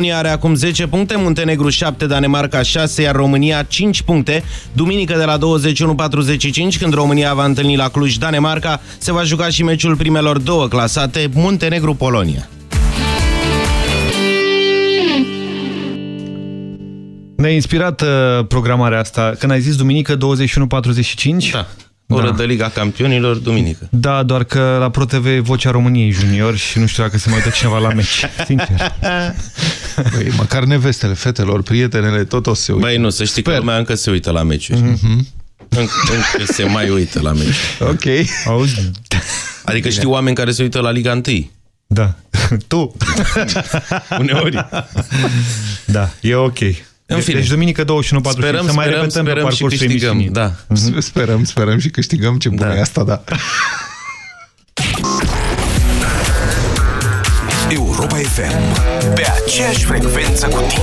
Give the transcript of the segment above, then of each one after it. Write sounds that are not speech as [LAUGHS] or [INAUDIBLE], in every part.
România are acum 10 puncte, Muntenegru 7, Danemarca 6, iar România 5 puncte. Duminică de la 21.45, când România va întâlni la Cluj Danemarca, se va juca și meciul primelor două clasate, Muntenegru-Polonia. Ne-a inspirat uh, programarea asta. Când ai zis duminică 21.45? Da. Oră da. de Liga Campionilor, duminică. Da, doar că la ProTV e Vocea României junior și nu știu dacă se mai uită cineva la meci, [LAUGHS] sincer. Băi, măcar nevestele, fetelor, prietenele, tot o să se uită. Băi, nu, să știi Sper. că lumea încă se uită la meciuri. Mm -hmm. încă, încă se mai uită la meciuri. Ok. Auzi? Adică știu oameni care se uită la Liga 1. Da. [LAUGHS] Tu. Uneori. Da, e ok. În fine. Deci duminică 21 sperăm, să mai sperăm, repetăm sperăm pe parcursul și câștigăm. emisiunii. Da. [LAUGHS] Sperăm, sperăm și câștigăm. Ce bună da. e asta, da. Europa FM. Pe aceeași frecvență cu tine.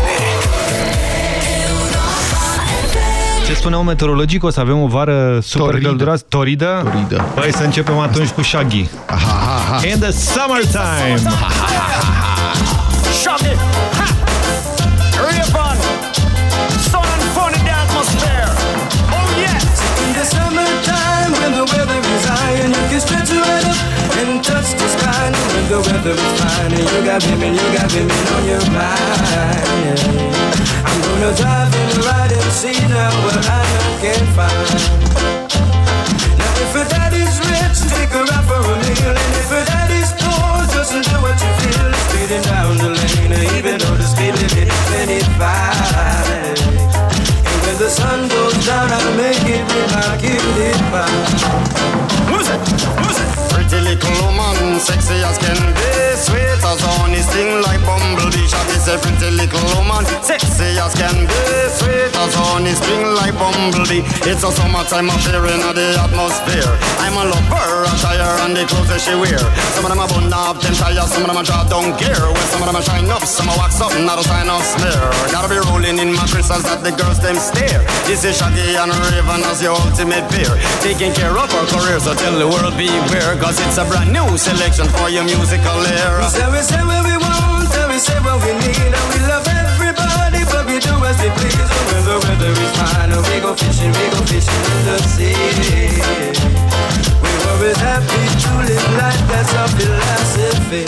Ce spuneau meteorologii că o să avem o vară super Toridă. călduroasă? Toridă? Toridă. Păi să începem atunci cu Shaggy. Aha, aha, aha. In the summertime! Shaggy, ha! Rayvon, the weather is high and you can stretch right up and touch the sky. When the weather is fine and you got women, you got women on your mind. I'm gonna drive and ride and see now what I can find. Now if her daddy's rich, take her out for a meal, and if her daddy's poor, just do what you feel. Speeding down the lane, even though the speed limit is 25. As the sun goes down, I'll make it ring, I'll give it back. Who's it? Who's it? Pretty little woman, sexy as can be. Sweet as honey, sting like bumblebee. Shaggy say pretty little woman, sexy as can be. Sweet as honey, sting like bumblebee. It's a summertime affair in the atmosphere. I'm a lover, attire and the clothes that she wear. Some of them are bun up, them tires, some of them are down gear. When some of them are shine up, some are wax up, not a sign of smear. Gotta be rolling in my crystals that the girls them stare. This is Shaggy and Raven as your ultimate peer Taking care of our career, so tell the world beware Cause it's a brand new selection for your musical era We say, we say what we want, and we say what we need, and we love everybody, but we do as we please. When the weather is fine, and we go fishing, we go fishing in the sea. We were always happy to live life, that's our philosophy.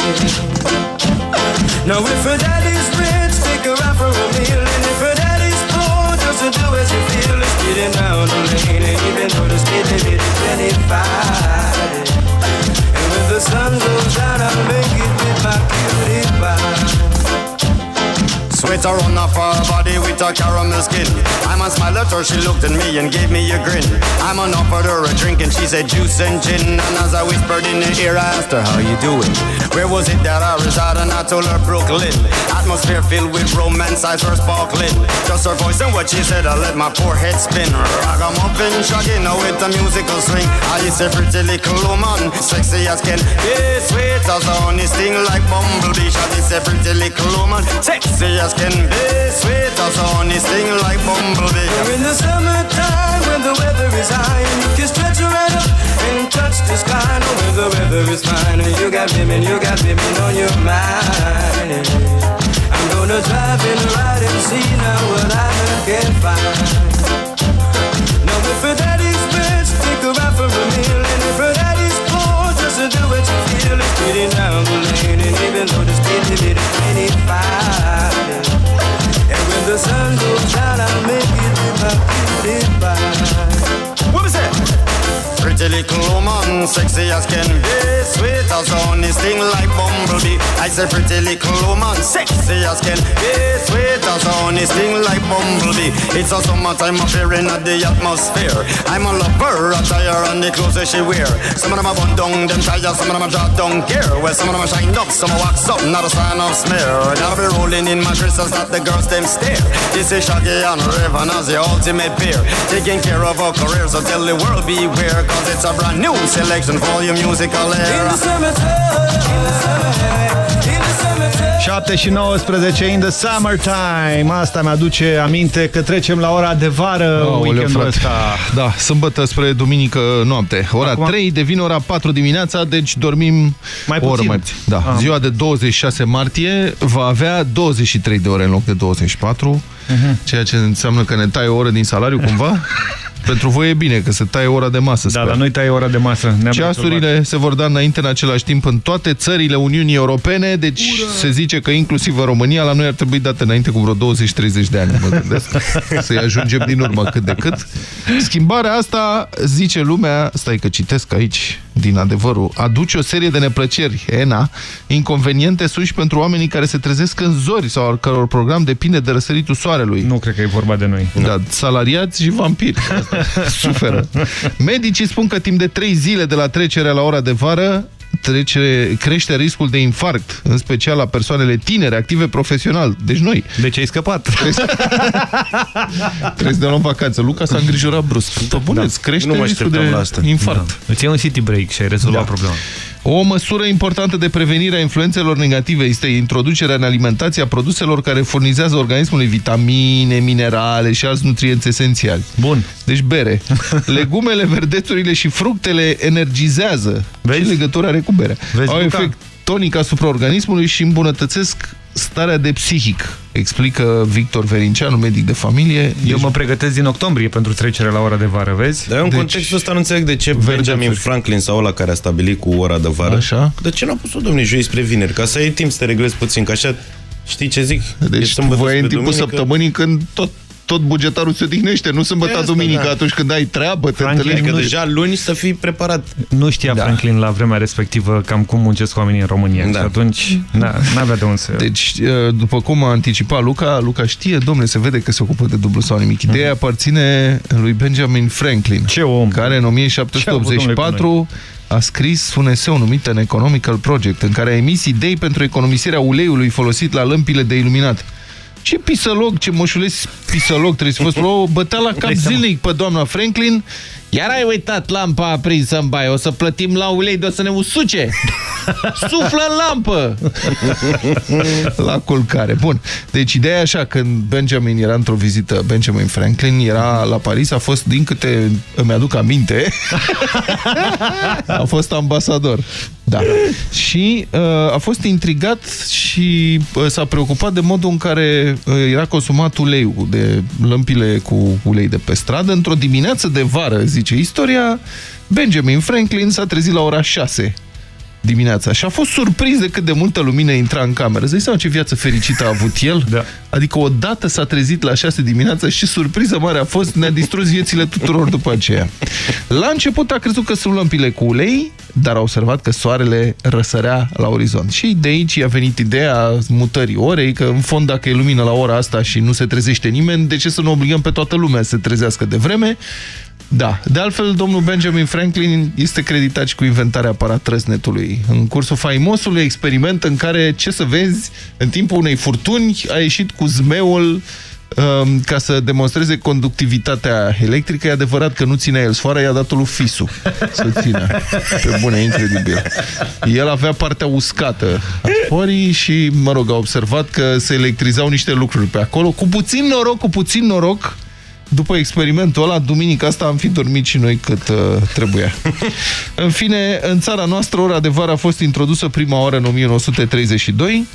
Now if her daddy's rich, take her out for a meal, and if her daddy's poor, just to do as you feel, it's getting down the lane, and even though the speed limit is 25 sun goes down, I'll make it if I can live by. Sweater on off her body with a caramel skin. I'm a smile at her, she looked at me and gave me a grin. I'm on offered her a drink and she said juice and gin. And as I whispered in her ear, I asked her, how you doing? Where was it that I resided? And I told her Brooklyn. Atmosphere filled with romance, eyes were sparkling. Just her voice and what she said, I let my poor head spin. Ragamuffin, shaggy, now with a musical swing. I is a pretty little woman, sexy as can be. Sweet as honey, sting like bumblebee. Shaggy is a pretty little woman, sexy as can be. Sweet as honey, sting like bumblebee. We're in the summertime when the weather is high you can stretch right up and touch the sky. No, when the weather is fine and you got women, you got women on your mind. I'm gonna drive and ride and see now what I can find. Now if her daddy's rich, take her out for a meal, and if her daddy's poor, just do what you lane, and even though the speed limit is 25. And when the sun goes down, I'll make it my cutie pie. What was that? Pretty little woman, sexy as can be. Sweet as honey, sting like bumblebee. I say pretty little woman, sexy as can be. Sweet as honey, sting like bumblebee. It's a summertime affair in the atmosphere. I'm a lover, attire and the clothes that she wear. Some of them are bun down, them tires, some of them are drop down gear. Well, some of them are shine up, some are wax up, not a sign of smear. Gotta be rolling in my crystals that the girls them stare. This is Shaggy and Raven as the ultimate pair. Taking care of our careers, so tell the world beware Cause it's a brand new selection for your musical In era the summertime, in the summertime, in the summertime. 7 și 19 in the summertime. Asta mi-aduce aminte că trecem la ora de vară Aoleu, weekendul frate. ăsta. Da, sâmbătă spre duminică noapte. Ora Acum- 3 devine ora 4 dimineața, deci dormim Mai o oră puțin. mai puțin. Da. Ah. Ziua de 26 martie va avea 23 de ore în loc de 24, Mhm. ceea ce înseamnă că ne tai o oră din salariu cumva. [LAUGHS] Pentru voi e bine că se taie ora de masă, Da, sper. la noi tai ora de masă. Ne-am rezolvat. Ceasurile se vor da înainte în același timp în toate țările Uniunii Europene, deci Ura! se zice că inclusiv în România la noi ar trebui date înainte cu vreo 20-30 de ani, mă gândesc, [LAUGHS] să-i ajungem din urmă cât de cât. Schimbarea asta, zice lumea, stai că citesc aici din adevărul, aduce o serie de neplăceri, ENA, inconveniente sunt și pentru oamenii care se trezesc în zori sau al căror program depinde de răsăritul soarelui. Nu cred că e vorba de noi. Da, salariați și vampiri. Asta [LAUGHS] suferă. Medicii spun că timp de 3 zile de la trecerea la ora de vară trece, crește riscul de infarct, în special la persoanele tinere, active profesional. Deci noi. Deci ai scăpat. Trebuie să ne luăm vacanță. Luca s-a îngrijorat brusc. Pe bune, îți crește Nu mă riscul așteptam de la asta. infarct. Îți iei un city break și ai rezolvat Da. problema. O măsură importantă de prevenire a influențelor negative este introducerea în alimentație a produselor care furnizează organismului vitamine, minerale și alți nutrienți esențiali. Bun. Deci bere. [LAUGHS] Legumele, verdețurile și fructele energizează. Vezi? Ce legătură are cu berea? Vezi, Au Luca? efect tonic asupra organismului și îmbunătățesc starea de psihic, explică Victor Verinceanu, medic de familie. Eu mă pregătesc din octombrie pentru trecerea la ora de vară, vezi? Dar eu în Deci- contextul ăsta nu înțeleg de ce Verdețuri. Benjamin Franklin sau ăla care a stabilit cu ora de vară. Așa. De ce n-a pus-o, domnule, joi spre vineri? Ca să ai timp să te reglezi puțin, că așa, știi ce zic? Deci E tu sâmbătă voi în spre timpul duminică. săptămânii când tot, tot bugetarul se odihnește, nu sâmbătă, asta, duminică, da. atunci când ai treabă, te Franklin, întâlnești. Adică Nu deja luni să fii preparat. Nu știa Da. Franklin la vremea respectivă cam cum muncesc oamenii în România. Da. Și atunci n-avea de unde să... Deci, după cum a anticipat Luca, Luca știe, domnule, se vede că se ocupă de dublu sau nimic. Ideea aparține lui Benjamin Franklin. Ce om! care în 1784 a scris un eseu numit An Economical Project, în care a emis idei pentru economisirea uleiului folosit la lămpile de iluminat. Ce pisălog, ce moșuleț pisălog trebuie să fost. O bătea la cap zilnic pe doamna Franklin. Iar ai uitat lampa aprinsă în baie, o să plătim la ulei de o să ne usuce. [LAUGHS] Suflă în lampă! [LAUGHS] la culcare. Bun. Deci ideea e așa, când Benjamin era într-o vizită, Benjamin Franklin era la Paris, a fost, din câte îmi aduc aminte, [LAUGHS] a fost ambasador. Da. Și uh, a fost intrigat și uh, s-a preocupat de modul în care uh, era consumat uleiul de lămpile cu ulei de pe stradă. Într-o dimineață de vară, zice istoria, Benjamin Franklin s-a trezit la ora 6 dimineața și a fost surprins de cât de multă lumină intra în cameră. Îți dai seama ce viață fericită a avut el? Da. Adică odată s-a trezit la 6 dimineața și surpriză mare a fost, ne-a distrus viețile tuturor după aceea. La început a crezut că sunt lămpile cu ulei, dar a observat că soarele răsărea la orizont. Și de aici i-a venit ideea mutării orei, că în fond dacă e lumină la ora asta și nu se trezește nimeni, de ce să nu obligăm pe toată lumea să se trezească de vreme? Da, de altfel, domnul Benjamin Franklin este creditat și cu inventarea aparatrăsnetului. În cursul faimosului experiment în care, ce să vezi, în timpul unei furtuni a ieșit cu zmeul um, ca să demonstreze conductivitatea electrică. E adevărat că nu ținea el sfoara, i-a dat-o lui Fisu să țină. Pe bune, incredibil. El avea partea uscată a sforii și, mă rog, a observat că se electrizau niște lucruri pe acolo. Cu puțin noroc, cu puțin noroc, după experimentul ăla, duminica asta am fi dormit și noi cât uh, trebuia. [LAUGHS] în fine, în țara noastră, ora de vară a fost introdusă prima oară în 1932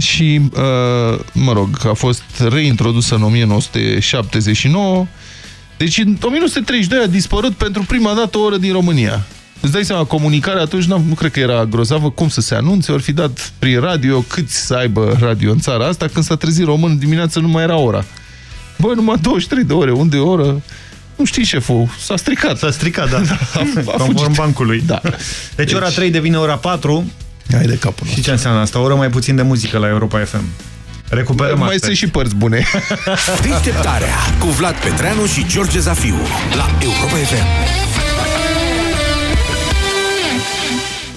și, uh, mă rog, a fost reintrodusă în 1979. Deci în 1932 a dispărut pentru prima dată o oră din România. Îți dai seama, comunicarea atunci nu, nu cred că era grozavă, cum să se anunțe, ori fi dat prin radio, câți să aibă radio în țara asta, când s-a trezit român dimineața nu mai era ora. Bă, numai 23 de ore, unde e o oră? Nu știi, șeful, s-a stricat. S-a stricat, da. [LAUGHS] a, a Conform fugit. bancului. Da. Deci ora 3 devine ora 4. Hai de capul Și ce înseamnă asta? O oră mai puțin de muzică la Europa FM. Recuperăm Mai astăzi. sunt și părți bune. Deșteptarea cu Vlad Petreanu și George Zafiu la Europa FM.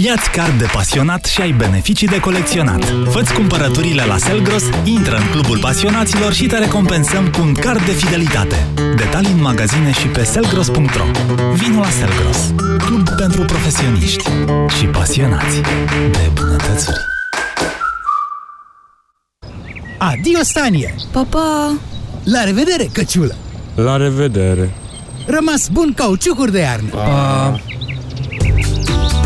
Iați card de pasionat și ai beneficii de colecționat. Făți cumpărăturile la Selgros, intră în clubul pasionaților și te recompensăm cu un card de fidelitate. Detalii în magazine și pe selgros.ro Vino la Selgros, club pentru profesioniști și pasionați de bunătățuri. Adio, Stanie! Pa, pa! La revedere, căciulă! La revedere! Rămas bun cauciucuri de iarnă! Pa!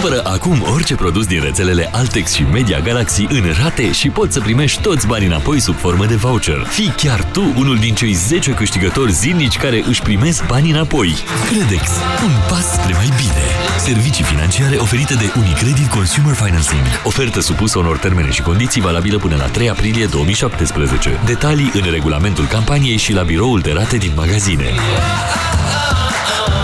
Cumpără acum orice produs din rețelele Altex și Media Galaxy în rate și poți să primești toți banii înapoi sub formă de voucher. Fii chiar tu unul din cei 10 câștigători zilnici care își primesc banii înapoi. Credex. Un pas spre mai bine. Servicii financiare oferite de Unicredit Consumer Financing. Ofertă supusă unor termene și condiții valabilă până la 3 aprilie 2017. Detalii în regulamentul campaniei și la biroul de rate din magazine.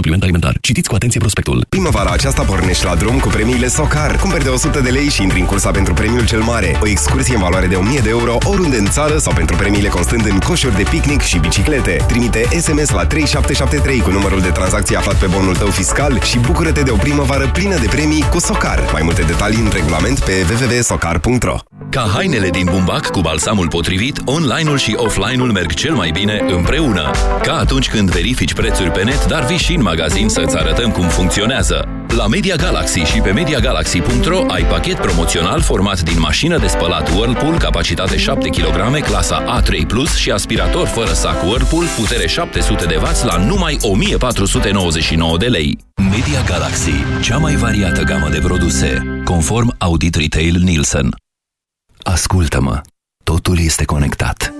supliment alimentar. Citiți cu atenție prospectul. Primăvara aceasta pornești la drum cu premiile Socar. Cumperi de 100 de lei și intri în cursa pentru premiul cel mare. O excursie în valoare de 1000 de euro oriunde în țară sau pentru premiile constând în coșuri de picnic și biciclete. Trimite SMS la 3773 cu numărul de tranzacție aflat pe bonul tău fiscal și bucură-te de o primăvară plină de premii cu Socar. Mai multe detalii în regulament pe www.socar.ro Ca hainele din bumbac cu balsamul potrivit, online-ul și offline-ul merg cel mai bine împreună. Ca atunci când verifici prețuri pe net, dar vii și în magazin să-ți arătăm cum funcționează. La Media Galaxy și pe MediaGalaxy.ro ai pachet promoțional format din mașină de spălat Whirlpool, capacitate 7 kg, clasa A3+, Plus și aspirator fără sac Whirlpool, putere 700 de W la numai 1499 de lei. Media Galaxy, cea mai variată gamă de produse, conform Audit Retail Nielsen. Ascultă-mă, totul este conectat.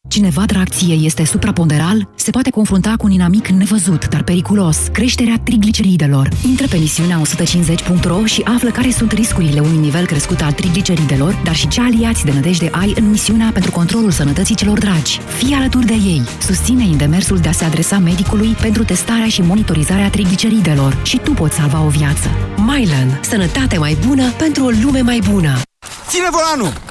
Cineva drag ție este supraponderal, se poate confrunta cu un inamic nevăzut, dar periculos, creșterea trigliceridelor. Intră pe misiunea 150.ro și află care sunt riscurile unui nivel crescut al trigliceridelor, dar și ce aliați de nădejde ai în misiunea pentru controlul sănătății celor dragi. Fii alături de ei. Susține în demersul de a se adresa medicului pentru testarea și monitorizarea trigliceridelor și tu poți salva o viață. Mylan. Sănătate mai bună pentru o lume mai bună. Ține volanul!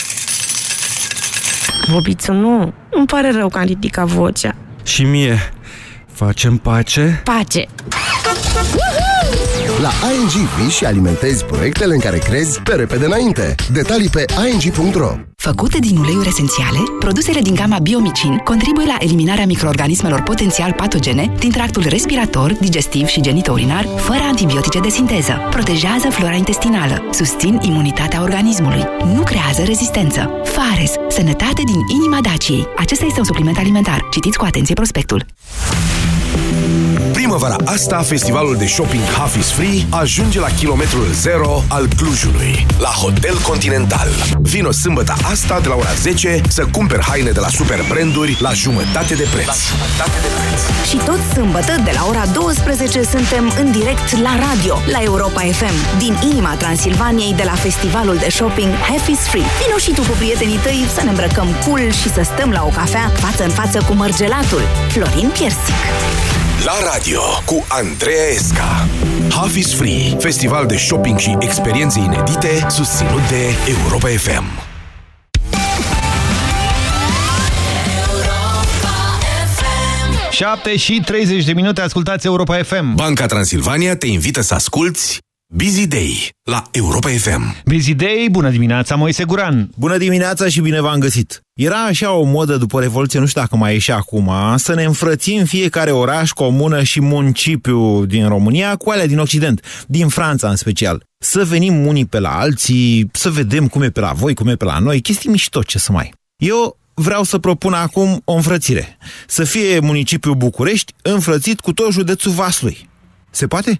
Bobițu, nu. Îmi pare rău că am ridicat vocea. Și mie, facem pace? Pace! La ING vii și alimentezi proiectele în care crezi pe repede înainte. Detalii pe ing.ro Făcute din uleiuri esențiale, produsele din gama Biomicin contribuie la eliminarea microorganismelor potențial patogene din tractul respirator, digestiv și genitourinar, fără antibiotice de sinteză. Protejează flora intestinală, susțin imunitatea organismului, nu creează rezistență. Fares, sănătate din inima Daciei. Acesta este un supliment alimentar. Citiți cu atenție prospectul. Primăvara asta, festivalul de shopping Half is Free ajunge la kilometrul zero al Clujului, la Hotel Continental. Vino sâmbătă asta de la ora 10 să cumperi haine de la super branduri la jumătate de preț. Și tot sâmbătă, de la ora 12, suntem în direct la radio, la Europa FM, din inima Transilvaniei, de la festivalul de shopping Half is Free. Vino și tu cu prietenii tăi să ne îmbrăcăm cool și să stăm la o cafea față în față cu mărgelatul. Florin Piersic. La radio cu Andreea Esca. Half is Free, festival de shopping și experiențe inedite susținut de Europa FM. Șapte și 30 de minute, ascultați Europa FM. Banca Transilvania te invită să asculti Busy Day la Europa FM. Busy Day, bună dimineața, Moise Guran. Bună dimineața și bine v-am găsit. Era așa o modă după Revoluție, nu știu dacă mai e și acum, să ne înfrățim fiecare oraș, comună și municipiu din România cu alea din Occident, din Franța în special. Să venim unii pe la alții, să vedem cum e pe la voi, cum e pe la noi, chestii mișto, ce să mai. Eu vreau să propun acum o înfrățire. Să fie municipiul București înfrățit cu tot județul Vaslui. Se poate?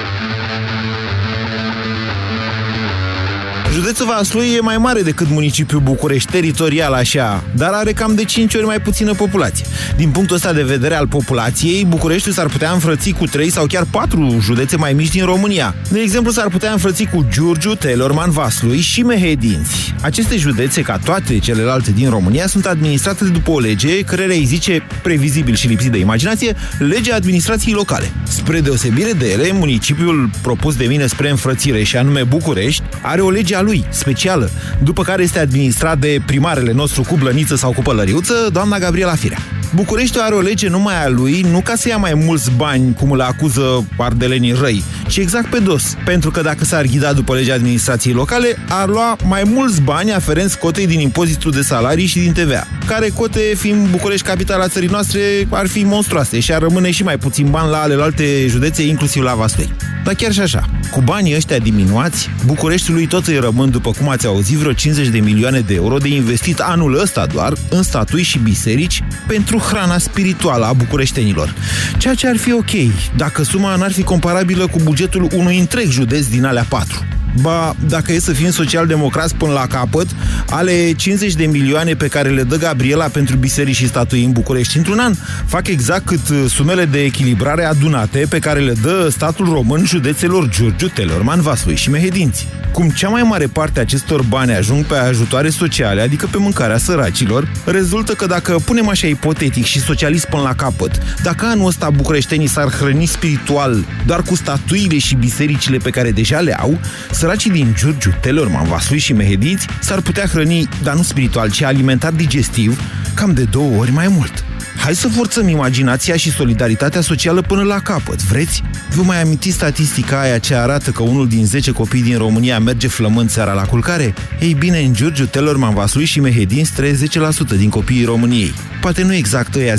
Județul Vaslui e mai mare decât municipiul București, teritorial așa, dar are cam de 5 ori mai puțină populație. Din punctul ăsta de vedere al populației, Bucureștiul s-ar putea înfrăți cu 3 sau chiar 4 județe mai mici din România. De exemplu, s-ar putea înfrăți cu Giurgiu, Telorman, Vaslui și Mehedinți. Aceste județe, ca toate celelalte din România, sunt administrate după o lege care îi zice, previzibil și lipsit de imaginație, legea administrației locale. Spre deosebire de ele, municipiul propus de mine spre înfrățire și anume București, are o lege a lui, specială, după care este administrat de primarele nostru cu blăniță sau cu pălăriuță, doamna Gabriela Firea. Bucureștiul are o lege numai a lui, nu ca să ia mai mulți bani, cum îl acuză ardelenii răi, ci exact pe dos. Pentru că dacă s-ar ghida după legea administrației locale, ar lua mai mulți bani aferenți cotei din impozitul de salarii și din TVA, care cote, fiind București capitala țării noastre, ar fi monstruoase și ar rămâne și mai puțin bani la alelalte județe, inclusiv la Vaslui. Dar chiar și așa, cu banii ăștia diminuați, Bucureștiului tot îi rămân, după cum ați auzit, vreo 50 de milioane de euro de investit anul ăsta doar în statui și biserici pentru hrana spirituală a bucureștenilor. Ceea ce ar fi ok, dacă suma n-ar fi comparabilă cu bugetul unui întreg județ din alea patru. Ba, dacă e să fim social-democrați până la capăt, ale 50 de milioane pe care le dă Gabriela pentru biserici și statui în București într-un an, fac exact cât uh, sumele de echilibrare adunate pe care le dă statul român județelor Giurgiu, Telorman, Vaslui și Mehedinți. Cum cea mai mare parte a acestor bani ajung pe ajutoare sociale, adică pe mâncarea săracilor, rezultă că dacă punem așa ipotetic și socialist până la capăt, dacă anul ăsta bucureștenii s-ar hrăni spiritual doar cu statuile și bisericile pe care deja le au, săracii din Giurgiu, Telorman, Vaslui și Mehediți s-ar putea hrăni, dar nu spiritual, ci alimentar digestiv, cam de două ori mai mult. Hai să forțăm imaginația și solidaritatea socială până la capăt, vreți? Vă mai amintiți statistica aia ce arată că unul din 10 copii din România merge flămând seara la culcare? Ei bine, în Giurgiu, Telorman, Vaslui și Mehedin trăiesc 10% din copiii României. Poate nu exact ăia 10%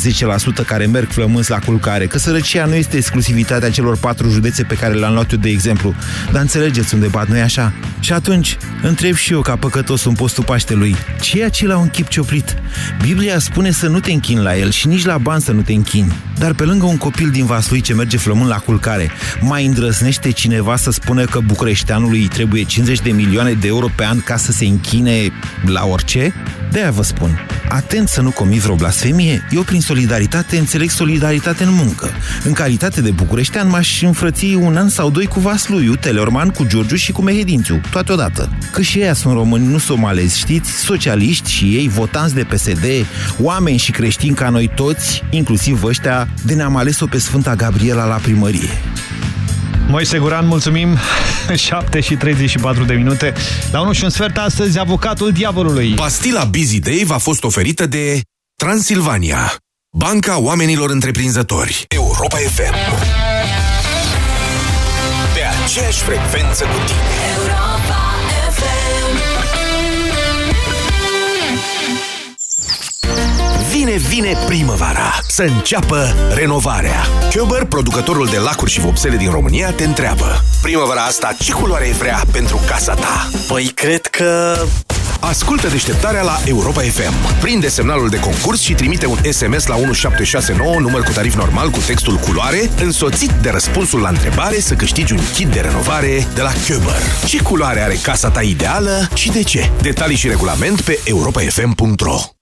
care merg flămânzi la culcare, că sărăcia nu este exclusivitatea celor patru județe pe care le-am luat eu de exemplu. Dar înțelegeți unde bat, nu așa? Și atunci, întreb și eu ca păcătos în postul Paștelui, ce e acela un chip cioplit? Biblia spune să nu te închini la el și nici la bani să nu te închini. Dar pe lângă un copil din Vaslui ce merge flămând la culcare, mai îndrăznește cineva să spună că bucureșteanului îi trebuie 50 de milioane de euro pe an ca să se închine la orice? De-aia vă spun, atent să nu comi vreo blasfemie, eu prin solidaritate înțeleg solidaritate în muncă. În calitate de bucureștean m-aș înfrăți un an sau doi cu Vasluiu, Teleorman, cu Giurgiu și cu Mehedințiu, toate odată. Că și ei sunt români, nu somalezi, știți? Socialiști și ei, votanți de PSD, oameni și creștini ca noi toți, inclusiv ăștia, de ne-am ales-o pe Sfânta Gabriela la primărie. Moise Guran, mulțumim. [LAUGHS] 7 și 34 de minute. La 1 și un sfert astăzi, avocatul diavolului. Pastila Busy Day v-a fost oferită de Transilvania. Banca oamenilor întreprinzători. Europa FM. Pe aceeași frecvență cu tine. Europa Vine, vine primăvara! Să înceapă renovarea! Chiober, producătorul de lacuri și vopsele din România, te întreabă Primăvara asta ce culoare ai vrea pentru casa ta? Păi cred că... Ascultă deșteptarea la Europa FM. Prinde semnalul de concurs și trimite un SMS la 1769, număr cu tarif normal cu textul culoare, însoțit de răspunsul la întrebare să câștigi un kit de renovare de la Köber. Ce culoare are casa ta ideală și de ce? Detalii și regulament pe europafm.ro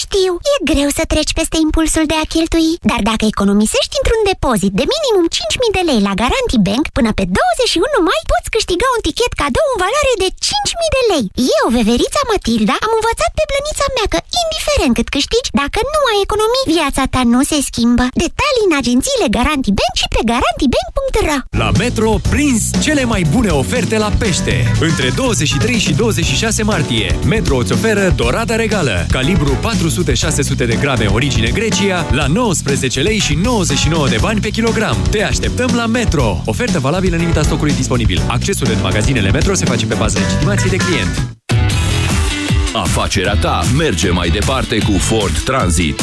Știu, e greu să treci peste impulsul de a cheltui, dar dacă economisești într-un depozit de minimum 5.000 de lei la Garanti Bank, până pe 21 mai poți câștiga un tichet cadou în valoare de 5.000 de lei. Eu, veverița Matilda, am învățat pe blănița mea că, indiferent cât câștigi, dacă nu ai economii, viața ta nu se schimbă. Detalii în agențiile Garanti Bank și pe garantibank.ro La Metro, prins cele mai bune oferte la pește. Între 23 și 26 martie, Metro îți oferă dorada regală, calibru 400-600 de grame origine Grecia, la 19 lei și 99 de bani pe kilogram. Te așteptăm la Metro! Ofertă valabilă în limita stocului disponibil. Accesul în magazinele Metro se face pe bază legitimației de client. Afacerea ta merge mai departe cu Ford Transit.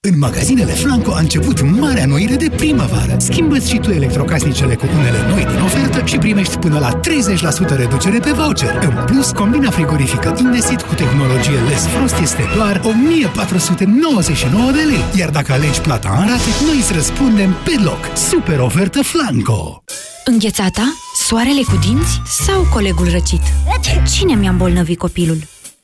În magazinele Flanco a început marea noire de primăvară. Schimbă-ți și tu electrocasnicele cu unele noi din ofertă și primești până la 30% reducere pe voucher. În plus, combina frigorifică Indesit cu tehnologie Les Frost este doar 1499 de lei. Iar dacă alegi plata în rate, noi îți răspundem pe loc. Super ofertă Flanco! Înghețata? Soarele cu dinți? Sau colegul răcit? Cine mi-a îmbolnăvit copilul?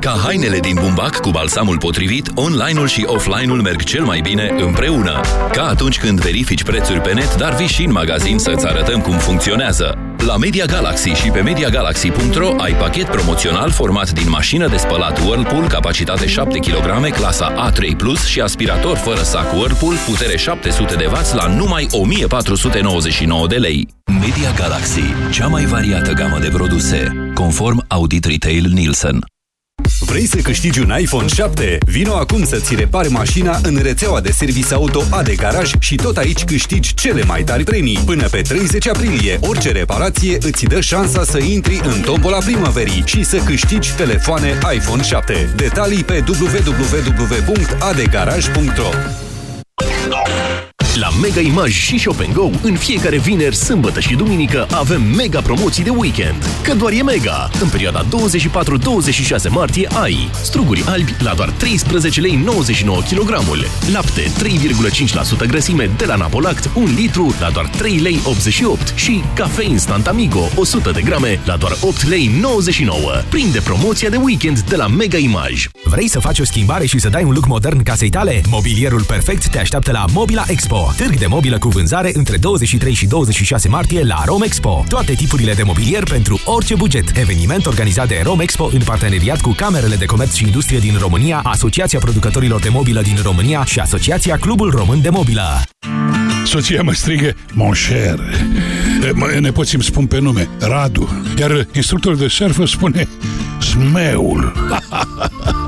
Ca hainele din bumbac cu balsamul potrivit, online-ul și offline-ul merg cel mai bine împreună. Ca atunci când verifici prețuri pe net, dar vii și în magazin să-ți arătăm cum funcționează. La Media Galaxy și pe MediaGalaxy.ro ai pachet promoțional format din mașină de spălat Whirlpool, capacitate 7 kg, clasa A3+, Plus și aspirator fără sac Whirlpool, putere 700 de W la numai 1499 de lei. Media Galaxy, cea mai variată gamă de produse, conform Audit Retail Nielsen. Vrei să câștigi un iPhone 7? Vino acum să-ți repari mașina în rețeaua de service auto AD Garaj și tot aici câștigi cele mai tari premii. Până pe 30 aprilie, orice reparație îți dă șansa să intri în tombola primăverii și să câștigi telefoane iPhone 7. Detalii pe www.adegaraj.ro La Mega Image și Shop Go, în fiecare vineri, sâmbătă și duminică avem mega promoții de weekend. Că doar e mega! În perioada 24-26 martie ai struguri albi la doar 13 lei 99 kg, lapte 3,5% grăsime de la Napolact 1 litru la doar 3 lei 88 și cafe instant Amigo 100 de grame la doar 8 lei 99. Prinde promoția de weekend de la Mega Image. Vrei să faci o schimbare și să dai un look modern casei tale? Mobilierul perfect te așteaptă la Mobila Expo. Târg de mobilă cu vânzare între 23 și 26 martie la Romexpo. Toate tipurile de mobilier pentru orice buget. Eveniment organizat de Romexpo în parteneriat cu Camerele de Comerț și Industrie din România, Asociația Producătorilor de Mobilă din România și Asociația Clubul Român de Mobilă. Soția mă strigă, mon cher. Mă- Nepoții îmi spun pe nume, Radu. Iar instructorul de surf îmi spune, Smeul. [LAUGHS]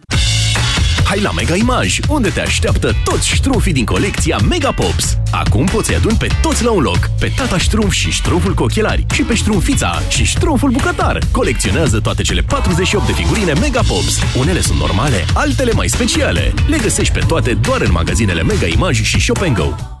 Hai la Mega Image, unde te așteaptă toți ștrumfii din colecția Mega Pops. Acum poți adun pe toți la un loc, pe tata ștrumf și ștrumful cu ochelari și pe ștrumfița și ștrumful bucătar. Colecționează toate cele 48 de figurine Mega Pops. Unele sunt normale, altele mai speciale. Le găsești pe toate doar în magazinele Mega Image și Shop Go.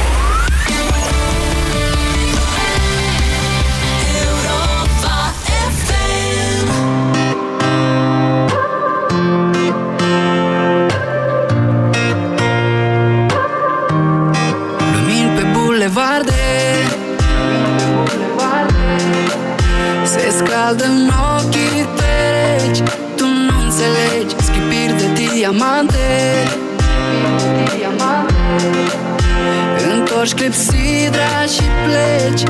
Întorci clepsidra și pleci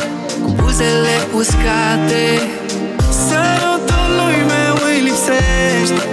Cu buzele uscate. Sărutul lui meu îi lipsești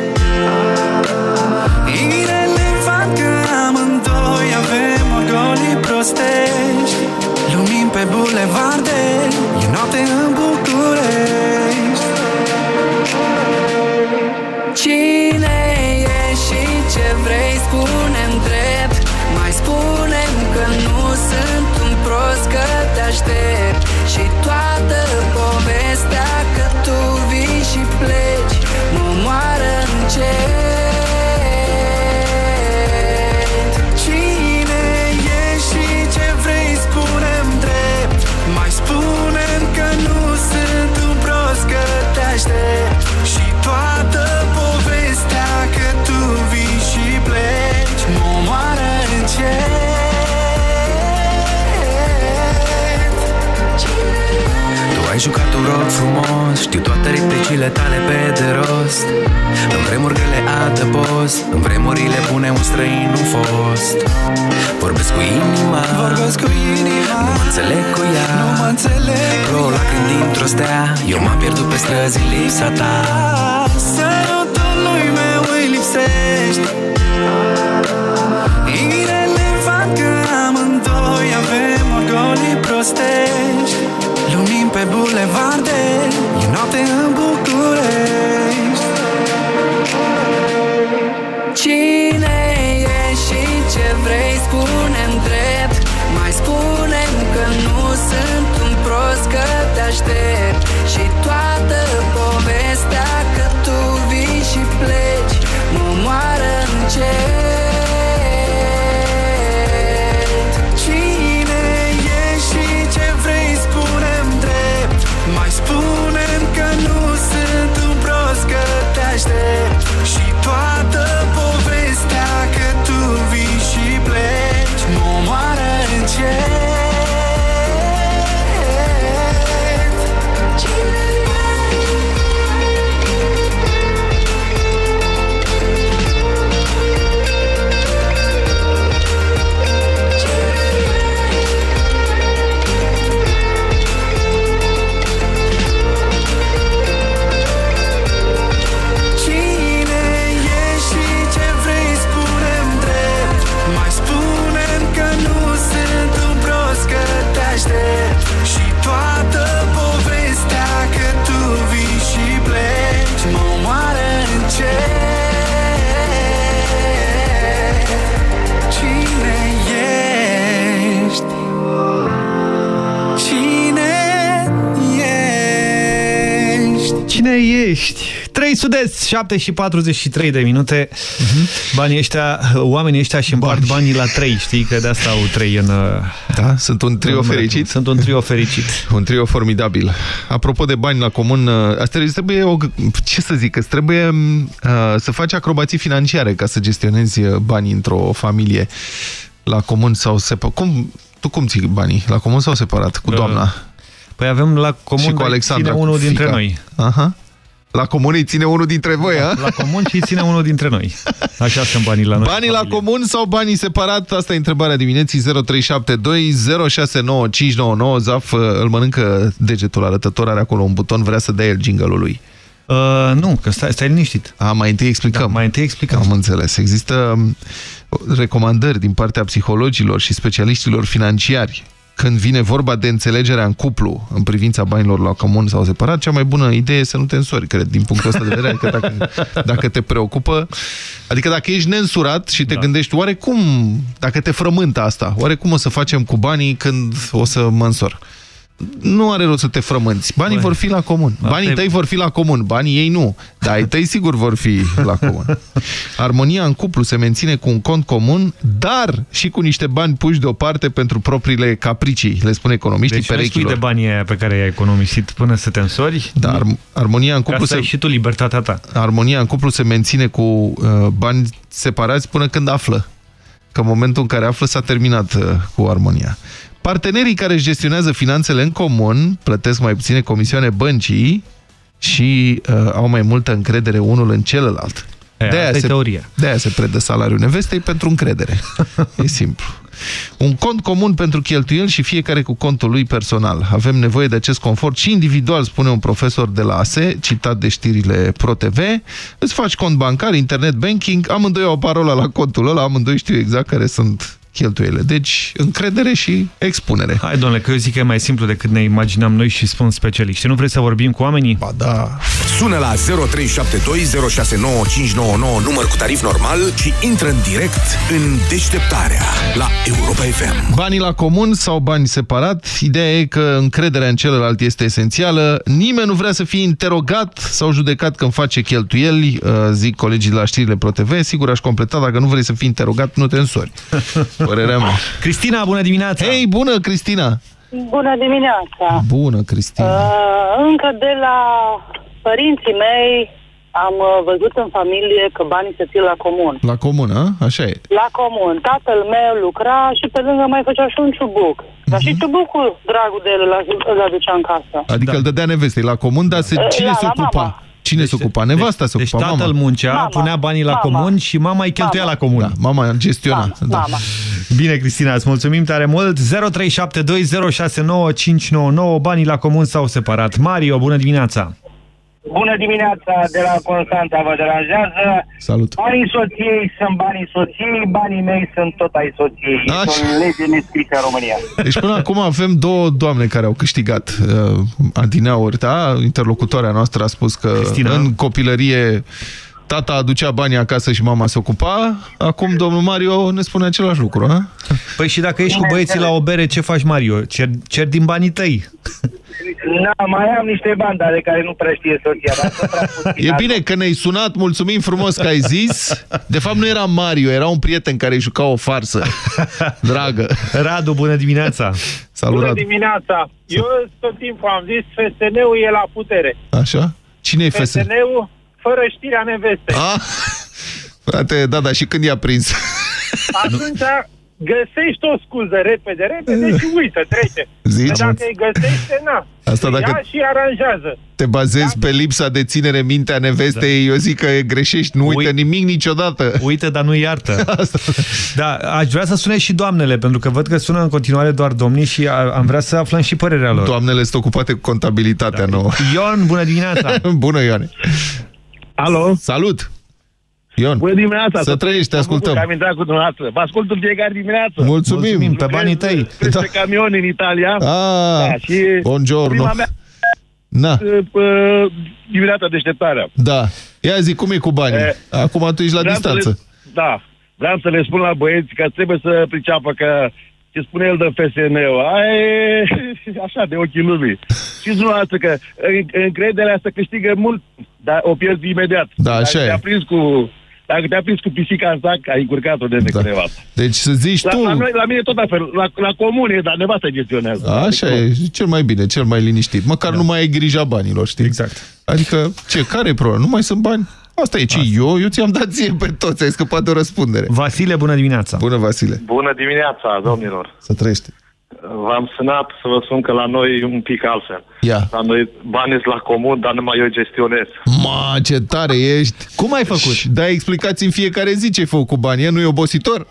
desatar. 7 și 43 de minute. Banii ăștia, oamenii ăștia și împart banii la 3, știi? Că de asta au 3 în... Da, sunt un trio în- fericit. Sunt un trio fericit. Un trio formidabil. Apropo de bani la comun, asta îți trebuie o, ce să zic, îți trebuie uh, să faci acrobații financiare ca să gestionezi uh, banii într-o familie. La comun sau separat? Cum, tu cum ții banii? La comun sau separat? Cu doamna? Păi avem la comun, și cu dar Alexandra, ține cu unul dintre fiica. noi. Aha. La comun îi ține unul dintre voi, Da, a? La comun și îi ține unul dintre noi. Așa sunt banii la noi. Banii la comun sau banii separat? Asta e întrebarea dimineții 0372 069599 Zaf uh, îl mănâncă degetul arătător, are acolo un buton, vrea să dea el jingle-ul lui. Uh, nu, că stai, stai liniștit. A, mai întâi explicăm. Da, mai întâi explicăm. Am înțeles. Există um, recomandări din partea psihologilor și specialiștilor financiari când vine vorba de înțelegerea în cuplu în privința banilor la comun sau separat, cea mai bună idee e să nu te însori, cred, din punctul ăsta de vedere. Adică dacă, dacă te preocupă, adică dacă ești neînsurat și te da. gândești, oare cum, dacă te frământă asta, oare cum o să facem cu banii când o să mă însor? Nu are rost să te frămânți. Banii Băi, vor fi la comun. Banii asta e- tăi vor fi la comun. Banii ei nu. Dar ai tăi sigur vor fi la comun. [LAUGHS] Armonia în cuplu se menține cu un cont comun, dar și cu niște bani puși deoparte pentru propriile capricii, le spun economiștii Deci nu spui perechilor. de banii aia pe care i-ai economisit până să te însori. Da, ar armonia în Ca cuplu să ai se... și tu libertatea ta. Armonia în cuplu se menține cu uh, bani separați până când află. Că în momentul în care află s-a terminat uh, cu armonia. Partenerii care își gestionează finanțele în comun plătesc mai puține comisioane băncii și uh, au mai multă încredere unul în celălalt. E, asta e se, teoria. de-aia se predă salariul nevestei pentru încredere. [LAUGHS] e simplu. Un cont comun pentru cheltuieli și fiecare cu contul lui personal. Avem nevoie de acest confort și individual, spune un profesor de la ASE, citat de știrile ProTV. Îți faci cont bancar, internet banking, amândoi au parola la contul ăla, amândoi știu exact care sunt cheltuielile. Deci, încredere și expunere. Hai, domnule, că eu zic că e mai simplu decât ne imaginăm noi și spun specialiști. Nu vreți să vorbim cu oamenii? Ba da. Sună la 0372069599 număr cu tarif normal și intră în direct în deșteptarea la Europa FM. Banii la comun sau bani separat, ideea e că încrederea în celălalt este esențială. Nimeni nu vrea să fie interogat sau judecat când face cheltuieli, uh, zic colegii de la știrile ProTV. Sigur, aș completa, dacă nu vrei să fii interogat, nu te însori. [LAUGHS] Părerea mea. Cristina, bună dimineața! Hei, bună, Cristina! Bună dimineața! Bună, Cristina! Uh, încă de la părinții mei am uh, văzut în familie că banii se țin la comun. La comun, a? Așa e. La comun. Tatăl meu lucra și pe lângă mai făcea și un ciubuc. Dar și ciubucul, dragul de el, îl adu- îl aducea în casă. Adică îl dădea nevestei la comun, dar se, Da, cine se la ocupa? mama. Cine se ocupa? Nevasta se Deci ocupa, tatăl mama. muncea, Mama. punea banii la Mama. comun și mama îi cheltuia Mama. la comun. Da, mama gestiona. Da. Mama. Bine, Cristina, îți mulțumim tare mult. 0372069599, banii la comun sau separat. Mario, bună dimineața! Bună dimineața de la Constanța, vă deranjează. Salut. Banii soției sunt banii soției, banii mei sunt tot ai soției. Așa. Este o lege nescrisă în România. Deci până acum avem două doamne care au câștigat uh, adineauri, da? Interlocutoarea noastră a spus că Cristina. în copilărie tata aducea banii acasă și mama se ocupa. Acum domnul Mario ne spune același lucru, ha? Păi și dacă ești cu băieții la o bere, ce faci, Mario? Cer, cer din banii tăi. Na, mai am niște bani, dar de care nu prea știe soția. Dar sunt prea puțin. E bine că ne-ai sunat, mulțumim frumos că ai zis. De fapt nu era Mario, era un prieten care îi juca o farsă. Dragă. Radu, bună dimineața! Salut, Bună Radu. dimineața! Eu tot timpul am zis, FSN-ul e la putere. Așa? Cine e FSN? FSN-ul fără știrea nevestei. Ah, frate, da, da, și când i-a prins? Atunci găsești o scuză repede, repede și uită, trece. Zici? Dar dacă îi găsește, na. Asta dacă- Ia și aranjează. Te bazezi pe lipsa de ținere minte a nevestei, eu zic că greșești, nu uită nimic niciodată. Uită, dar nu iartă. [LAUGHS] da, aș vrea să sune și doamnele, pentru că văd că sună în continuare doar domnii și a- am vrea să aflăm și părerea lor. Doamnele sunt ocupate cu contabilitatea da. nouă. Ion, bună dimineața! [LAUGHS] Bună, Ioane! Alo? Salut! Ion, Bună dimineața! să trăiești, te ascultăm. Am intrat cu dumneavoastră. Vă ascult în fiecare dimineață. Mulțumim. Mulțumim, pe Lucrez banii tăi. Peste Da. camion în Italia. Ah, da, și buongiorno. prima mea Na, uh, dimineața deșteptarea. da. Ia zi, cum e cu banii? E, Acum tu ești la Vreau să distanță. Le, da, vreau să le spun la băieți că trebuie să priceapă că ce spune el de FSN-ul, aia [LAUGHS] e așa de ochii lumii. Știți dumneavoastră că în- încrederea asta câștigă mult, dar o pierzi imediat. Da, așa dacă e. te-a prins cu dacă te-a prins cu pisica în sac, ai încurcat-o de nevasta. Deci să zici La, tu... la, noi, la mine tot la fel, la, la comune, dar nevasta gestionează. Așa e, cel mai bine, cel mai liniștit. Măcar nu mai ai grija banilor, știi? Exact. Adică, ce, care e problema? Nu mai sunt bani? Asta e ce eu, eu ți-am dat ție pe toți, ai scăpat de o răspundere. Vasile, bună dimineața! Bună, Vasile! Bună dimineața, domnilor! Să trăiești! V-am sunat să vă spun că la noi e un pic altfel. Ia. La noi banii sunt la comun, dar numai eu gestionez. Ma, ce tare ești! Cum ai făcut? Da, explicați în fiecare zi ce ai făcut cu banii, nu e obositor?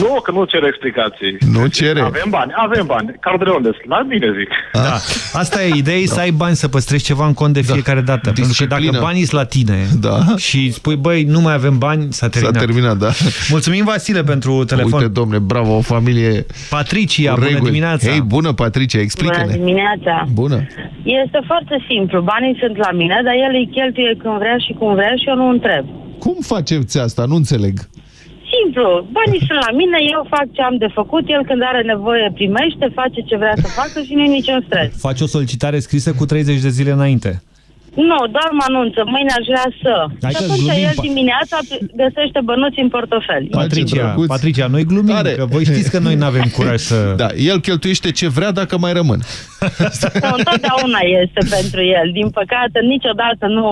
Nu, că nu cer explicații. Nu cere. Avem bani, avem bani. Cardele unde sunt? La mine, zic. Da. Asta e ideea, da. să ai bani, să păstrezi ceva în cont de fiecare da. dată. Pentru că dacă banii sunt la tine da. și spui, băi, nu mai avem bani, s-a terminat. S-a terminat, da. Mulțumim, Vasile, pentru telefon. Uite, domne, bravo, o familie Patricia, bună reguli. dimineața. Hei, bună, Patricia, explică-ne. Bună dimineața. Bună. Este foarte simplu. Banii sunt la mine, dar el îi cheltuie când vrea și cum vrea și eu nu întreb. Cum faceți asta? Nu înțeleg. Simplu. Banii sunt la mine, eu fac ce am de făcut, el când are nevoie primește, face ce vrea să facă și nu e niciun stres. Faci o solicitare scrisă cu 30 de zile înainte. Nu, doar mă anunță, mâine aș vrea să. Hai și că atunci glumim, el pa- dimineața găsește bănuți în portofel. Patricia, Patricia, noi glumim, Tare. că voi știți că noi nu avem curaj să... Da, el cheltuiește ce vrea dacă mai rămân. Nu, întotdeauna este pentru el. Din păcate, niciodată nu,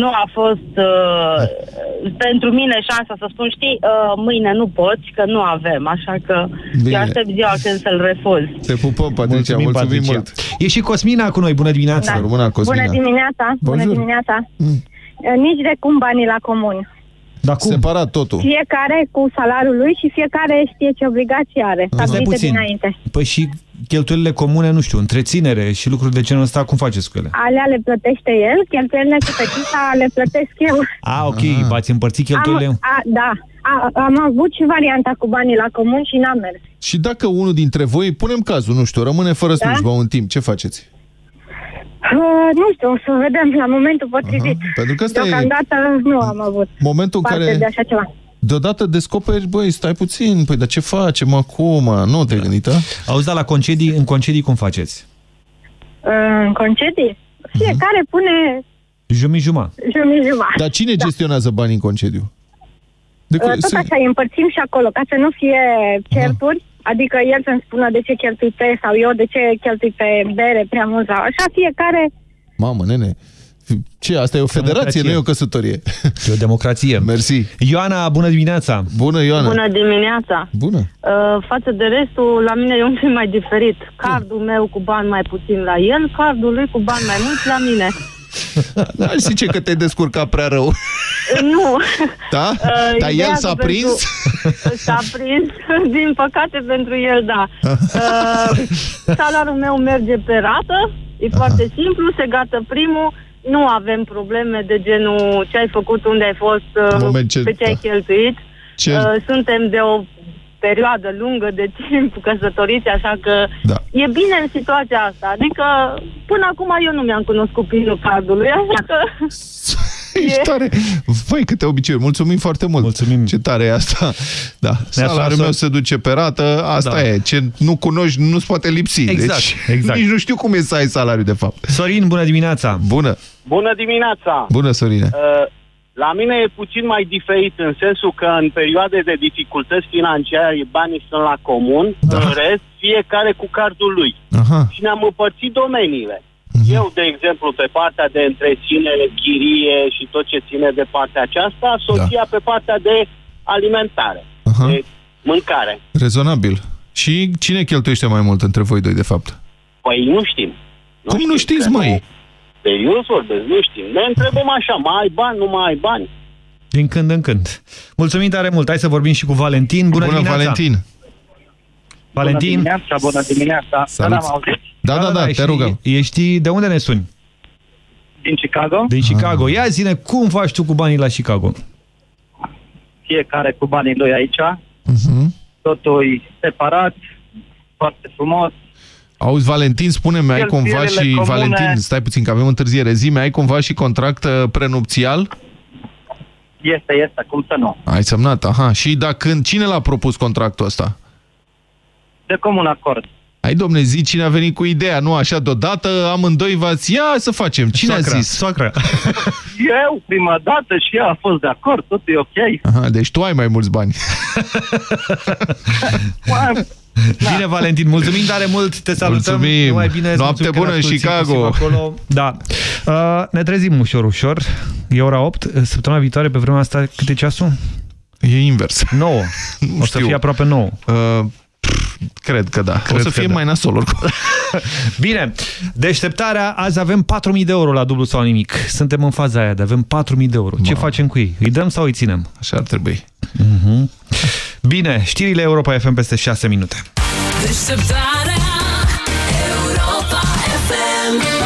nu a fost uh, pentru mine șansa să spun, știi, uh, mâine nu poți, că nu avem, așa că Bine. eu aștept ziua când să-l refuz. Te pupăm, Patricia, mulțumim, mulțumim Patricia. mult. E și Cosmina cu noi, bună dimineața! Da. Româna, Cosmina. Bună dimineața! Bună Bonjour. dimineața! Nici de cum banii la comun. Dar cum? Separat totul. Fiecare cu salariul lui și fiecare știe ce obligații are, Stai stabilite puțin. dinainte. Păi și cheltuielile comune, nu știu, întreținere și lucruri de genul ăsta, cum faceți cu ele? Alea le plătește el, cheltuielile cu fetița le plătesc eu. A, ok, v-ați împărțit cheltuielile? Am, a, da, a, am avut și varianta cu banii la comun și n-am mers. Și dacă unul dintre voi, punem cazul, nu știu, rămâne fără Da? slujbă un timp, ce faceți? Uh, nu știu, o să vedem la momentul potrivit. Pentru că ăsta e Deocamdată nu am avut momentul în parte care de așa ceva. deodată descoperi, băi, stai puțin, păi dar ce facem acum? Nu te-ai gândit, a? Auzi, dar la concedii, în concedii cum faceți? Uh, În concedii, fiecare pune Jumii-juma. jumătate. Dar cine gestionează banii în concediu? De Uh, Tot așa, îi împărțim și acolo, ca să nu fie certuri, adică el să-mi spună de ce cheltui pe sau eu de ce cheltui pe bere prea mult sau așa, fiecare Mamă, nene, ce, asta e o federație, Democrație. nu e o căsătorie. E o democrație. [LAUGHS] Mersi. Ioana, bună dimineața! Bună, Ioana! Bună dimineața! Bună! Uh, față de restul, la mine e un pic mai diferit. Cardul meu cu bani mai puțin la el, cardul lui cu bani mai mulți la mine. Aș zice că te-ai descurcat prea rău. Uh, nu. Da? Uh, [LAUGHS] Dar ideea el că s-a pentru- prins? [LAUGHS] S-a prins, [LAUGHS] din păcate pentru el, da. Uh, salariul meu merge pe rată, e foarte simplu, se gata primul, nu avem probleme de genul ce ai făcut, unde ai fost, uh, Moment ce- pe ce ai da. cheltuit. Ce- Uh, suntem de o perioadă lungă de [LAUGHS] timp căsătoriți, așa că Da. e bine în situația asta. Adică până acum eu nu mi-am cunoscut pinul cardului, așa că... [LAUGHS] Ești tare. Voi, câte obiceiuri. Mulțumim foarte mult. Mulțumim. Ce tare e asta. Da. Salariul sunat- meu se duce pe rată. Asta Da. e. Ce nu cunoști, nu-ți poate lipsi. Exact, Deci, exact. nici nu știu cum e să ai salariu, de fapt. Sorin, bună dimineața! Bună. Bună dimineața! Bună, Sorine. Uh, La mine e puțin mai diferit în sensul că în perioade de dificultăți financiare banii sunt la comun, da. în rest fiecare cu cardul lui. Aha. Și ne-am împărțit domeniile. Eu, de exemplu, pe partea de întreținere, chirie și tot ce ține de partea aceasta, soția pe partea de alimentare, Aha. de mâncare. Rezonabil. Și cine cheltuiește mai mult între voi doi, de fapt? Păi nu știm. Cum nu știți, măi? Serios vorbesc, nu știm. Ne întrebăm așa, mai ai bani, nu mai ai bani? Din când în când. Mulțumim tare mult. Hai să vorbim și cu Valentin. Bună, Bună, dimineața! Valentin. Valentin. Bună dimineața, bună dimineața. Salut. Da, da, m-auziți? Da, da, da, te ești, rugăm. Ești, de unde ne suni? Din Chicago. Din Chicago. Ia zine, cum faci tu cu banii la Chicago? Fiecare cu banii lui aici. Mhm. Totul e separat, foarte frumos. Auzi, Valentin, spune-mi, ai cumva Cheltuielile și... comune. Valentin, stai puțin, că avem întârziere. Zi, ai cumva și contract uh, prenupțial? Este, este, cum să nu. Ai semnat, aha. Și dacă, cine l-a propus contractul ăsta? De comun acord. Hai, domne, zi cine a venit cu ideea, nu așa deodată, amândoi v-ați, ia să facem. Cine Soacra, a zis? Soacra. [LAUGHS] Eu, prima dată, și ea a fost de acord, tot e ok. Aha, deci tu ai mai mulți bani. [LAUGHS] [LAUGHS] Mai- Bine, Valentin, mulțumim tare mult, te salutăm. Mulțumim. Numai bine, Noapte mulțumim că bună ne în asculti Chicago. Acolo. Da. Uh, ne trezim ușor, ușor. E ora 8. Săptămâna viitoare, pe vremea asta, cât e ceasul? E invers. 9. [LAUGHS] O să știu. fie aproape 9. Uh, cred că da. Cred o să că fie da. mai nasol oricum. [LAUGHS] Bine, deșteptarea, azi avem 4.000 de euro la dublu sau nimic. Suntem în faza aia de avem 4.000 de euro. Ce facem cu ei? Îi dăm sau îi ținem? Așa ar trebui. Mhm. Bine, știrile Europa FM peste 6 minute. Deșteptarea Europa FM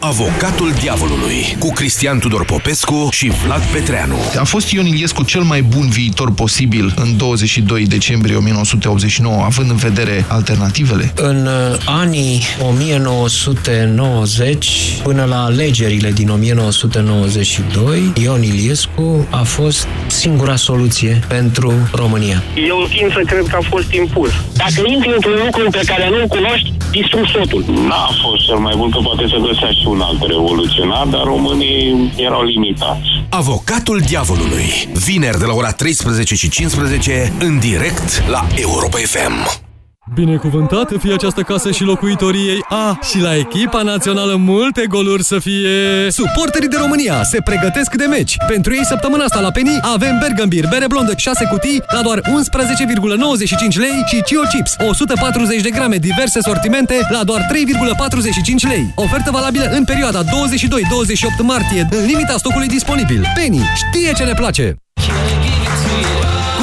Avocatul diavolului cu Cristian Tudor Popescu și Vlad Petreanu. A fost Ion Iliescu cel mai bun viitor posibil în 22 decembrie 1989, având în vedere alternativele? În uh, anii 1990 până la alegerile din 1992, Ion Iliescu a fost singura soluție pentru România. Eu tind să cred că a fost impuls. Dacă intri într-un lucru pe care nu-l cunoști, distrugi totul. N-a fost cel mai bun, că poate să găsea și un alt revoluționar, dar românii erau limitați. Avocatul diavolului. Vineri de la ora 13 și 15 în direct la Europa FM. Binecuvântată fie această casă și locuitorii ei. A, și la echipa națională multe goluri să fie... Suporterii de România se pregătesc de meci. Pentru ei săptămâna asta la Penny avem Bergambir, bere blondă 6 cutii la doar 11,95 lei și Cio Chips 140 de grame diverse sortimente la doar 3,45 lei. Ofertă valabilă în perioada 22-28 martie în limita stocului disponibil. Penny știe ce ne place!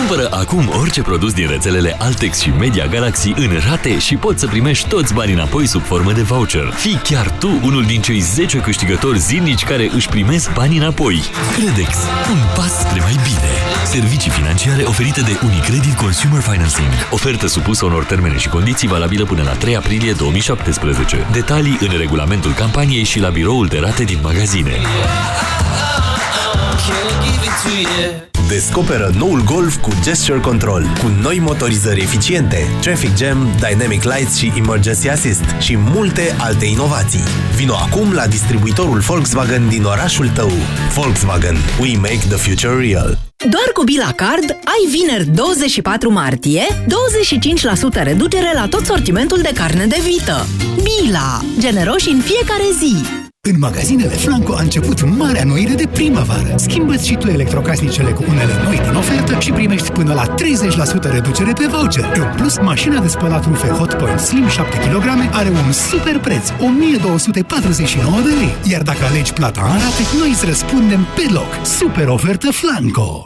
Cumpără acum orice produs din rețelele Altex și Media Galaxy în rate și poți să primești toți banii înapoi sub formă de voucher. Fii chiar tu unul din cei 10 câștigători zilnici care își primesc banii înapoi. Credex. Un pas spre mai bine. Servicii financiare oferite de Unicredit Consumer Financing. Ofertă supusă unor termene și condiții valabilă până la 3 aprilie 2017. Detalii în regulamentul campaniei și la biroul de rate din magazine. Descoperă noul Golf cu Gesture Control, cu noi motorizări eficiente, Traffic Jam, Dynamic Lights și Emergency Assist și multe alte inovații. Vino acum la distribuitorul Volkswagen din orașul tău. Volkswagen. We make the future real. Doar cu Bila Card ai vineri 24 martie 25% reducere la tot sortimentul de carne de vită. Bila. Generoși în fiecare zi. În magazinele Flanco a început marea noire de primăvară. Schimbă-ți și tu electrocasnicele cu unele noi din ofertă și primești până la 30% reducere pe voucher. În plus, mașina de spălat rufe Hotpoint Slim 7 kg are un super preț, 1249 de lei. Iar dacă alegi plata în rate, noi îți răspundem pe loc. Super ofertă Flanco!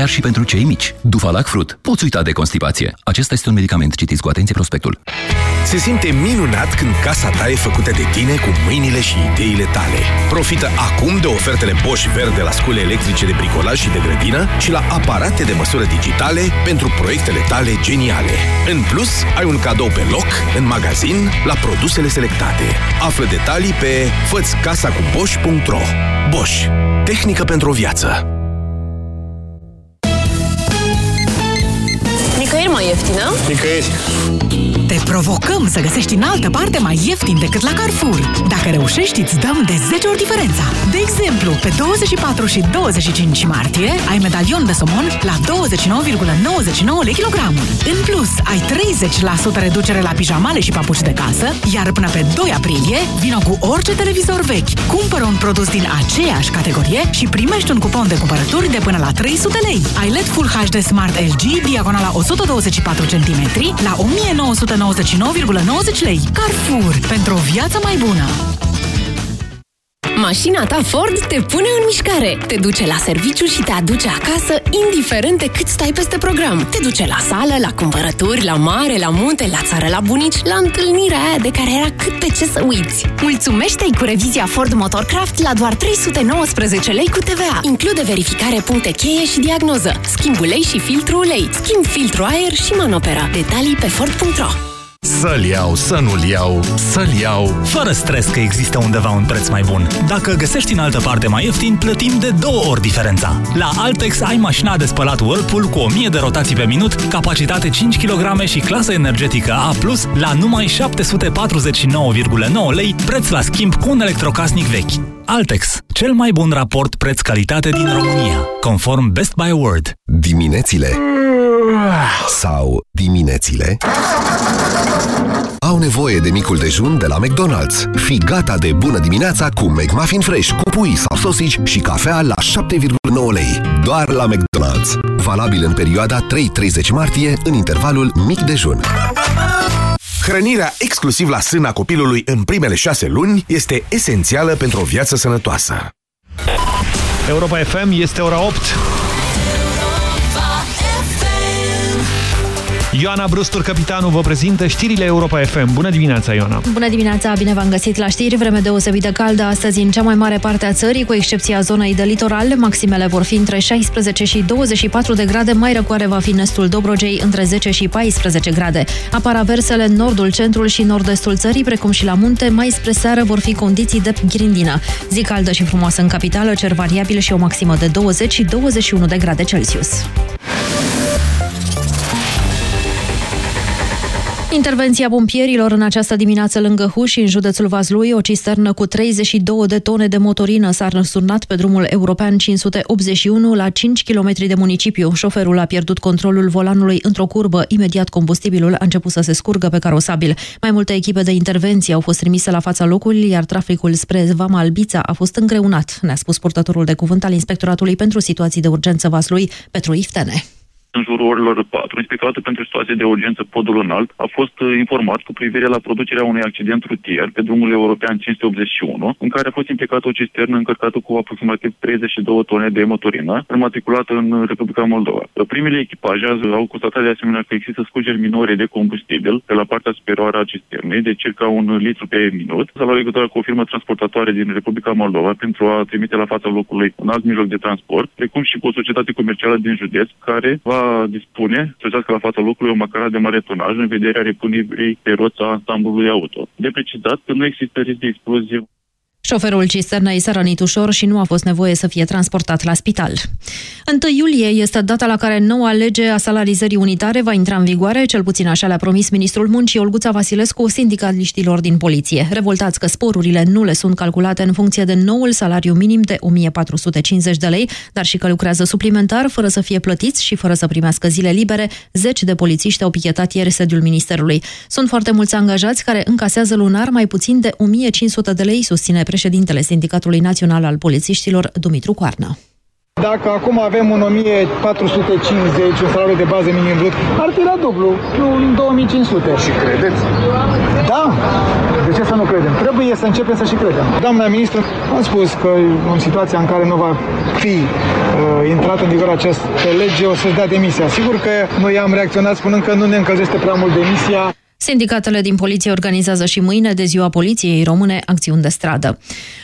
și pentru cei mici. Dufalac Fruit. Poți uita de constipație. Acesta este un medicament. Citiți cu atenție prospectul. Se simte minunat când casa ta e făcută de tine cu mâinile și ideile tale. Profită acum de ofertele Bosch Verde la scule electrice de bricolaj și de grădină și la aparate de măsură digitale pentru proiectele tale geniale. În plus, ai un cadou pe loc, în magazin, la produsele selectate. Află detalii pe fățcasacubosch.ro Bosch. Tehnică pentru o viață. Nică, nicăieri mai ieftină? Nicăieri. Te provocăm să găsești în altă parte mai ieftin decât la Carrefour. Dacă reușești, îți dăm de 10 ori diferența. De exemplu, pe 24 și 25 martie ai medalion de somon la 29,99 lei kilogramul. În plus, ai 30% reducere la pijamale și papuci de casă, iar până pe 2 aprilie, vino cu orice televizor vechi. Cumpără un produs din aceeași categorie și primești un cupon de cumpărături de până la 300 lei. Ai LED Full HD Smart LG, diagonala 124 cm, la 1999,90 lei. Carrefour, pentru o viață mai bună! Mașina ta Ford te pune în mișcare. Te duce la serviciu și te aduce acasă, indiferent de cât stai peste program. Te duce la sală, la cumpărături, la mare, la munte, la țară, la bunici, la întâlnirea aia de care era cât pe ce să uiți. Mulțumește-i cu revizia Ford Motorcraft la doar 319 lei cu TVA. Include verificare puncte cheie și diagnoză, schimb ulei și filtru ulei, schimb filtru aer și manopera. Detalii pe Ford.ro Să-l iau, să nu-l iau, să-l iau, fără stres că există undeva un preț mai bun. Dacă găsești în altă parte mai ieftin, plătim de două ori diferența. La Altex ai mașina de spălat Whirlpool cu 1000 de rotații pe minut, capacitate 5 kg și clasă energetică A+, la numai 749,9 lei, preț la schimb cu un electrocasnic vechi. Altex, cel mai bun raport preț-calitate din România, conform Best Buy Award. Diminețile sau diminețile au nevoie de micul dejun de la McDonald's. Fii gata de bună dimineața cu McMuffin Fresh, cu pui sau sosici și cafea la 7,9 lei. Doar la McDonald's. Valabil în perioada 3-30 martie, în intervalul mic dejun. Hrănirea exclusiv la sâna copilului în primele șase luni este esențială pentru o viață sănătoasă. Europa FM este ora 8. Ioana Brustur, capitanul, vă prezintă știrile Europa FM. Bună dimineața, Ioana! Bună dimineața, bine v-am găsit la știri. Vreme deosebit de caldă astăzi în cea mai mare parte a țării, cu excepția zonei de litoral. Maximele vor fi între 16 și 24 de grade, mai răcoare va fi nestul Dobrogei între 10 și 14 grade. Apar aversele în nordul, centrul și nord-estul țării, precum și la munte, mai spre seară vor fi condiții de grindină. Zi caldă și frumoasă în capitală, cer variabil și o maximă de 20 și 21 de grade Celsius. Intervenția pompierilor în această dimineață lângă Huși, în județul Vaslui, o cisternă cu 32 de tone de motorină s-a răsurnat pe drumul european 581 la 5 km de municipiu. Șoferul a pierdut controlul volanului într-o curbă. Imediat combustibilul a început să se scurgă pe carosabil. Mai multe echipe de intervenție au fost trimise la fața locului, iar traficul spre Vama Albița a fost îngreunat, ne-a spus purtătorul de cuvânt al Inspectoratului pentru Situații de Urgență Vaslui, Petru Iftene. În jurul orilor 4, Inspectoratul pentru Situații de Urgență Podul Înalt a fost uh, informat cu privire la producerea unui accident rutier pe drumul european 581, în care a fost implicată o cisternă încărcată cu aproximativ 32 tone de motorină, înmatriculată în Republica Moldova. Primele echipaje au constatat de asemenea că există scurgeri minore de combustibil pe la partea superioară a cisternei, de circa un litru pe minut. S-a luat legătura cu o firmă transportatoare din Republica Moldova pentru a trimite la fața locului un alt mijloc de transport, precum și cu o societate comercială din județ care va dispune să la fața locului o macara de mare tonaj în vederea repunirii pe roța ansamblului auto. De precizat că nu există risc de explozie Șoferul cisternei s-a rănit ușor și nu a fost nevoie să fie transportat la spital. 1 iulie este data la care noua lege a salarizării unitare va intra în vigoare, cel puțin așa le-a promis ministrul muncii Olguța Vasilescu sindicaliștilor din poliție. Revoltați că sporurile nu le sunt calculate în funcție de noul salariu minim de 1450 de lei, dar și că lucrează suplimentar, fără să fie plătiți și fără să primească zile libere, zeci de polițiști au pichetat ieri sediul ministerului. Sunt foarte mulți angajați care încasează lunar mai puțin de 1500 de lei, susține președintele Sindicatului Național al Polițiștilor, Dumitru Coarnă. Dacă acum avem un 1450, un salariu de bază minim brut, ar fi la dublu, nu în 2500. Și credeți? Da. De ce să nu credem? Trebuie să începem să și credem. Doamna ministru a spus că în situația în care nu va fi uh, intrat în vigoare această lege, o să-și dea demisia. Sigur că noi am reacționat spunând că nu ne încălzește prea mult demisia. Sindicatele din poliție organizează și mâine de ziua poliției române acțiuni de stradă.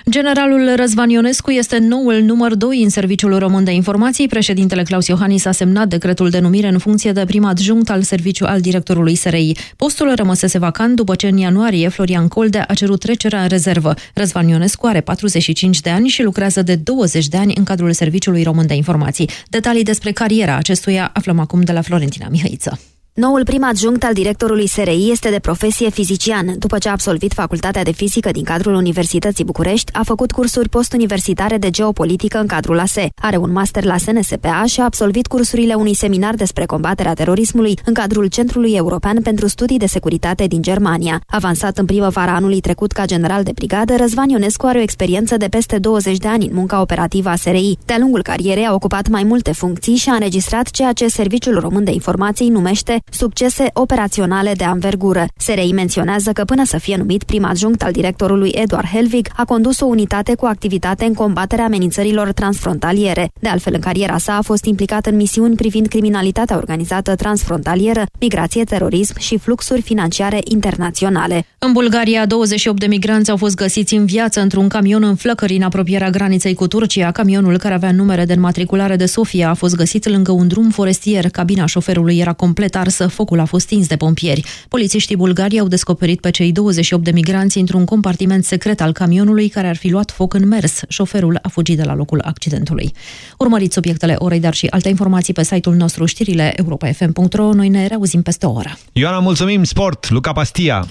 Generalul Răzvan Ionescu este noul număr 2 în Serviciul Român de Informații. Președintele Claus Iohannis a semnat decretul de numire în funcție de prim adjunct al serviciu al directorului SRI. Postul rămăsese vacant după ce în ianuarie Florian Coldea a cerut trecerea în rezervă. Răzvan Ionescu are 45 de ani și lucrează de 20 de ani în cadrul Serviciului Român de Informații. Detalii despre cariera acestuia aflăm acum de la Florentina Mihăiță. Noul prim adjunct al directorului SRI este de profesie fizician. După ce a absolvit Facultatea de Fizică din cadrul Universității București, a făcut cursuri postuniversitare de geopolitică în cadrul ASE. Are un master la SNSPA și a absolvit cursurile unui seminar despre combaterea terorismului în cadrul Centrului European pentru Studii de Securitate din Germania. Avansat în primăvara anului trecut ca general de brigadă, Răzvan Ionescu are o experiență de peste 20 de ani în munca operativă a SRI. De-a lungul carierei a ocupat mai multe funcții și a înregistrat ceea ce Serviciul Român de Informații numește succese operaționale de anvergură. SRI menționează că până să fie numit prim adjunct al directorului Eduard Helvig, a condus o unitate cu activitate în combaterea amenințărilor transfrontaliere. De altfel, în cariera sa a fost implicat în misiuni privind criminalitatea organizată transfrontalieră, migrație, terorism și fluxuri financiare internaționale. În Bulgaria, 28 de migranți au fost găsiți în viață într-un camion în flăcări în apropierea graniței cu Turcia. Camionul, care avea numere de înmatriculare de Sofia, a fost găsit lângă un drum forestier. Cabina șoferului era complet arsă, focul a fost stins de pompieri. Polițiștii bulgari au descoperit pe cei 28 de migranți într-un compartiment secret al camionului care ar fi luat foc în mers. Șoferul a fugit de la locul accidentului. Urmăriți subiectele orei, dar și alte informații pe site-ul nostru știrile europa.fm.ro. Noi ne reauzim peste o oră. Ioana, mulțumim! Sport, Luca Pastia!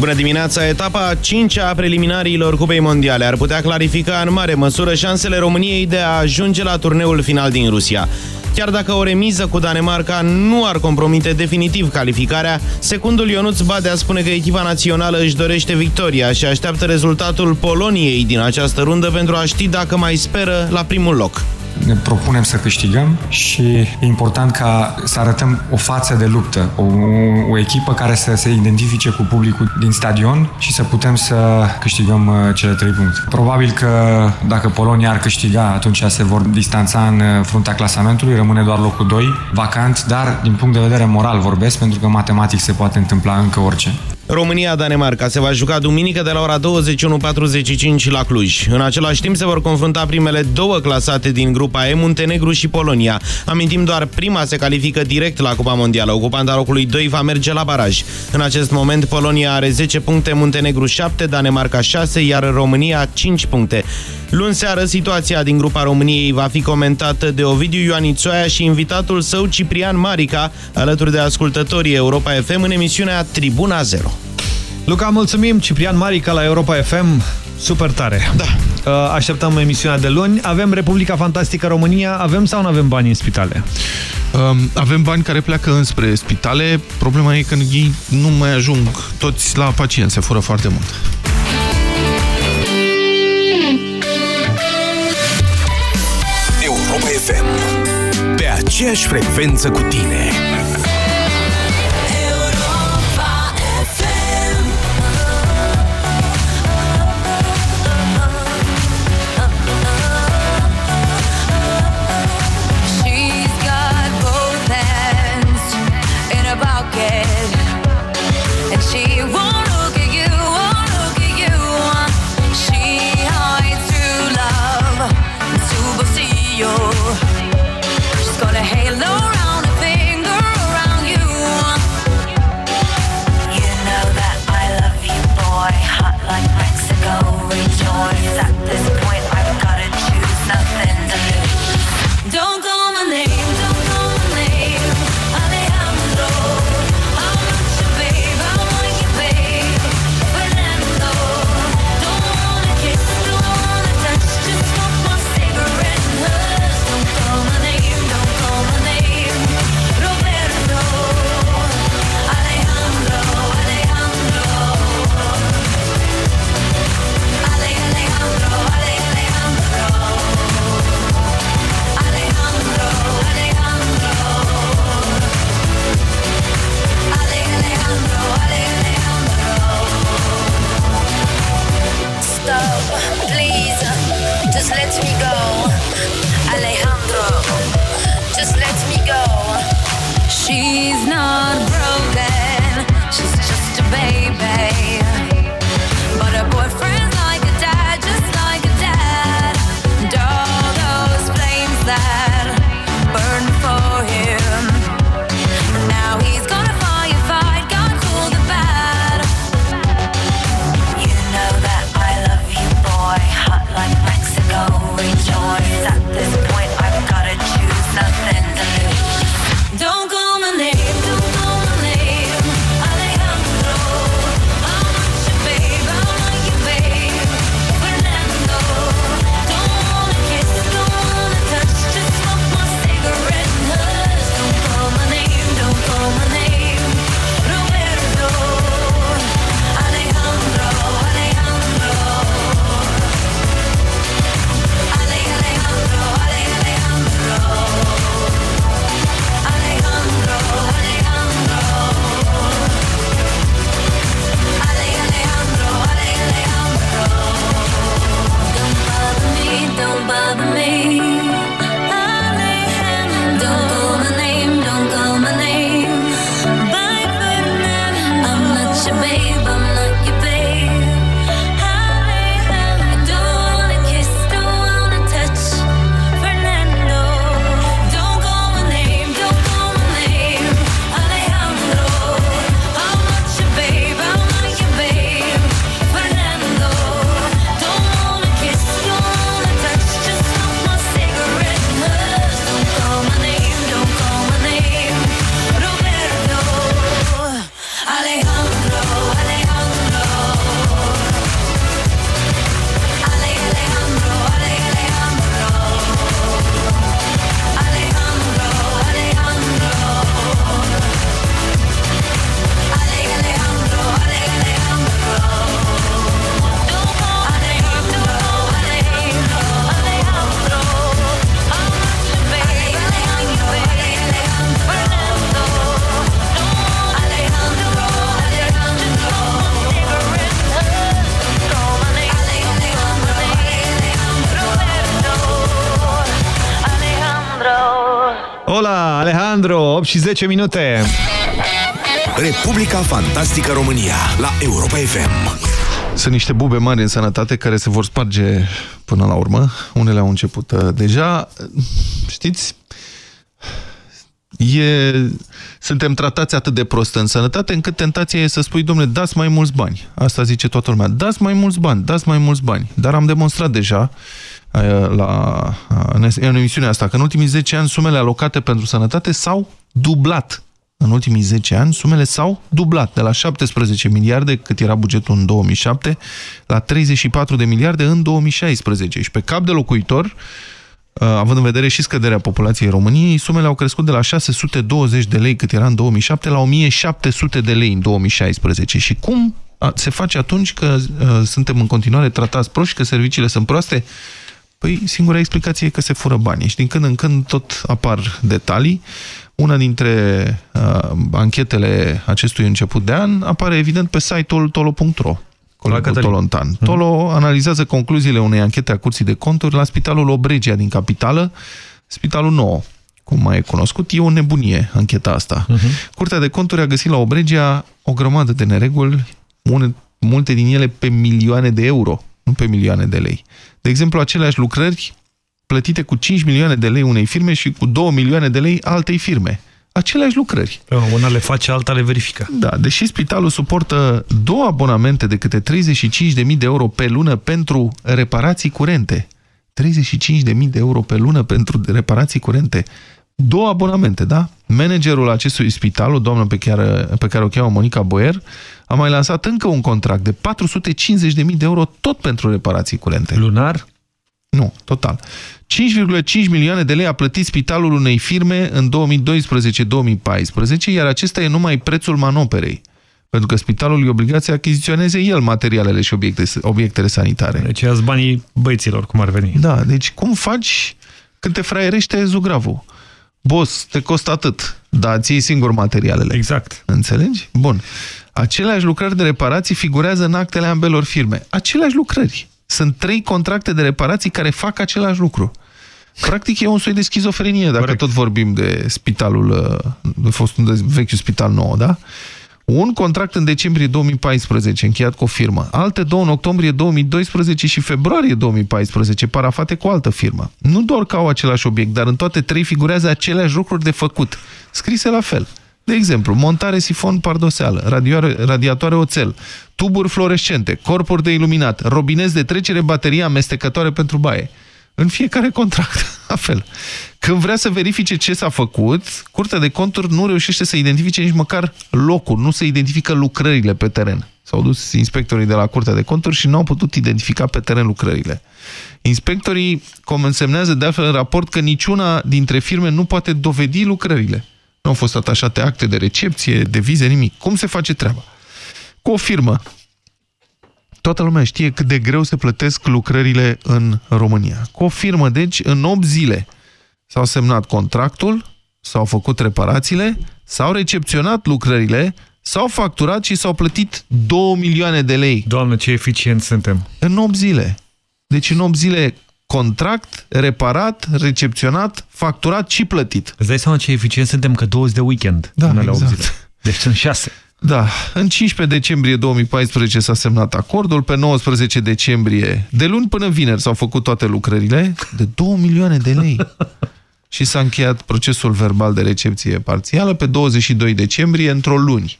Bună dimineața! Etapa 5 a preliminariilor Cupei Mondiale ar putea clarifica în mare măsură șansele României de a ajunge la turneul final din Rusia. Chiar dacă o remiză cu Danemarca nu ar compromite definitiv calificarea, secundul Ionuț Badea spune că echipa națională își dorește victoria și așteaptă rezultatul Poloniei din această rundă pentru a ști dacă mai speră la primul loc ne propunem să câștigăm și e important ca să arătăm o față de luptă, o, o echipă care să se identifice cu publicul din stadion și să putem să câștigăm uh, cele trei puncte. Probabil că dacă Polonia ar câștiga, atunci se vor distanța în uh, fruntea clasamentului, rămâne doar locul 2, vacant, dar din punct de vedere moral vorbesc, pentru că matematic se poate întâmpla încă orice. România-Danemarca se va juca duminică de la ora 21.45 la Cluj. În același timp se vor confrunta primele două clasate din grupa E, Muntenegru și Polonia. Amintim doar prima se califică direct la Cupa Mondială. Ocupanta locului 2 va merge la baraj. În acest moment Polonia are 10 puncte, Muntenegru 7, Danemarca 6, iar România 5 puncte. Luni seară, situația din grupa României va fi comentată de Ovidiu Ioanițoaia și invitatul său Ciprian Marica, alături de ascultătorii Europa FM în emisiunea Tribuna Zero. Luca, mulțumim! Ciprian Marica la Europa FM. Super tare. Da. Uh, așteptăm emisiunea de luni. Avem Republica Fantastică România. Avem sau nu avem bani în spitale? Um, avem bani care pleacă înspre spitale. Problema e că ei nu mai ajung toți la pacienți. Se fură foarte mult. Europa FM. Pe aceeași frecvență cu tine. Și 10 minute. Republica Fantastică România la Europa FM. Sunt niște bube mari în sănătate care se vor sparge până la urmă. Unele au început uh, deja. Știți, e... suntem tratați atât de prost în sănătate încât tentația e să spui, domnule, dați mai mulți bani. Asta zice toată lumea. Dați mai mulți bani, dați mai mulți bani. Dar am demonstrat deja uh, la, uh, în în emisiunea asta că în ultimii 10 ani sumele alocate pentru sănătate s-au dublat. În ultimii 10 ani, sumele s-au dublat, de la 17 miliarde, cât era bugetul în 2007, la 34 de miliarde în 2016. Și pe cap de locuitor, uh, având în vedere și scăderea populației României, sumele au crescut de la 620 de lei, cât era în 2007, la 1700 de lei în 2016. Și cum a- se face atunci că uh, suntem în continuare tratați proști, că serviciile sunt proaste? Păi, singura explicație e că se fură banii și din când în când tot apar detalii. Una dintre uh, anchetele acestui început de an apare evident pe site-ul tolo.ro. Colegul Cătălin. Tolontan. Tolo analizează concluziile unei anchete a Curții de Conturi la Spitalul Obregia din Capitală, Spitalul Nou, cum mai e cunoscut. E o nebunie ancheta asta. Curtea de Conturi a găsit la Obregia o grămadă de nereguli, une, multe din ele pe milioane de euro, nu pe milioane de lei. De exemplu, aceleași lucrări plătite cu 5 milioane de lei unei firme și cu 2 milioane de lei altei firme. Aceleași lucrări. Una le face, alta le verifică. Da, deși spitalul suportă două abonamente de câte 35.000 de euro pe lună pentru reparații curente. 35.000 de euro pe lună pentru reparații curente. Două abonamente, da? Managerul acestui spital, o doamnă pe care, pe care o cheamă Monica Boer, a mai lansat încă un contract de 450.000 de euro tot pentru reparații curente. Lunar? Nu, total. 5,5 milioane de lei a plătit spitalul unei firme în 2012-2014, iar acesta e numai prețul manoperei. Pentru că spitalul e obligat să achiziționeze el materialele și obiecte, obiectele sanitare. Deci ia banii băieților, cum ar veni. Da, deci cum faci când te fraierește zugravul? Boss, te costă atât, dar îți iei singur materialele. Exact. Înțelegi? Bun. Aceleași lucrări de reparații figurează în actele ambelor firme. Aceleași lucrări. Sunt trei contracte de reparații care fac același lucru. Practic e un soi de schizofrenie, dacă Correct. tot vorbim de spitalul, uh, de fostul de vechiul spital nou, da? Un contract în decembrie 2014, încheiat cu o firmă, alte două în octombrie 2012 și februarie 2014, parafate cu o altă firmă. Nu doar că au același obiect, dar în toate trei figurează aceleași lucruri de făcut, scrise la fel. De exemplu, montare sifon pardoseală, radioare, radiatoare oțel, tuburi fluorescente, corpuri de iluminat, robineți de trecere, baterie amestecătoare pentru baie. În fiecare contract, [LAUGHS] la fel. Când vrea să verifice ce s-a făcut, Curtea de Conturi nu reușește să identifice nici măcar locul, nu se identifică lucrările pe teren. S-au dus inspectorii de la Curtea de Conturi și nu au putut identifica pe teren lucrările. Inspectorii însemnează de altfel în raport că niciuna dintre firme nu poate dovedi lucrările. Nu au fost atașate acte de recepție, de vize, nimic. Cum se face treaba? Cu o firmă. Toată lumea știe cât de greu se plătesc lucrările în România. Cu o firmă, deci, în 8 zile s-au semnat contractul, s-au făcut reparațiile, s-au recepționat lucrările, s-au facturat și s-au plătit 2 milioane de lei. Doamne, ce eficient suntem! În 8 zile. Deci în 8 zile contract, reparat, recepționat, facturat și plătit. Îți dai seama ce eficient suntem că 20 de weekend Da, până la 8 exact. zile. Deci sunt 6. Da, în 15 decembrie 2014 s-a semnat acordul, pe 19 decembrie, de luni până vineri s-au făcut toate lucrările, de 2 milioane de lei. [LAUGHS] și s-a încheiat procesul verbal de recepție parțială pe 22 decembrie, într-o luni.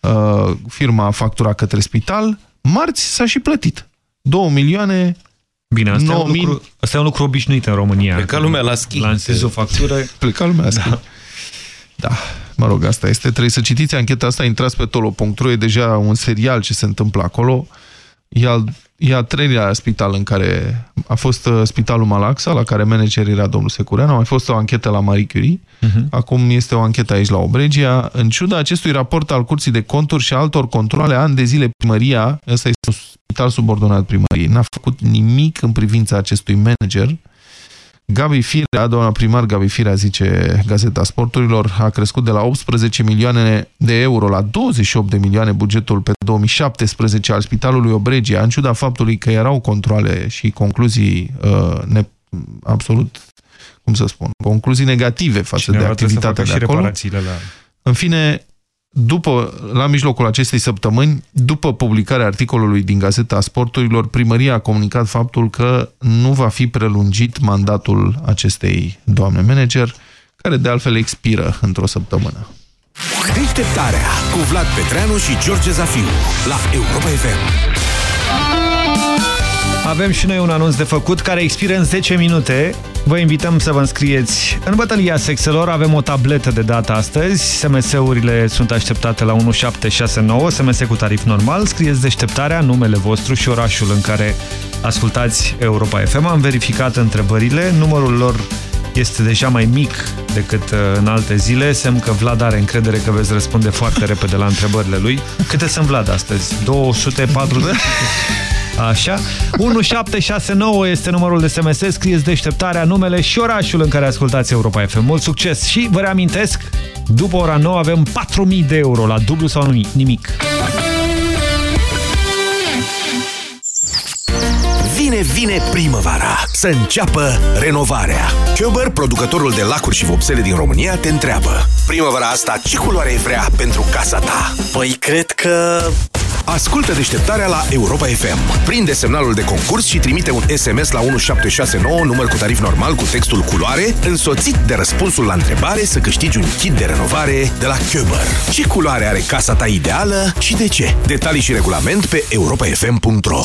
Uh, firma a facturat către spital, marți s-a și plătit. 2 milioane Bine, asta, e un 9000. lucru, asta e un lucru obișnuit în România. Pleca lumea la schi. Lansezi o factură... [LAUGHS] Pleca lumea la schi. Da. da. Mă rog, asta este. Trebuie să citiți ancheta asta, intrați pe tolo.ro, e deja un serial ce se întâmplă acolo. E, al, e a treilea spital în care a fost uh, spitalul Malaxa, la care manager era domnul Secureanu, a mai fost o anchetă la Marie Curie, Mhm. acum este o anchetă aici la Obregia. În ciuda acestui raport al Curții de Conturi și altor controle, ani de zile primăria, ăsta este un spital subordonat primăriei, n-a făcut nimic în privința acestui manager, Gabi Firea, doamna primar Gabi Firea, zice Gazeta Sporturilor, a crescut de la 18 milioane de euro la 28 de milioane bugetul pe 2017 al Spitalului Obregia, în ciuda faptului că erau controle și concluzii uh, ne, absolut cum să spun, concluzii negative față Cineva de trebuie să activitatea facă de și acolo. reparațiile la... În fine, după, la mijlocul acestei săptămâni, după publicarea articolului din Gazeta Sporturilor, primăria a comunicat faptul că nu va fi prelungit mandatul acestei doamne manager, care de altfel expiră într-o săptămână. Deșteptarea cu Vlad Petreanu și George Zafiu la Europa FM. Avem și noi un anunț de făcut care expiră în 10 minute. Vă invităm să vă înscrieți în bătălia sexelor. Avem o tabletă de data astăzi. SMS-urile sunt așteptate la 1769, SMS cu tarif normal. Scrieți deșteptarea, numele vostru și orașul în care ascultați Europa FM. Am verificat întrebările. Numărul lor este deja mai mic decât uh, în alte zile, semn că Vlad are încredere că veți răspunde foarte repede la întrebările lui. Câte sunt Vlad astăzi? 240? [LAUGHS] Așa. 1769 este numărul de SMS, scrieți deșteptarea, numele și orașul în care ascultați Europa FM. Mult succes și vă reamintesc, după ora 9 avem 4000 de euro la dublu sau nimic. Vine, vine primăvara. Să înceapă renovarea. Köber, producătorul de lacuri și vopsele din România, te întreabă. Primăvara asta, ce culoare vrea pentru casa ta? Păi, cred că... Ascultă deșteptarea la Europa FM. Prinde semnalul de concurs și trimite un SMS la 1769, număr cu tarif normal cu textul culoare, însoțit de răspunsul la întrebare să câștigi un kit de renovare de la Köber. Ce culoare are casa ta ideală și de ce? Detalii și regulament pe europafm.ro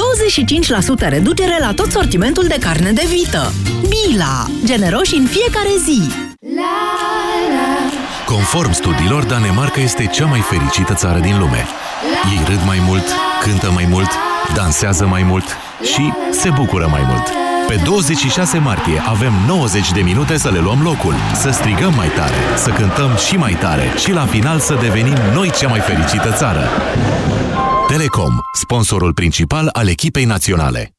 25% reducere la tot sortimentul de carne de vită. Bila. Generoși în fiecare zi. Conform studiilor, Danemarca este cea mai fericită țară din lume. Ei râd mai mult, cântă mai mult, dansează mai mult și se bucură mai mult. Pe 26 martie avem 90 de minute să le luăm locul, să strigăm mai tare, să cântăm și mai tare și la final să devenim noi cea mai fericită țară. Telecom, sponsorul principal al echipei naționale.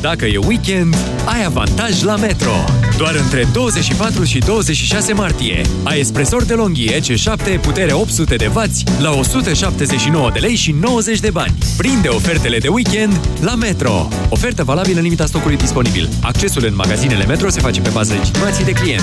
Dacă e weekend, ai avantaj la Metro. Doar între 24 și 26 martie ai espresor de longhie C7 putere 800 de W la 179 de lei și 90 de bani. Prinde ofertele de weekend la Metro. Ofertă valabilă în limita stocului disponibil. Accesul în magazinele Metro se face pe bază legitimației de client.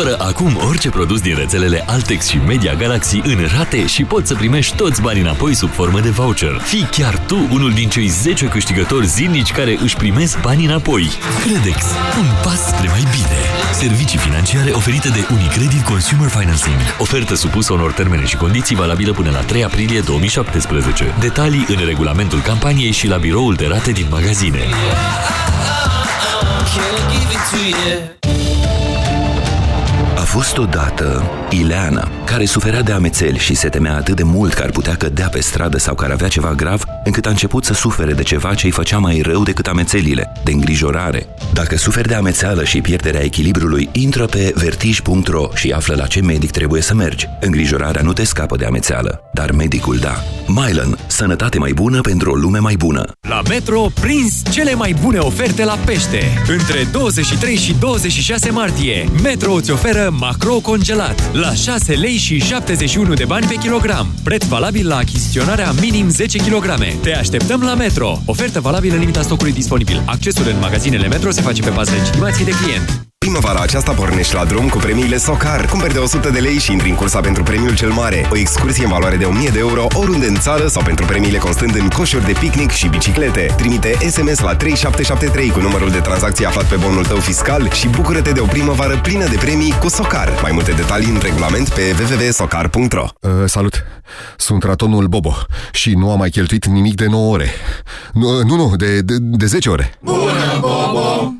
Cumpără acum orice produs din rețelele Altex și Media Galaxy în rate și poți să primești toți banii înapoi sub formă de voucher. Fii chiar tu unul din cei 10 câștigători zilnici care își primesc banii înapoi. Credex. Un pas spre mai bine. Servicii financiare oferite de Unicredit Consumer Financing. Ofertă supusă unor termene și condiții valabilă până la 3 aprilie 2017. Detalii în regulamentul campaniei și la biroul de rate din magazine. A fost odată Ileana, care suferea de amețeli și se temea atât de mult că ar putea cădea pe stradă sau că ar avea ceva grav, încât a început să sufere de ceva ce îi făcea mai rău decât amețelile, de îngrijorare. Dacă suferi de amețeală și pierderea echilibrului, intră pe vertij.ro și află la ce medic trebuie să mergi. Îngrijorarea nu te scapă de amețeală, dar medicul da. Mylan. Sănătate mai bună pentru o lume mai bună. La Metro, prins cele mai bune oferte la pește. Între 23 și 26 martie, Metro îți oferă macro congelat la 6 lei și 71 de bani pe kilogram. Preț valabil la achiziționarea minim 10 kg. Te așteptăm la Metro. Ofertă valabilă în limita stocului disponibil. Accesul în magazinele Metro se face pe bază legitimației de client. Primăvara aceasta pornești la drum cu premiile Socar. Cumperi de 100 de lei și intri în cursa pentru premiul cel mare. O excursie în valoare de 1000 de euro oriunde în țară sau pentru premiile constând în coșuri de picnic și biciclete. Trimite SMS la 3773 cu numărul de tranzacție aflat pe bonul tău fiscal și bucură-te de o primăvară plină de premii cu Socar. Mai multe detalii în regulament pe www.socar.ro Uh, salut! Sunt ratonul Bobo și nu am mai cheltuit nimic de 9 ore. Nu, nu, nu de, de, de 10 ore. Bună, Bobo!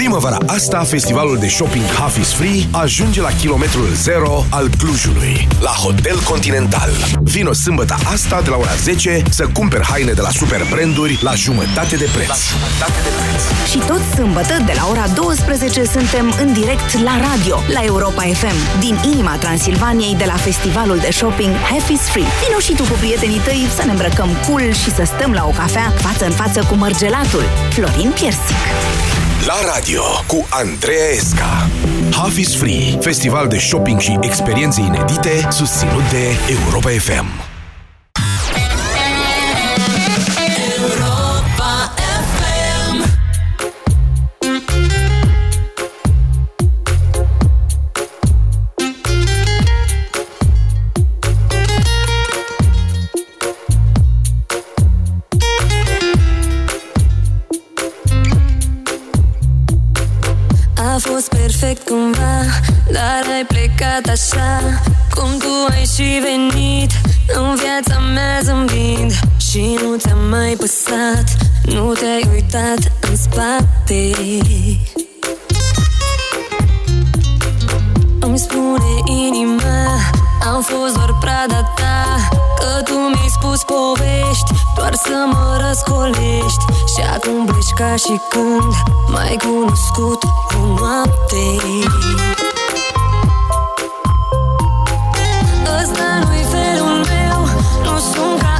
Primăvara asta, festivalul de shopping Half is Free ajunge la kilometrul zero al Clujului, la Hotel Continental. Vino sâmbătă asta de la ora 10 să cumperi haine de la super branduri la jumătate de preț. La jumătate de preț. Și tot sâmbătă, de la ora 12, suntem în direct la radio, la Europa FM, din inima Transilvaniei, de la festivalul de shopping Half is Free. Vino și tu cu prietenii tăi să ne îmbrăcăm cool și să stăm la o cafea față în față cu mărgelatul. Florin Piersic. La radio cu Andreea Esca. Half is Free, festival de shopping și experiențe inedite susținut de Europa FM. Fost perfect cumva Dar ai plecat așa. Cum tu ai și venit În viața mea zâmbind. Și nu ți-a mai păsat Nu te-ai uitat în spate. Îmi spune inima Am fost doar prada ta. Că tu mi-ai spus povești Doar să mă răscolești. Și acum pleci ca și când M-ai cunoscut o noapte. Ăsta nu-i felul meu Nu sunt ca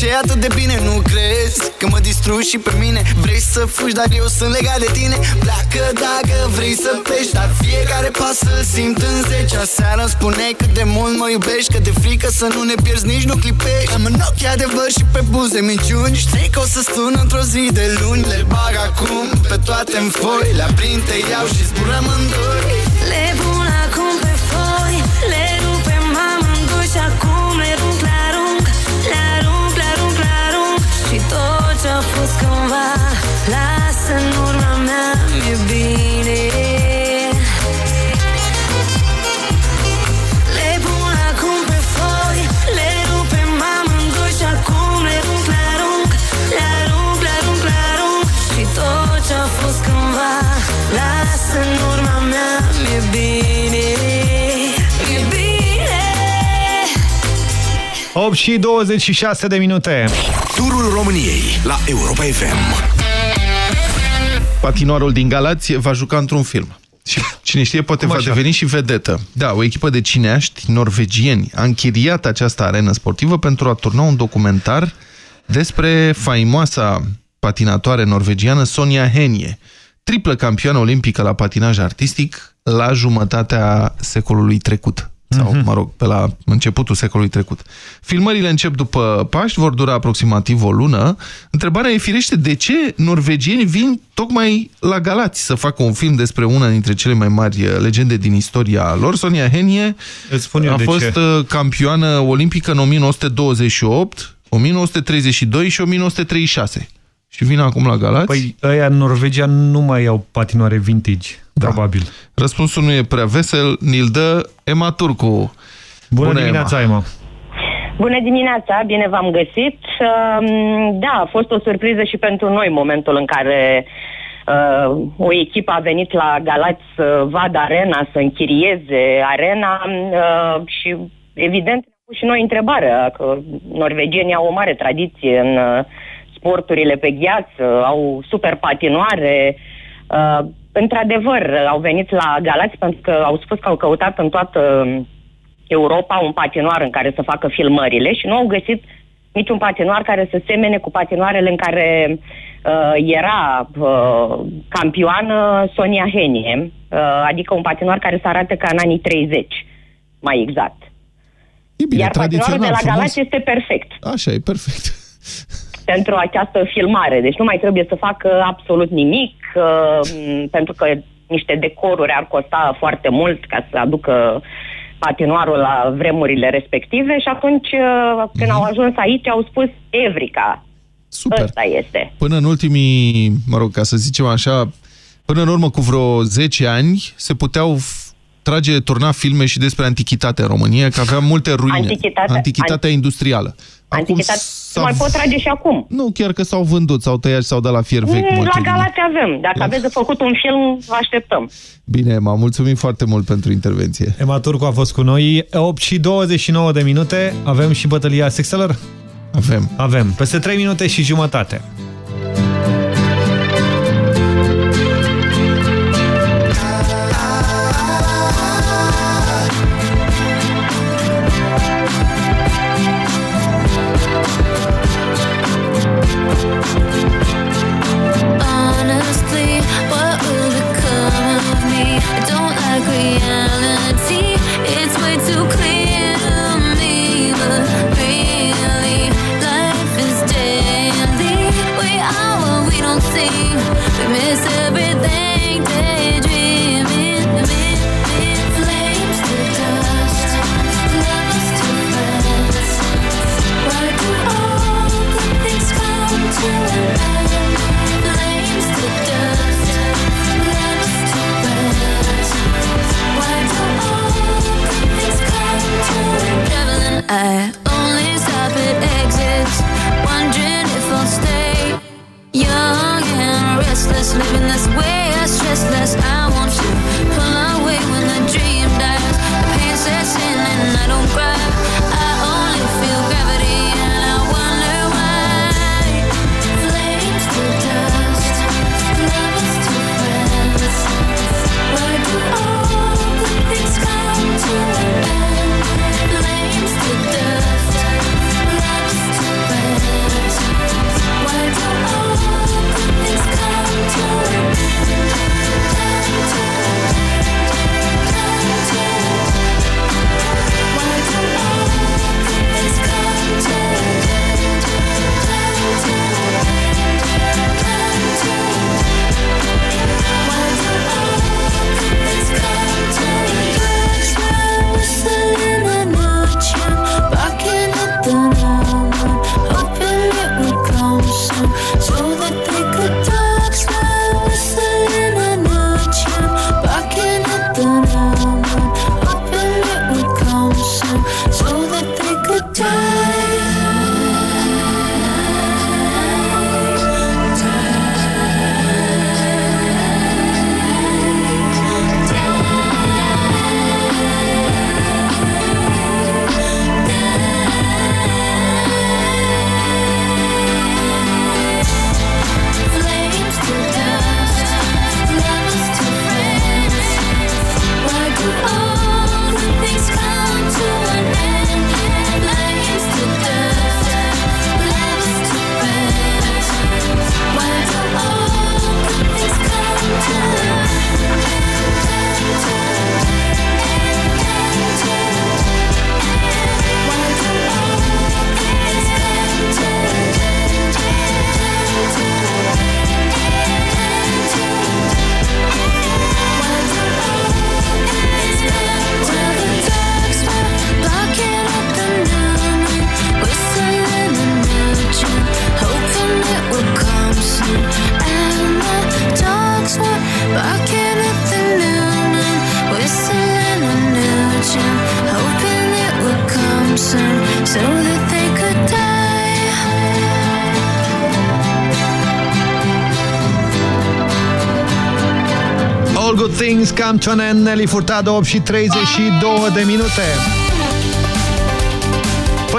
mie ce atât de bine Nu crezi că mă distrugi și pe mine? Vrei să fugi, dar eu sunt legat de tine. Pleacă dacă vrei să pleci Dar fiecare pas să-l simt în zece. Aseară îmi spuneai cât de mult mă iubești Că de frică să nu ne pierzi, nici nu clipești. Am în ochi adevăr și pe buze minciuni. Știi că o să sun într-o zi de luni. Le bag acum pe toate în foi Le aprind, te iau și zburăm în doi. Le pun tot ce-a fost cândva Lasă în urma mea, mi-e bine. Le pun acum pe foi Le rupem amândoi și acum le arunc, le arunc Le arunc, le arunc, le arunc. Și tot ce-a fost cândva Lasă în urma mea, mi-e bine. Mi-e bine. 8 și 26 de minute. Turul României la Europa FM. Patinoarul din Galați va juca într-un film. Și cine știe, poate Cum va așa? deveni și vedetă. Da, o echipă de cineaști norvegieni a închiriat această arenă sportivă pentru a turna un documentar despre faimoasa patinatoare norvegiană Sonia Henie, triplă campioană olimpică la patinaj artistic la jumătatea secolului trecut. Sau, mă rog, pe la începutul secolului trecut. Filmările încep după Paști, vor dura aproximativ o lună. Întrebarea e firește de ce norvegieni vin tocmai la Galați să facă un film despre una dintre cele mai mari uh, legende din istoria lor. Sonia Henie spun eu a de fost ce. uh, campioană olimpică în 1928, 1932 și 1936. Și vine acum la Galați. Păi ăia în Norvegia nu mai au patinoare vintage, da. probabil. Răspunsul nu e prea vesel, ni-l dă Emma Turcu. Bună, Bună, dimineața, Emma. Bună dimineața, bine v-am găsit. Um, Da, a fost o surpriză și pentru noi momentul în care uh, o echipă a venit la Galați să vadă arena, să închirieze arena uh, și evident am pus și noi întrebarea că norvegienii au o mare tradiție în uh, sporturile pe gheață, au super patinoare. Uh, într-adevăr, au venit la Galați pentru că au spus că au căutat în toată Europa un patinoar în care să facă filmările și nu au găsit niciun patinoar care să semene cu patinoarele în care uh, era uh, campioană Sonia Henie, uh, adică un patinoar care să arate ca în anii 30, mai exact. E bine, Iar patinoarul de tradițional, la frumos. Galați este perfect Așa, e perfect. Pentru această filmare. Deci nu mai trebuie să facă absolut nimic, uh, m, pentru că niște decoruri ar costa foarte mult ca să aducă patinoarul la vremurile respective și atunci uh, când au ajuns aici au spus Evrica. Super. Ăsta este. Până în ultimii, mă rog, ca să zicem așa, până în urmă cu vreo 10 ani, se puteau f- trage, turna filme și despre antichitate în România, că aveam multe ruine. Antichitate- Antichitatea industrială. Antichitate se mai pot trage și acum. Nu, chiar că s-au vândut, s-au tăiat și s-au dat la fier vechi Mm, multe La din- Galați avem. Dacă aveți de făcut un film, vă așteptăm. Bine, m-am mulțumit foarte mult pentru intervenție. Emma Turcu a fost cu noi. 8 și 29 de minute. Avem și bătălia sexelor? Avem. Avem. Peste 3 minute și jumătate. Things Come to an End, Nelly Furtado, 8 și 32 de minute.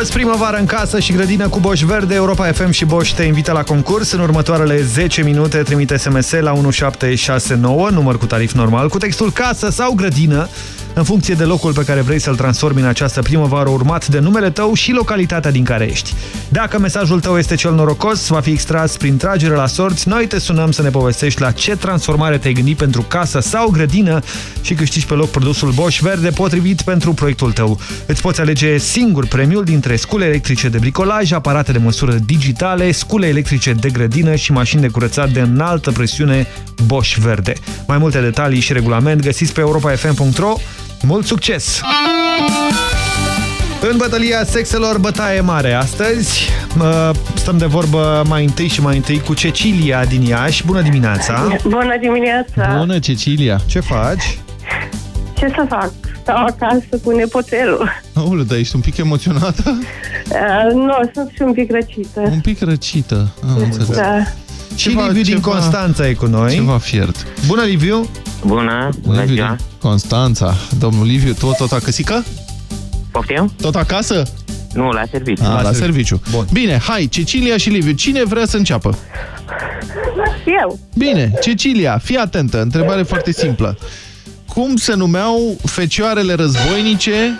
Fă-ți primăvară în casă și grădină cu Bosch Verde. Europa FM și Bosch te invită la concurs. În următoarele 10 minute trimite SMS la 1769, număr cu tarif normal, cu textul casă sau grădină, în funcție de locul pe care vrei să-l transformi în această primăvară, urmat de numele tău și localitatea din care ești. Dacă mesajul tău este cel norocos, va fi extras prin tragere la sorți, noi te sunăm să ne povestești la ce transformare te-ai gândit pentru casă sau grădină și câștigi pe loc produsul Bosch Verde potrivit pentru proiectul tău. Îți poți alege singur premiul dintre scule electrice de bricolaj, aparate de măsură digitale, scule electrice de grădină și mașini de curățat de înaltă presiune Bosch Verde. Mai multe detalii și regulament găsiți pe europafm.ro. Mult succes! În bătălia sexelor, bătaie mare astăzi. Mă, Stăm de vorbă mai întâi și mai întâi cu Cecilia din Iași. Bună dimineața! Bună dimineața! Bună, Cecilia! Ce faci? Ce să fac? Stau acasă cu nepoțelul. Aoleu, dar ești un pic emoționată? [LAUGHS] Uh, nu, sunt și un pic răcită. Un pic răcită, am înțeles. Da. Și Liviu din Constanța e cu noi. Ceva fiert. Bună, Liviu! Bună, bună Liviu ziua. din Constanța. Domnul Liviu, tu tot acăsică? Poftim? Tot acasă? Nu, la serviciu. A, la, serviciu. Bun. Bine, hai, Cecilia și Liviu, cine vrea să înceapă? Eu. Bine, Cecilia, fii atentă, întrebare foarte simplă. Cum se numeau fecioarele războinice?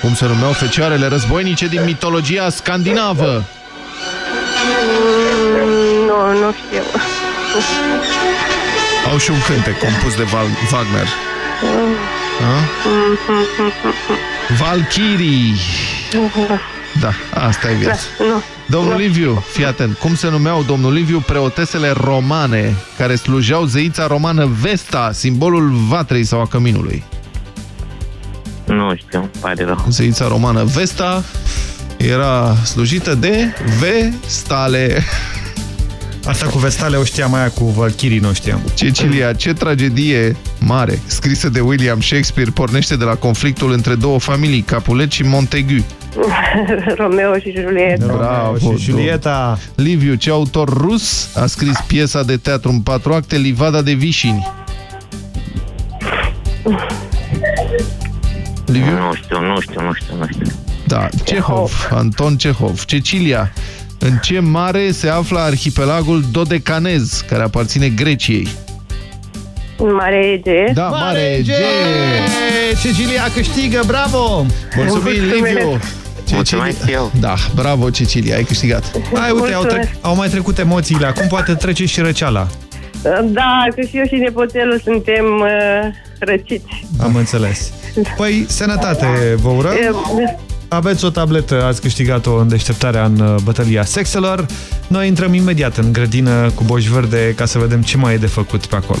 Cum se numeau fecioarele războinice din mitologia scandinavă? Mm, Nu, nu știu. Au și un cântec compus de Val Wagner. A? Valkyrie. Da, asta e viața. Da, nu. Domnul Liviu, fii atent, cum se numeau, domnul Liviu, preotesele romane care slujeau zeița romană Vesta, simbolul vatrei sau a căminului? Nu știu, pare rău. Zeița romană Vesta era slujită de Vestale. Asta cu Vestale o știam, aia cu Valkyrie nu știam. Cecilia, ce tragedie mare, scrisă de William Shakespeare, pornește de la conflictul între două familii, Capulet și Montagu. [LAUGHS] Romeo și Julieta. Bravo, și Julieta. Liviu, ce autor rus a scris piesa de teatru în patru acte Livada de Vișini? Liviu? Nu știu, nu știu, nu știu, nu știu. Da, Cehov, Anton Cehov. Cecilia, în ce mare se află arhipelagul Dodecanez, care aparține Greciei? Mare Ege. Da, Mare Ege! Cecilia câștigă, bravo! Mulțumim, Mulțumesc. Liviu! Mulțumesc eu. Da, bravo, Cecilia, ai câștigat. Hai, uite, au, tre Mulțumesc. au mai trecut emoțiile, acum poate trece și răceala. Da, că și eu și nepoțelul suntem uh, răciți. Am înțeles. Păi, sănătate vă urăm. Aveți o tabletă, ați câștigat-o în deșteptarea în uh, bătălia sexelor. Noi intrăm imediat în grădină cu boși verde ca să vedem ce mai e de făcut pe acolo.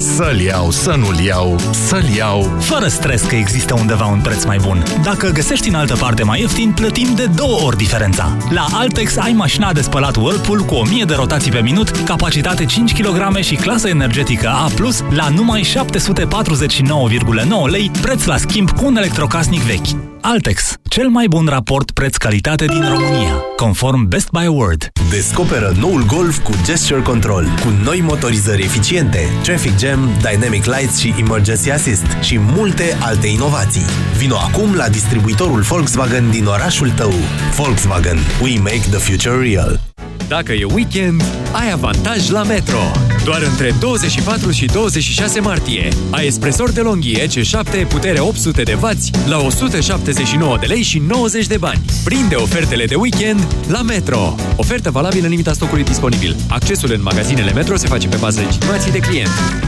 Să-l iau, să nu-l iau, să-l iau, fără stres că există undeva un preț mai bun. Dacă găsești în altă parte mai ieftin, plătim de două ori diferența. La Altex ai mașina de spălat Whirlpool cu 1000 de rotații pe minut, capacitate 5 kg și clasă energetică A+, la numai 749,9 lei, preț la schimb cu un electrocasnic vechi. Altex, cel mai bun raport preț-calitate din România, conform Best Buy Award. Descoperă noul Golf cu Gesture Control, cu noi motorizări eficiente, Traffic Jam, Dynamic Lights și Emergency Assist și multe alte inovații. Vino acum la distribuitorul Volkswagen din orașul tău. Volkswagen. We make the future real. Dacă e weekend, ai avantaj la Metro. Doar între 24 și 26 martie. Ai espresor de longhie C7 putere 800 de W la 179 de lei și 90 de bani. Prinde ofertele de weekend la Metro. Ofertă valabilă în limita stocului disponibil. Accesul în magazinele Metro se face pe bază legitimației de client.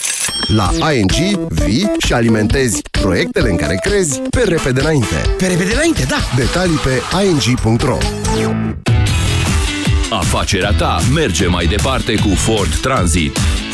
La ING vii și alimentezi proiectele în care crezi pe repede înainte. Pe repede înainte, da! Detalii pe ing.ro Afacerea ta merge mai departe cu Ford Transit.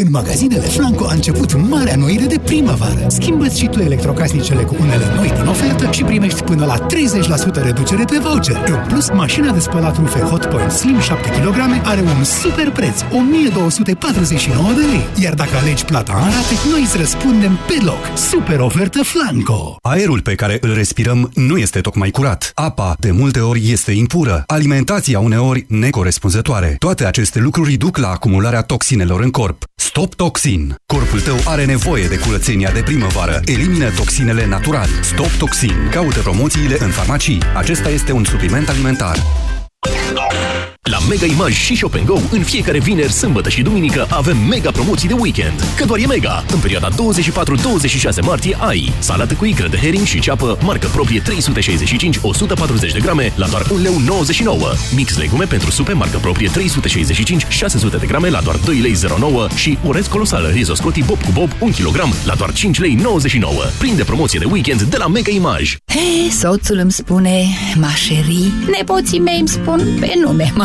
În magazinele Flanco a început marea noire de primăvară. Schimbă-ți și tu electrocasnicele cu unele noi din ofertă și primești până la 30% reducere pe voucher. În plus, mașina de spălat rufe Hotpoint Slim 7 kg are un super preț, 1249 de lei. Iar dacă alegi plata în rate, noi îți răspundem pe loc. Super ofertă Flanco! Aerul pe care îl respirăm nu este tocmai curat. Apa, de multe ori, este impură. Alimentația uneori necorespunzătoare. Toate aceste lucruri duc la acumularea toxinelor în corp. Stop Toxin. Corpul tău are nevoie de curățenia de primăvară. Elimină toxinele natural. Stop Toxin. Caută promoțiile în farmacii. Acesta este un supliment alimentar. La Mega Image și Shop Go, în fiecare vineri, sâmbătă și duminică avem mega promoții de weekend. Că doar e mega! În perioada 24-26 martie ai salată cu icră de herring și ceapă, marcă proprie 365 140 de grame la doar 1,99 leu. Mix legume pentru supe, marcă proprie 365 600 de grame la doar 2,09 lei și orez colosal Rizzo Scotti Bob cu Bob 1 kg la doar 5,99 lei. Prinde promoție de weekend de la Mega Image. Hei, soțul îmi spune Mașerii, nepoții mei îmi spun pe nume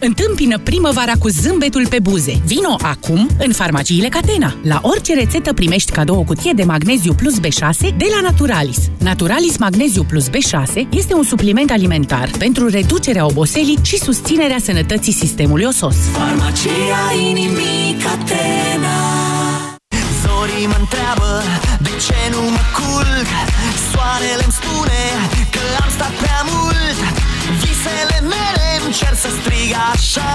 Întâmpină primăvara cu zâmbetul pe buze. Vino acum în farmaciile Catena. La orice rețetă primești cadou o cutie de magneziu plus B6 de la Naturalis. Naturalis Magneziu plus B6 este un supliment alimentar pentru reducerea oboselii și susținerea sănătății sistemului osos. Farmacia inimii Catena Zorii mă întreabă de ce nu mă culc Soarele îmi spune că am stat prea mult Visele mele îmi cer să strig așa.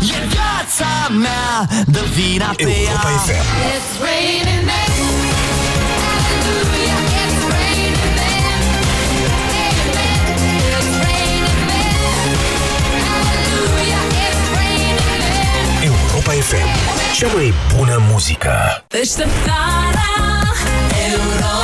E viața mea, dă vina pe ea. It's raining men Hallelujah, it's raining men It's raining men Hallelujah, it's raining men Europa FM. Cea mai bună muzică. Deșteptarea Europa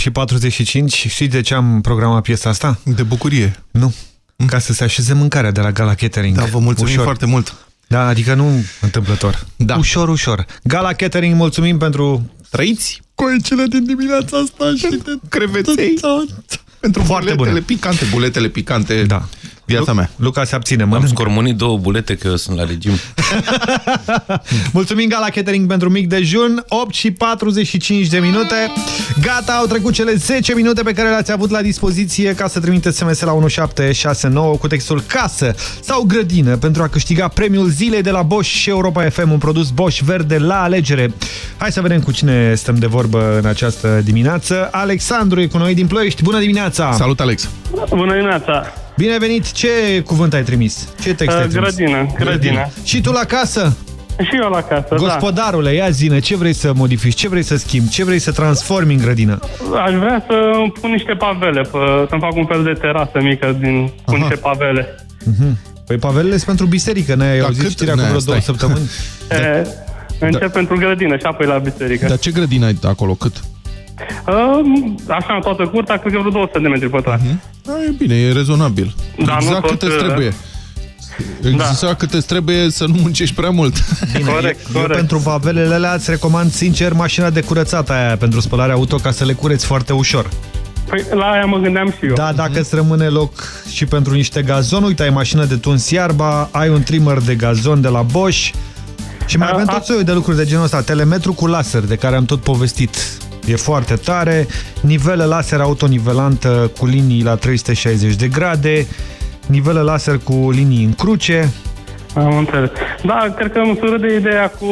și 45. Știți de ce am programat piesa asta? De bucurie. Nu. Ca să se așeze mâncarea de la Gala Catering. Da, vă mulțumim ușor. foarte mult. Da, adică nu întâmplător. Da. Ușor, ușor. Gala Catering, mulțumim pentru... Trăiți? Coicele din dimineața asta și de creveței. Pentru Foarte buletele bună. picante, buletele picante. Da. Viața mea. Luca se abține. Am Mănâncă. scormonit două bulete că eu sunt la regim. [LAUGHS] Mulțumim Gala Catering pentru mic dejun 8 și 45 de minute Gata, au trecut cele 10 minute pe care le-ați avut la dispoziție Ca să trimiteți SMS la 1769 Cu textul casă sau grădină Pentru a câștiga premiul zilei de la Bosch și Europa FM Un produs Bosch verde la alegere Hai să vedem cu cine stăm de vorbă în această dimineață Alexandru e cu noi din Ploiești Bună dimineața! Salut, Alex! Bună dimineața! Bine venit! Ce cuvânt ai trimis? Ce text Uh, ai trimis? grădină, grădină. Și tu la casă? Și eu la casă, Gospodarule, ia zine, ce vrei să modifici, ce vrei să schimbi, ce vrei să transformi în grădină? da. Aș vrea să pun niște pavele, pe, să-mi fac un fel de terasă mică din, cu niște pavele. Mhm. Păi pavelele sunt pentru biserică, ne-ai Da, auzit cât- știrea cu ne, vreo stai. două săptămâni? [LAUGHS] E, încep pentru grădină și apoi la biserică. Dar ce grădină ai acolo? Cât? Uh, așa, în toată curtea, cred că vreo 200 de metri pătrați. Da, e bine, e rezonabil. Da, nu exact tot, cât îți uh, trebuie. Exact cât îți trebuie să nu muncești prea mult. Bine, Corect, eu, eu corect. pentru pavelele alea îți recomand sincer mașina de curățat aia pentru spălarea auto ca să le cureți foarte ușor. Păi la aia mă gândeam și eu. Da, dacă îți rămâne loc și pentru niște gazon, uite, ai mașină de tuns iarba, ai un trimmer de gazon de la Bosch și mai A, avem a- tot soiul de lucruri de genul ăsta. Telemetru cu laser, de care am tot povestit. E foarte tare. Nivele laser autonivelantă cu linii la 360 de grade. Nivele laser cu linii în cruce. Am înțeles. Da, cred că îmi surâde ideea cu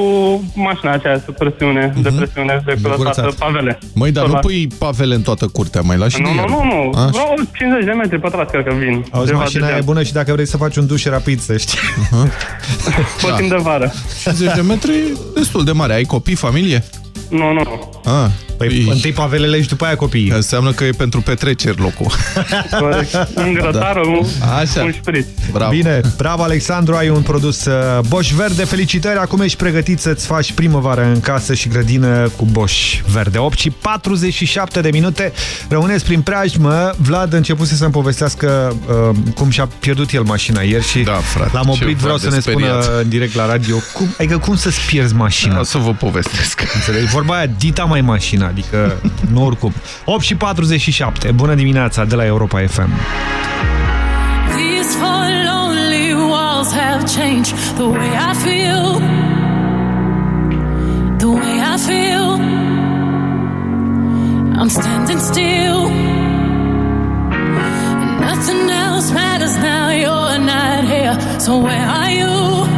mașina aceea sub presiune, de presiune de curățată, curățat. pavele. Măi, dar Tot nu la- pui pavele în toată curtea, mai lași Nu, de nu, iarnă. nu, nu. Așa. Vreo 50 de metri pătrați cred că vin. Auzi, Ceva mașina de e genul. bună și dacă vrei să faci un duș rapid, să știi. [LAUGHS] Pe timp de vară. 50 de metri, destul de mare. Ai copii, familie? Nu, nu, nu. Ah, Păi, întâi pavelele și după aia copiii. Înseamnă că e pentru petreceri locul. [LAUGHS] Corect. Un grătar, un, Așa. un șpriț. Bravo. Bine, bravo Alexandru, ai un produs uh, Bosch Verde, felicitări, acum ești pregătit să-ți faci primăvară în casă și grădină cu Bosch Verde. 8 și 47 de minute, rămâneți prin preajmă, Vlad începuse să-mi povestească uh, cum și-a pierdut el mașina ieri și Da, frate, l-am oprit, ceva vreau să de ne spună speriat. în direct la radio, cum, adică cum să-ți pierzi mașina? O să vă povestesc. Înțelegi? Vorba aia, dita mai mașina, adică nu oricum. 8 și 47, bună dimineața de la Europa FM. These four lonely walls have changed the way I feel. The way I feel. I'm standing still. Nothing else matters now. You're not here. So where are you?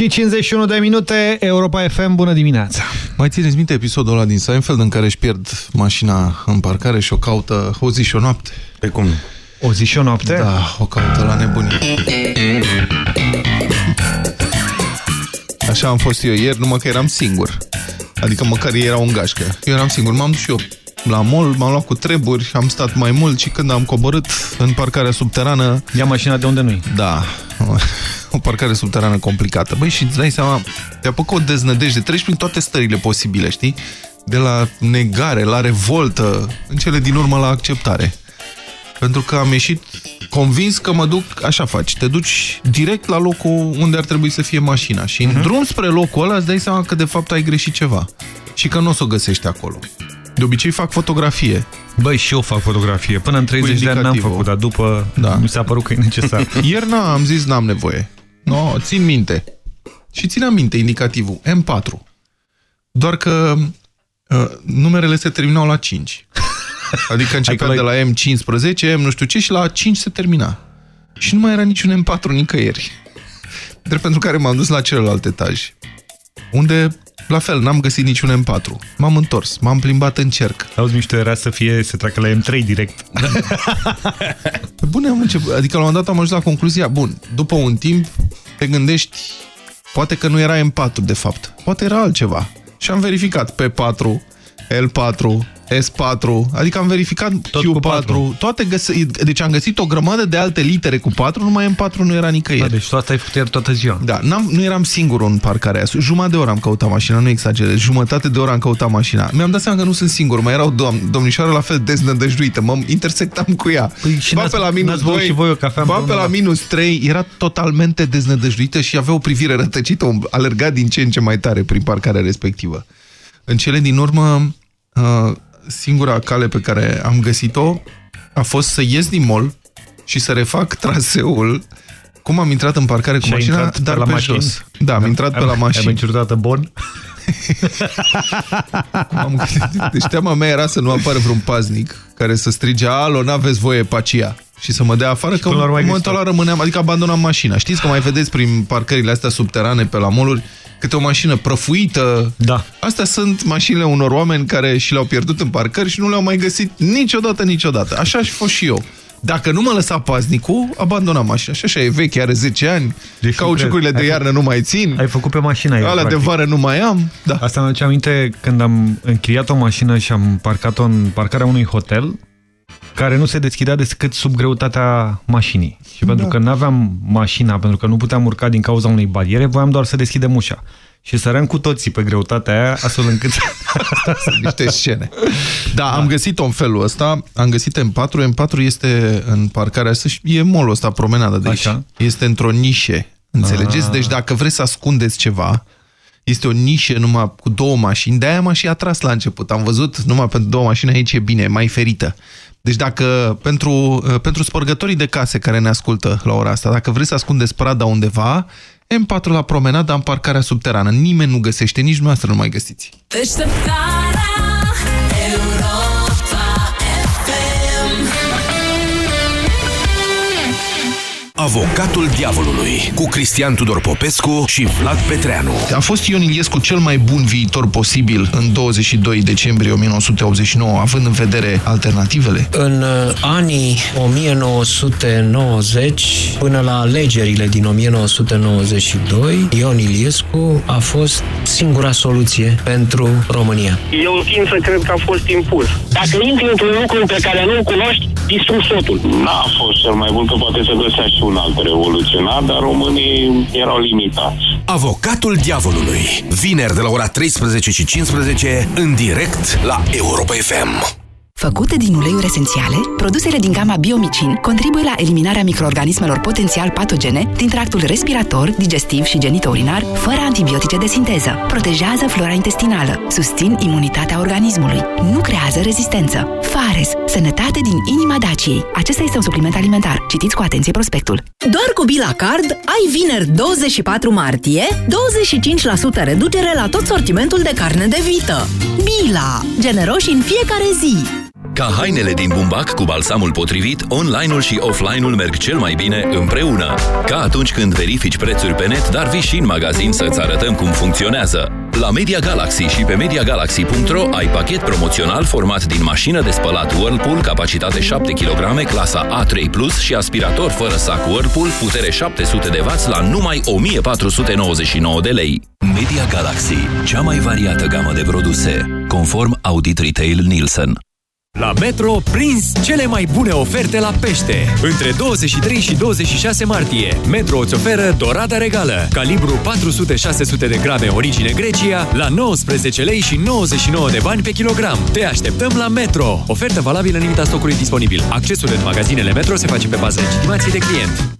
Și 51 de minute, Europa FM, bună dimineața! Mai țineți minte episodul ăla din Seinfeld în care își pierd mașina în parcare și o caută o zi și o noapte? Pe cum? O zi și o noapte? Da, o caută la nebunie. Așa am fost eu ieri, numai că eram singur. Adică măcar era un gașcă. Eu eram singur, m-am dus și eu la mall, m-am luat cu treburi, am stat mai mult și când am coborât în parcarea subterană... Ia mașina de unde nu Da, [LAUGHS] o parcare subterană complicată. Băi, și îți dai seama, te apucă o deznădejde, treci prin toate stările posibile, știi? De la negare, la revoltă, în cele din urmă la acceptare. Pentru că am ieșit convins că mă duc, așa faci, te duci direct la locul unde ar trebui să fie mașina și în drum spre locul ăla îți dai seama că de fapt ai greșit ceva și că nu o să o găsești acolo. De obicei fac fotografie. Băi, și eu fac fotografie. Până în 30 de ani n-am făcut, dar după da. mi s-a părut că e necesar. [LAUGHS] Ieri n am zis n-am nevoie. No, țin minte. Și țin minte indicativul M4. Doar că uh, numerele se terminau la 5. [LAUGHS] Adică începea de la M15, M nu știu ce și la 5 se termina. Și nu mai era niciun M4 nicăieri. Drept pentru care m-am dus la celălalt etaj. Unde La fel, n-am găsit niciun M4. M-am întors, m-am plimbat în cerc. Auzi, mișto era să fie, să treacă la M3 direct. Pe bune am început, adică la un moment dat am ajuns la concluzia, bun, după un timp te gândești, poate că nu era M4 de fapt, poate era altceva. Și am verificat P4, L4, S4, adică am verificat Tot Q4, cu patru. toate găsi... deci am găsit o grămadă de alte litere cu 4, numai M4 nu era nicăieri. Da, deci tu asta ai făcut iar toată ziua. Da, n-am, nu eram singur în parcarea aia. Jumătate de oră am căutat mașina, nu exagerez. Jumătate de oră am căutat mașina. Mi-am dat seama că nu sunt singur. Mai erau dom domnișoară la fel deznădăjduită. Mă intersectam cu ea. Păi și ba n-ați- pe la minus n-ați băut 2, și voi o cafea ba pe împreună la la- minus 3. Era totalmente deznădăjduită și avea o privire rătăcită. um, Alerga din ce în ce mai tare prin parcarea respectivă. În cele din urmă, uh, singura cale pe care am găsit-o a fost să ies din mall și să refac traseul cum am intrat în parcare cu Și ai mașina, intrat pe dar la pe mașini? jos. Da, am intrat pe la Ai mașini. mergi vreodată bon? [LAUGHS] Am gândit- Deci teama mea era să nu apară vreun paznic care să strige, alo, n-aveți voie pe aceea. Și să mă dea afară, că până la urmă ai în momentul ăla rămâneam, adică abandonam mașina. Știți că mai vedeți prin parcările astea subterane pe la moluri câte o mașină prăfuită. Da. Astea sunt mașinile unor oameni care și le-au pierdut în parcări și nu le-au mai găsit niciodată, niciodată. Așa aș fi fost și eu. Dacă nu mă lăsa paznicul, abandonam mașina. Și așa e veche, are 10 ani, Deci cauciucurile nu cred. de Ai iarnă nu mai țin, Ai făcut pe mașina aia, alea de practic. vară nu mai am. Da. Asta mi-aduce aminte când am închiriat o mașină și am parcat-o în parcarea unui hotel care nu se deschidea decât sub greutatea mașinii. Și pentru Da. că nu aveam mașina, pentru că nu puteam urca din cauza unei bariere, voiam doar să deschidem ușa. Și săream cu toții pe greutatea aia, astfel încât... [LAUGHS] Sunt niște scene. Da, am găsit-o în felul ăsta, am găsit M4, M4 este în parcarea asta și e molul ăsta, promenada de aici. Așa. Este într-o nișe, înțelegeți? Ah. Deci dacă vreți să ascundeți ceva, este o nișe numai cu două mașini, de-aia m-a și atras la început. Am văzut numai pentru două mașini aici e bine, mai ferită. Deci dacă pentru, pentru spărgătorii de case care ne ascultă la ora asta, dacă vreți să ascundeți prada undeva, M4 la promenada în parcarea subterană. Nimeni nu găsește, nici noastră nu mai găsiți. Deșteptarea Avocatul diavolului cu Cristian Tudor Popescu și Vlad Petreanu. A fost Ion Iliescu cel mai bun viitor posibil în 22 decembrie 1989, având în vedere alternativele? În uh, anii 1990 până la alegerile din 1992, Ion Iliescu a fost singura soluție pentru România. Eu tind să cred că a fost impuls. Dacă intri într-un lucru pe care nu-l cunoști, distrugi totul. N-a fost cel mai bun, că poate să găsea și un alt revoluționar, dar românii erau limitați. Avocatul diavolului. Vineri de la ora 13 și 15 în direct la Europa FM. Făcute din uleiuri esențiale, produsele din gama Biomicin contribuie la eliminarea microorganismelor potențial patogene din tractul respirator, digestiv și genitourinar, fără antibiotice de sinteză. Protejează flora intestinală, susțin imunitatea organismului, nu creează rezistență. Fares, sănătate din inima Daciei. Acesta este un supliment alimentar. Citiți cu atenție prospectul. Doar cu Bila Card ai vineri 24 martie 25% reducere la tot sortimentul de carne de vită. Bila. Generoși în fiecare zi. Ca hainele din bumbac cu balsamul potrivit, online-ul și offline-ul merg cel mai bine împreună. Ca atunci când verifici prețuri pe net, dar vii și în magazin să-ți arătăm cum funcționează. La Media Galaxy și pe MediaGalaxy.ro ai pachet promoțional format din mașină de spălat Whirlpool, capacitate 7 kg, clasa A3+, Plus și aspirator fără sac Whirlpool, putere 700 de W la numai 1499 de lei. Media Galaxy, cea mai variată gamă de produse, conform Audit Retail Nielsen. La Metro, prins cele mai bune oferte la pește. Între 23 și 26 martie, Metro îți oferă dorada regală, calibru 400-600 de grame, origine Grecia, la 19 lei și 99 de bani pe kilogram. Te așteptăm la Metro! Ofertă valabilă în limita stocului disponibil. Accesul în magazinele Metro se face pe bază legitimației de client.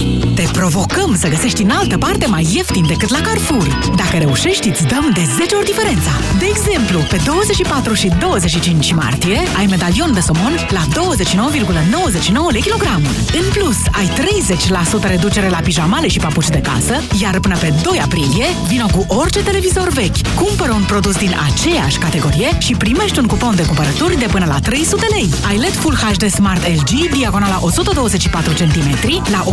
Te provocăm să găsești în altă parte mai ieftin decât la Carrefour. Dacă reușești, îți dăm de 10 ori diferența. De exemplu, pe 24 și 25 martie ai medalion de somon la 29,99 lei kilogramul. În plus, ai 30% reducere la pijamale și papuci de casă, iar până pe 2 aprilie vino cu orice televizor vechi. Cumpără un produs din aceeași categorie și primești un cupon de cumpărături de până la 300 lei. Ai LED Full HD Smart LG, diagonala 124 cm, la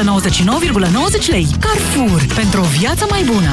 1999,90 lei. Carrefour, pentru o viață mai bună!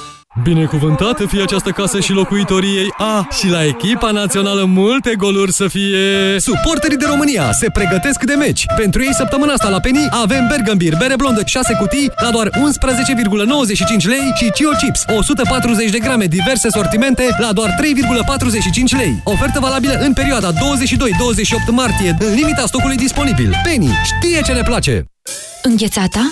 Binecuvântată fie această casă și locuitorii ei. A, și la echipa națională multe goluri să fie... Suporterii de România se pregătesc de meci. Pentru ei săptămâna asta la Penny avem Bergambir, bere blondă 6 cutii la doar 11,95 lei și Cio Chips 140 de grame diverse sortimente la doar 3,45 lei. Ofertă valabilă în perioada 22-28 martie în limita stocului disponibil. Penny știe ce ne place! Înghețata?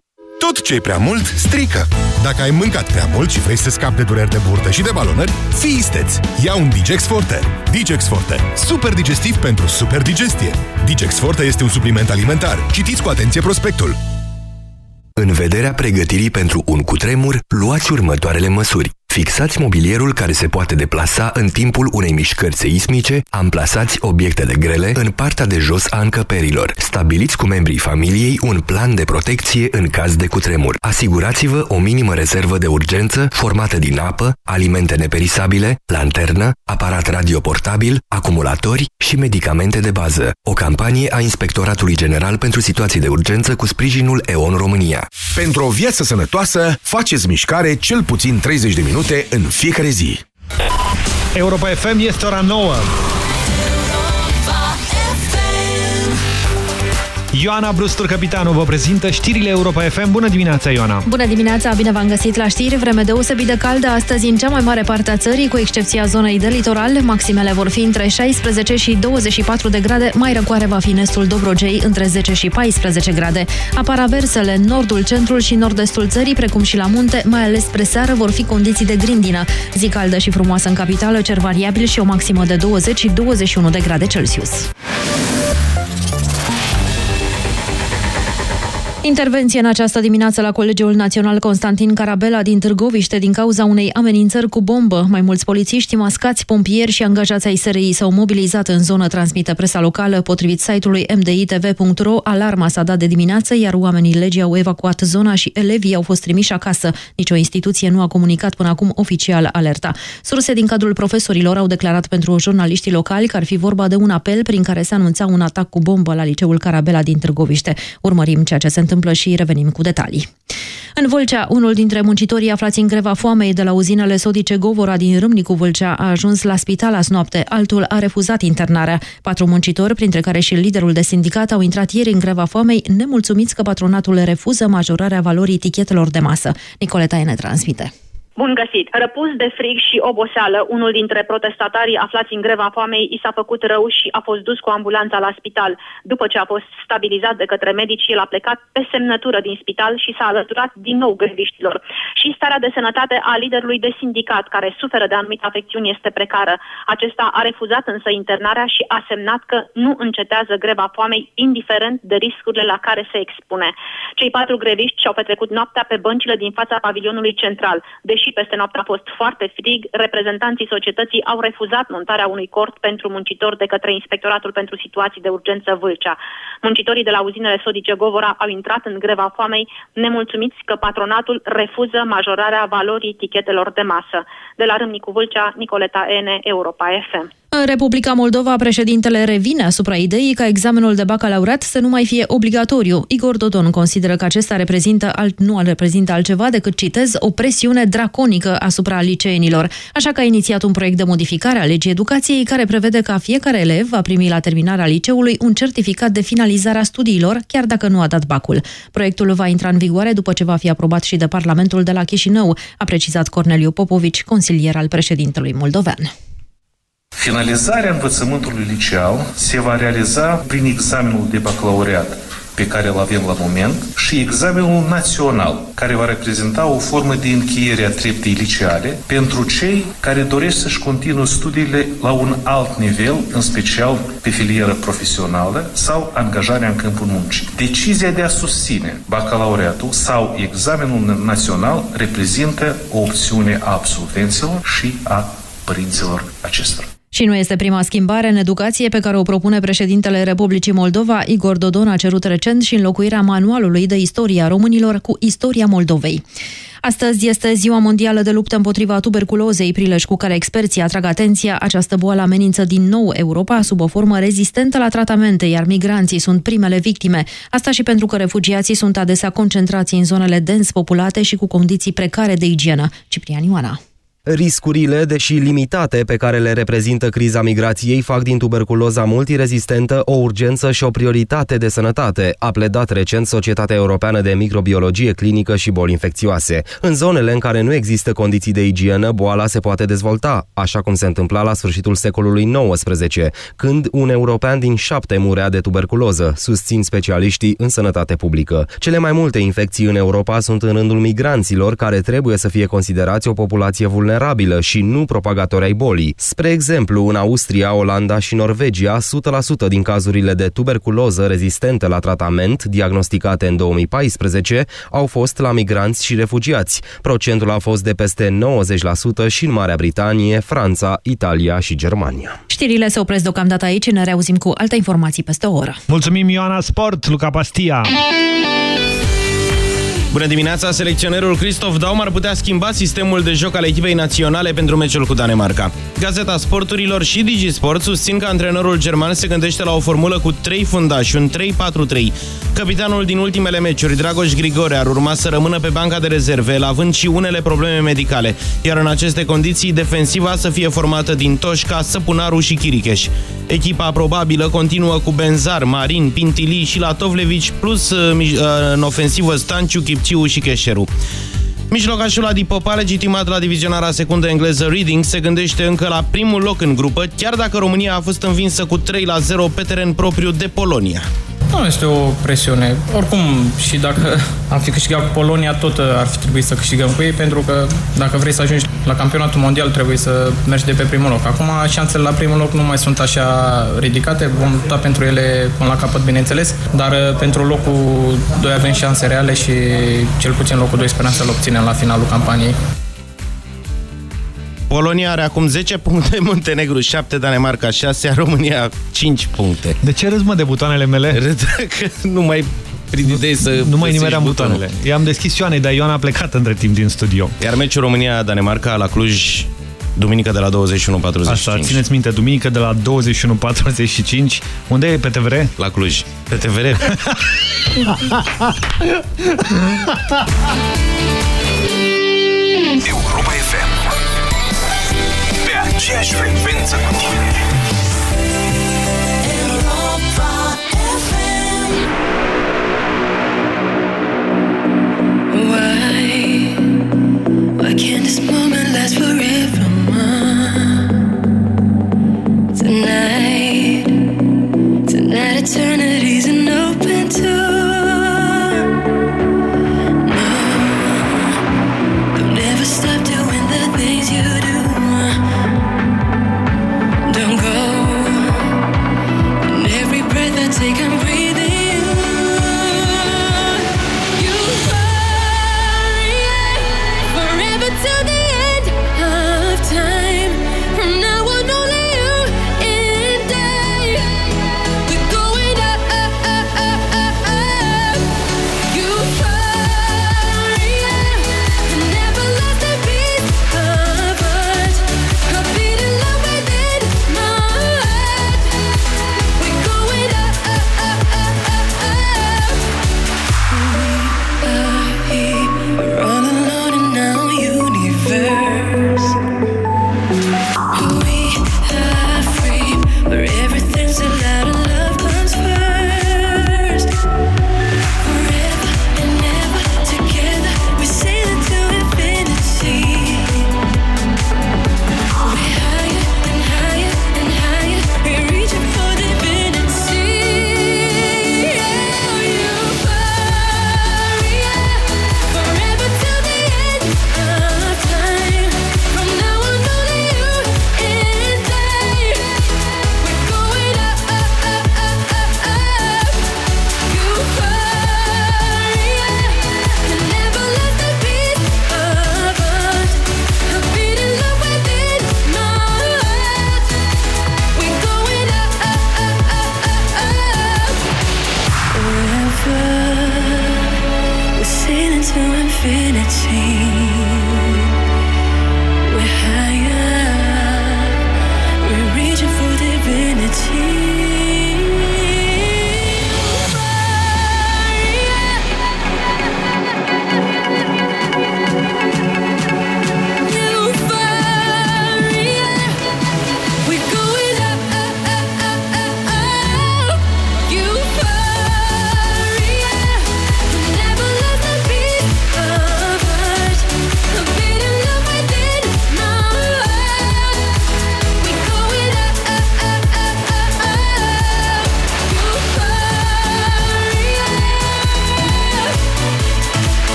Tot ce e prea mult, strică. Dacă ai mâncat prea mult și vrei să scapi de dureri de burtă și de balonări, fii isteț. Ia un Digex Forte. Digex Forte. Super digestiv pentru super digestie. Digex Forte este un supliment alimentar. Citiți cu atenție prospectul. În vederea pregătirii pentru un cutremur, luați următoarele măsuri. Fixați mobilierul care se poate deplasa în timpul unei mișcări seismice, amplasați obiectele grele în partea de jos a încăperilor. Stabiliți cu membrii familiei un plan de protecție în caz de cutremur. Asigurați-vă o minimă rezervă de urgență formată din apă, alimente neperisabile, lanternă, aparat radioportabil, acumulatori și medicamente de bază. O campanie a Inspectoratului General pentru Situații de Urgență cu sprijinul EON România. Pentru o viață sănătoasă, faceți mișcare cel puțin 30 de minute în fiecare zi. Europa FM este ora 9. Ioana Brustur, capitanul, vă prezintă știrile Europa FM. Bună dimineața, Ioana! Bună dimineața, bine v-am găsit la știri. Vreme deosebit de caldă astăzi în cea mai mare parte a țării, cu excepția zonei de litoral. Maximele vor fi între 16 și 24 de grade. Mai răcoare va fi în estul Dobrogei, între 10 și 14 grade. Apar aversele în nordul, centrul și nord-estul țării, precum și la munte, mai ales spre seară vor fi condiții de grindină. Zi caldă și frumoasă în capitală, cer variabil și o maximă de 20 și 21 de grade Celsius. Intervenție în această dimineață la Colegiul Național Constantin Carabela din Târgoviște din cauza unei amenințări cu bombă. Mai mulți polițiști, mascați, pompieri și angajați ai SRI s-au mobilizat în zonă, transmite presa locală. Potrivit site-ului mditv.ro, alarma s-a dat de dimineață, iar oamenii legii au evacuat zona și elevii au fost trimiși acasă. Nicio instituție nu a comunicat până acum oficial alerta. Surse din cadrul profesorilor au declarat pentru jurnaliștii locali că ar fi vorba de un apel prin care se anunța un atac cu bombă la liceul Carabela din Târgoviște. Urmărim ceea ce se întâmplă și revenim cu detalii. În Vâlcea, unul dintre muncitorii aflați în greva foamei de la uzinele sodice Govora din Râmnicu Vâlcea a ajuns la spital azi noapte, altul a refuzat internarea. Patru muncitori, printre care și liderul de sindicat, au intrat ieri în greva foamei, nemulțumiți că patronatul refuză majorarea valorii etichetelor de masă. Nicoleta ne transmite. Bun găsit! Răpus de frig și oboseală, unul dintre protestatarii aflați în greva foamei i s-a făcut rău și a fost dus cu ambulanța la spital. După ce a fost stabilizat de către medici, el a plecat pe semnătură din spital și s-a alăturat din nou greviștilor. Și starea de sănătate a liderului de sindicat, care suferă de anumite afecțiuni, este precară. Acesta a refuzat însă internarea și a semnat că nu încetează greva foamei, indiferent de riscurile la care se expune. Cei patru greviști și-au petrecut noaptea pe băncile din fața pavilionului central. Deși peste noapte a fost foarte frig, reprezentanții societății au refuzat montarea unui cort pentru muncitori de către Inspectoratul pentru Situații de Urgență Vâlcea. Muncitorii de la uzinele sodice Govora au intrat în greva foamei, nemulțumiți că patronatul refuză majorarea valorii etichetelor de masă. De la Râmnicu Vâlcea, Nicoleta Ene, Europa FM. În Republica Moldova, președintele revine asupra ideii ca examenul de bacalaureat să nu mai fie obligatoriu. Igor Dodon consideră că acesta reprezintă alt, nu reprezintă altceva decât, citez, o presiune draconică asupra liceenilor. Așa că a inițiat un proiect de modificare a legii educației care prevede ca fiecare elev va primi la terminarea liceului un certificat de finalizare a studiilor, chiar dacă nu a dat bacul. Proiectul va intra în vigoare după ce va fi aprobat și de Parlamentul de la Chișinău, a precizat Corneliu Popovici, consilier al președintelui moldovean. Finalizarea învățământului liceal se va realiza prin examenul de bacalaureat pe care îl avem la moment și examenul național, care va reprezenta o formă de încheiere a treptei liceale pentru cei care doresc să-și continuă studiile la un alt nivel, în special pe filieră profesională sau angajarea în câmpul muncii. Decizia de a susține bacalaureatul sau examenul național reprezintă o opțiune a absolvenților și a părinților acestora. Și nu este prima schimbare în educație pe care o propune președintele Republicii Moldova. Igor Dodon a cerut recent și înlocuirea manualului de istoria românilor cu istoria Moldovei. Astăzi este Ziua Mondială de Luptă împotriva tuberculozei, prilej cu care experții atrag atenția. Această boală amenință din nou Europa sub o formă rezistentă la tratamente, iar migranții sunt primele victime. Asta și pentru că refugiații sunt adesea concentrați în zonele dens populate și cu condiții precare de igienă. Ciprian Ioana. Riscurile, deși limitate, pe care le reprezintă criza migrației, fac din tuberculoza multirezistentă o urgență și o prioritate de sănătate, a pledat recent Societatea Europeană de Microbiologie Clinică și Boli Infecțioase. În zonele în care nu există condiții de igienă, boala se poate dezvolta, așa cum se întâmpla la sfârșitul secolului XIX, când un european din șapte murea de tuberculoză, susțin specialiștii în sănătate publică. Cele mai multe infecții în Europa sunt în rândul migranților, care trebuie să fie considerați o populație vulnerabilă vulnerabilă și nu propagatori ai bolii. Spre exemplu, în Austria, Olanda și Norvegia, 100% din cazurile de tuberculoză rezistente la tratament, diagnosticate în 2014, au fost la migranți și refugiați. Procentul a fost de peste 90% și în Marea Britanie, Franța, Italia și Germania. Știrile se opresc deocamdată aici, ne reauzim cu alte informații peste o oră. Mulțumim Ioana Sport, Luca Pastia! Bună dimineața! Selecționerul Christoph Daum ar putea schimba sistemul de joc al echipei naționale pentru meciul cu Danemarca. Gazeta Sporturilor și Digisport susțin că antrenorul german se gândește la o formulă cu 3 fundași, un 3-4-3. Capitanul din ultimele meciuri, Dragoș Grigore, ar urma să rămână pe banca de rezerve, având și unele probleme medicale, iar în aceste condiții defensiva să fie formată din Toșca, Săpunaru și Chiricheș. Echipa probabilă continuă cu Benzar, Marin, Pintili și Latovlevici, plus uh, uh, în ofensivă Stanciu, Chipciu și Cheșeru. Mijlocașul Adi Popa, legitimat la divizionarea secundă engleză Reading, se gândește încă la primul loc în grupă, chiar dacă România a fost învinsă cu 3 la 0 pe teren propriu de Polonia. Nu este o presiune. Oricum, și dacă am fi câștigat cu Polonia, tot ar fi trebuit să câștigăm cu ei, pentru că dacă vrei să ajungi la campionatul mondial, trebuie să mergi de pe primul loc. Acum, șansele la primul loc nu mai sunt așa ridicate, vom lupta pentru ele până la capăt, bineînțeles, dar uh, pentru locul 2 avem șanse reale și cel puțin locul 2 sperăm să-l obținem la finalul campaniei. Polonia are acum 10 puncte, [LAUGHS] Muntenegru 7, Danemarca 6, România 5 puncte. De ce râzi, mă, de butoanele mele? Râd că nu mai prin idei să Nu mai nimeream butoanele. I-am deschis Ioanei, dar Ioana a plecat între timp din studio. Iar meciul România-Danemarca la Cluj Duminică de la 21.45. Asta, țineți minte, duminică de la 21.45. Unde e pe TVR? La Cluj. Pe [LAUGHS] 6 frequenza. Why? Why can't this moment last forever? Tonight, tonight it's.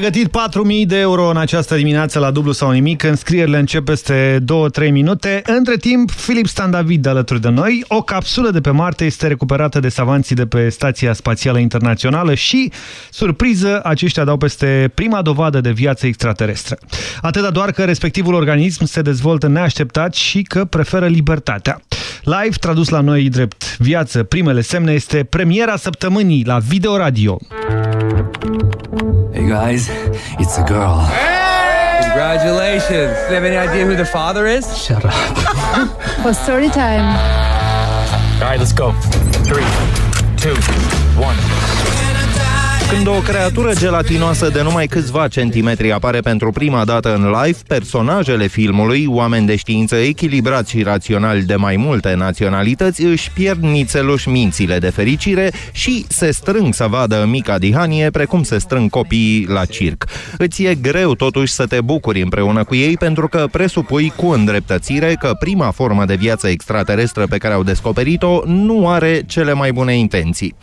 Pregătit 4.000 de euro în această dimineață la dublu sau nimic. Înscrierile încep peste 2-3 minute. Între timp, Filip Stan David alături de noi. O capsulă de pe Marte este recuperată de savanții de pe Stația Spațială Internațională și, surpriză, aceștia dau peste prima dovadă de viață extraterestră. Atâta doar că respectivul organism se dezvoltă neașteptat și că preferă libertatea. Live, tradus la noi drept viață, primele semne, este premiera săptămânii la Video Radio. Hey guys, it's a girl. Hey! Congratulations. Do you have any idea who the father is? Shut up. [LAUGHS] For story time. All right, let's go. Three, two, one. Când o creatură gelatinoasă de numai câțiva centimetri apare pentru prima dată în live, personajele filmului, oameni de știință echilibrați și raționali de mai multe naționalități, își pierd nițeluși mințile de fericire și se strâng să vadă mica dihanie precum se strâng copiii la circ. Îți e greu totuși să te bucuri împreună cu ei pentru că presupui cu îndreptățire că prima formă de viață extraterestră pe care au descoperit-o nu are cele mai bune intenții.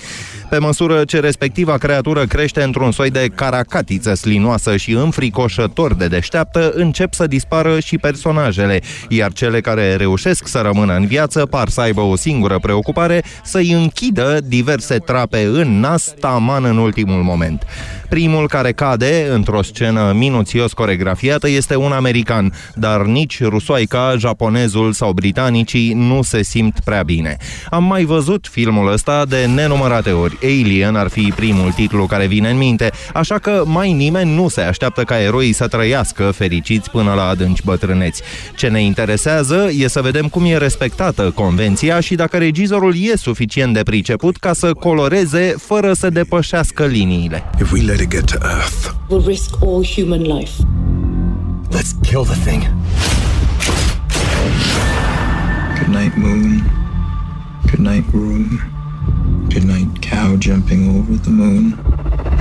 Pe măsură ce respectiva creatură crește într-un soi de caracatiță slinoasă și înfricoșător de deșteaptă, încep să dispară și personajele, iar cele care reușesc să rămână în viață par să aibă o singură preocupare, să-i închidă diverse trape în nas, taman în ultimul moment. Primul care cade, într-o scenă minuțios coregrafiată, este un american, dar nici rusoaica, japonezul sau britanicii nu se simt prea bine. Am mai văzut filmul ăsta de nenumărate ori. Alien ar fi primul titlu care vine în minte, așa că mai nimeni nu se așteaptă ca eroii să trăiască fericiți până la adânci bătrâneți. Ce ne interesează e să vedem cum e respectată convenția și dacă regizorul e suficient de priceput ca să coloreze fără să depășească liniile. If we let it get to Earth, We'll risk all human life. let's kill the thing. Good night, moon. Good night, room.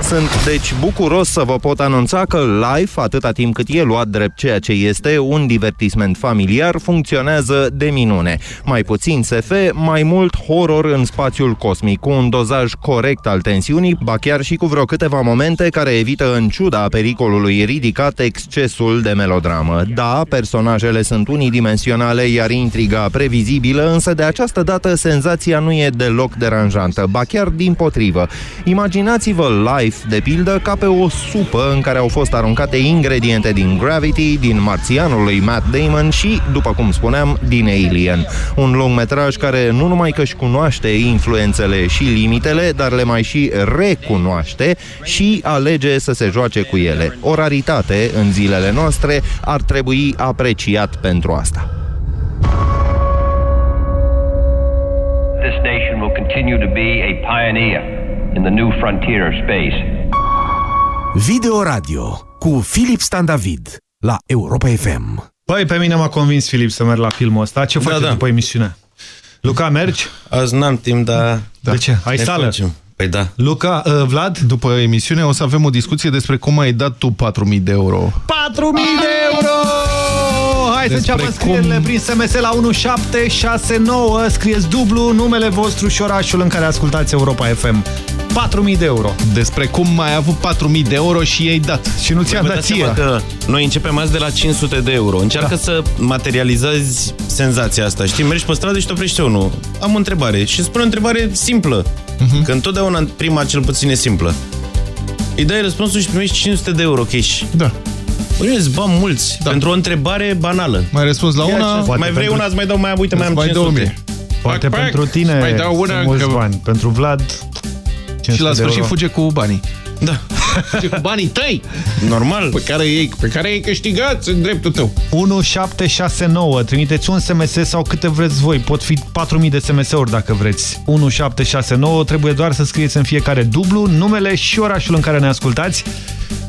Sunt deci bucuros să vă pot anunța că Life, atâta timp cât e luat drept ceea ce este, un divertisment familiar, funcționează de minune. Mai puțin SF, mai mult horror în spațiul cosmic, cu un dozaj corect al tensiunii, ba chiar și cu vreo câteva momente care evită în ciuda pericolului ridicat excesul de melodramă. Da, personajele sunt unidimensionale, iar intriga previzibilă, însă de această dată senzația nu e deloc deranjantă, ba chiar din potrivă. Imaginați-vă Life, de pildă, ca pe o supă în care au fost aruncate ingrediente din Gravity, din Marțianul lui Matt Damon și, după cum spuneam, din Alien. Un lungmetraj care nu numai că își cunoaște influențele și limitele, dar le mai și recunoaște și alege să se joace cu ele. O raritate în zilele noastre ar trebui apreciat pentru asta. This nation will continue to be a pioneer in the new frontier of space. Video Radio cu Filip Stan David la Europa FM. Păi, pe mine m-a convins Filip să merg la filmul ăsta. Ce faci da. după emisiune? Luca, mergi? Azi n-am timp, dar... Da. De ce? Ai ne sală? facem. Păi da. Luca, uh, Vlad? După emisiune o să avem o discuție despre cum ai dat tu 4.000 de euro. 4.000 de euro! Hai să Despre înceapă scrierile cum- prin SMS la 1769. Scrieți dublu numele vostru și orașul în care ascultați Europa FM. 4.000 de euro. Despre cum ai avut 4.000 de euro și i-ai dat. Și nu ți-am Vă dat dați ție. seama că noi începem azi de la 500 de euro. Încearcă da. să materializezi senzația asta. Știi, mergi pe stradă și te oprește unul. Am o întrebare și spune o întrebare simplă. Uh-huh. Că întotdeauna prima cel puțin e simplă. Îi dai răspunsul și primești 500 de euro cash. Da. Băi, îți bani mulți da. pentru o întrebare banală. Mai răspuns la Ia una... ce- mai vrei pentru- una, îți mai dau, mai uite, mai am Îți mai dau 500. 1000. Poate Pac, pac. pentru tine Îți mai dau una sunt mulți că- bani. Pentru Vlad, 500 Și la de sfârșit euro. fuge cu banii. Da. Fuge cu banii tăi! Normal. Pe care ei, pe care ei câștigați în dreptul tău. 1769. Trimiteți un SMS sau câte vreți voi. Pot fi 4000 de SMS-uri dacă vreți. 1769. Trebuie doar să scrieți în fiecare dublu numele și orașul în care ne ascultați.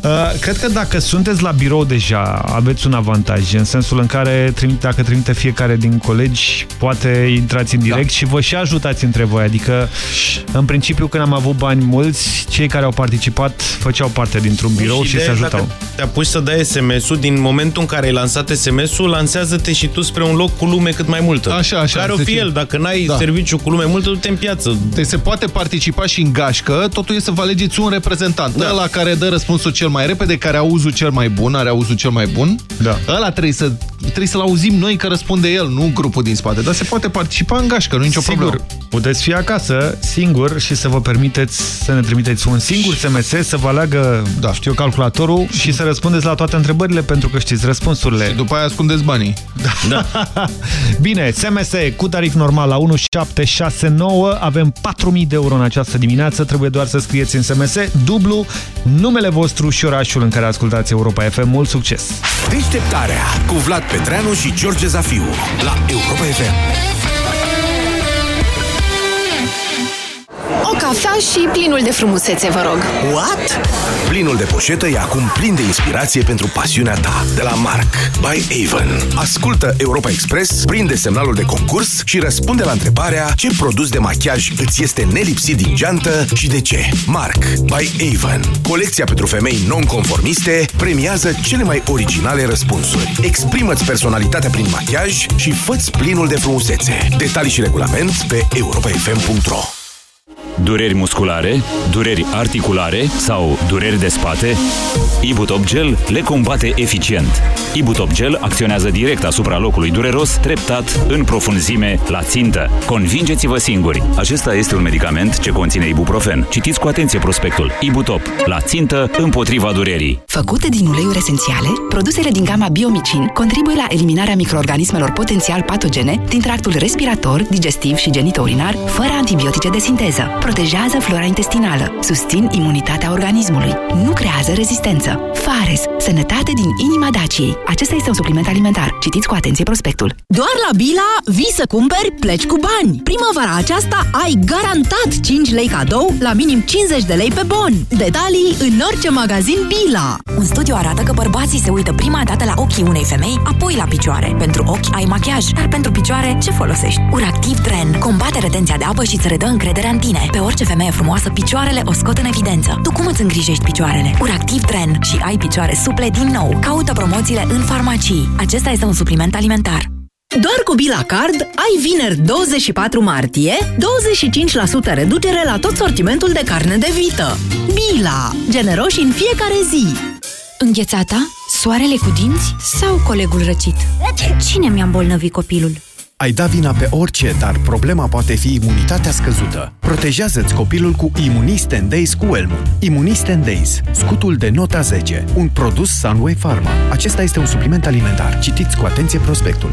Uh, cred că dacă sunteți la birou deja, aveți un avantaj, în sensul în care trimite, dacă trimite fiecare din colegi, poate intrați în direct da. și vă și ajutați între voi. Adică, în principiu, când am avut bani mulți, cei care au participat făceau parte dintr-un birou și, ideea se e, ajutau. Dacă te apuci să dai SMS-ul, din momentul în care ai lansat SMS-ul, lansează-te și tu spre un loc cu lume cât mai multă. Așa, așa. Care o se fi ține. el, dacă n-ai Da. serviciu cu lume multă, du-te în piață. Deci se poate participa și în gașcă, totul e să vă alegeți un reprezentant, da. la care dă răspunsuri pasul cel mai repede, care auzul cel mai bun, are auzul cel mai bun. Da. Ăla trebuie să trebuie să-l auzim noi că răspunde el, nu grupul din spate. Dar se poate participa în gașcă, nu nicio Sigur, problemă. puteți fi acasă singur și să vă permiteți să ne trimiteți un singur SMS, să vă aleagă, da. știu, calculatorul și să răspundeți la toate întrebările pentru că știți răspunsurile. Și după aia ascundeți banii. Da. [LAUGHS] Bine, SMS cu tarif normal la 1769, avem 4000 de euro în această dimineață, trebuie doar să scrieți în SMS dublu numele vostru și orașul în care ascultați Europa FM. Mult succes! Deșteptarea cu Vlad Petreanu și George Zafiu la Europa FM. Cafea și plinul de frumusețe, vă rog. What? Plinul de poșetă e acum plin de inspirație pentru pasiunea ta. De la Mark, by Avon. Ascultă Europa Express, prinde semnalul de concurs și răspunde la întrebarea ce produs de machiaj îți este nelipsit din geantă și de ce. Mark, by Avon. Colecția pentru femei non-conformiste premiază cele mai originale răspunsuri. Exprimă-ți personalitatea prin machiaj și fă-ți plinul de frumusețe. Detalii și regulament pe europafm.ro Dureri musculare, dureri articulare sau dureri de spate? Ibutop Gel le combate eficient. Ibutop Gel acționează direct asupra locului dureros, treptat, în profunzime, la țintă. Convingeți-vă singuri! Acesta este un medicament ce conține ibuprofen. Citiți cu atenție prospectul. Ibutop. La țintă, împotriva durerii. Făcute din uleiuri esențiale, produsele din gama Biomicin contribuie la eliminarea microorganismelor potențial patogene din tractul respirator, digestiv și genitourinar, fără antibiotice de sinteză. Protejează flora intestinală, susțin imunitatea organismului, nu creează rezistență. Fares, sănătate din inima Daciei. Acesta este un supliment alimentar. Citiți cu atenție prospectul. Doar la Bila vii să cumperi, pleci cu bani. Primăvara aceasta ai garantat 5 lei cadou la minim 50 de lei pe bon. Detalii în orice magazin Bila. Un studiu arată că bărbații se uită prima dată la ochii unei femei, apoi la picioare. Pentru ochi ai machiaj, dar pentru picioare ce folosești? Uractiv Tren combate retenția de apă și îți redă încrederea în tine. Pe orice femeie frumoasă, picioarele o scot în evidență. Tu cum îți îngrijești picioarele? Uractiv Tren și ai picioare suple din nou. Caută promoțiile în farmacii. Acesta este un supliment alimentar. Doar cu Bila Card ai vineri 24 martie 25% reducere la tot sortimentul de carne de vită. Bila. Generoși în fiecare zi. Înghețata? Soarele cu dinți? Sau colegul răcit? Cine mi-a îmbolnăvit copilul? Ai da vina pe orice, dar problema poate fi imunitatea scăzută. Protejează-ți copilul cu Immunisten Days cu Elmun. Immunisten Days, scutul de nota 10, un produs Sunway Pharma. Acesta este un supliment alimentar. Citiți cu atenție prospectul.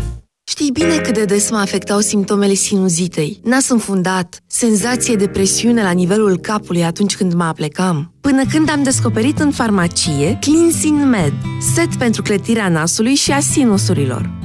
Știi bine cât de des mă afectau simptomele sinuzitei. Nas înfundat, senzație de presiune la nivelul capului atunci când mă aplecam. Până când am descoperit în farmacie Cleansing Med, set pentru clătirea nasului și a sinusurilor.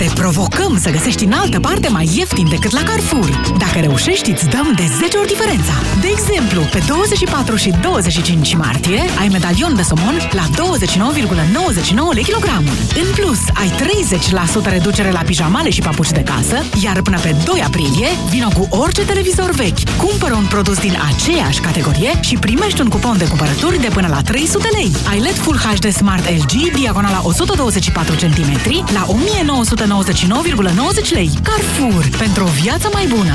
Te provocăm să găsești în altă parte mai ieftin decât la Carrefour. Dacă reușești, îți dăm de 10 ori diferența. De exemplu, pe 24 și 25 martie ai medalion de somon la 29,99 lei kilogramul. În plus, ai 30% reducere la pijamale și papuci de casă, iar până pe 2 aprilie, vino cu orice televizor vechi. Cumpără un produs din aceeași categorie și primești un cupon de cumpărături de până la 300 lei. Ai LED Full HD Smart LG, diagonala 124 cm, la 1999,90 lei. Carrefour, pentru o viață mai bună!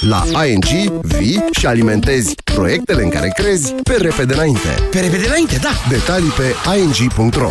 La ING vii și alimentezi proiectele în care crezi pe repede înainte. Pe repede înainte, da! Detalii pe ing.ro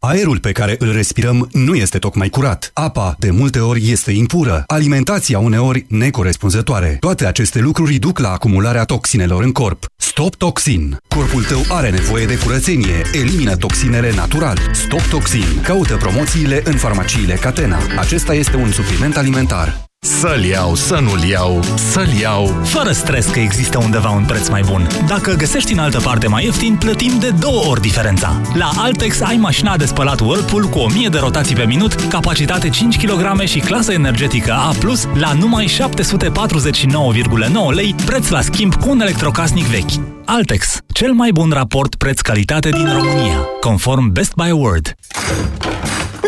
Aerul pe care îl respirăm nu este tocmai curat. Apa, de multe ori, este impură. Alimentația uneori necorespunzătoare. Toate aceste lucruri duc la acumularea toxinelor în corp. Stop Toxin. Corpul tău are nevoie de curățenie. Elimină toxinele natural. Stop Toxin. Caută promoțiile în farmaciile Catena. Acesta este un supliment alimentar. Să-l iau, să nu-l iau, să-l iau. Fără stres că există undeva un preț mai bun. Dacă găsești în altă parte mai ieftin, plătim de două ori diferența. La Altex ai mașina de spălat Whirlpool cu 1000 de rotații pe minut, capacitate 5 kg și clasă energetică A+, la numai 749,9 lei, preț la schimb cu un electrocasnic vechi. Altex, cel mai bun raport preț-calitate din România, conform Best Buy Award.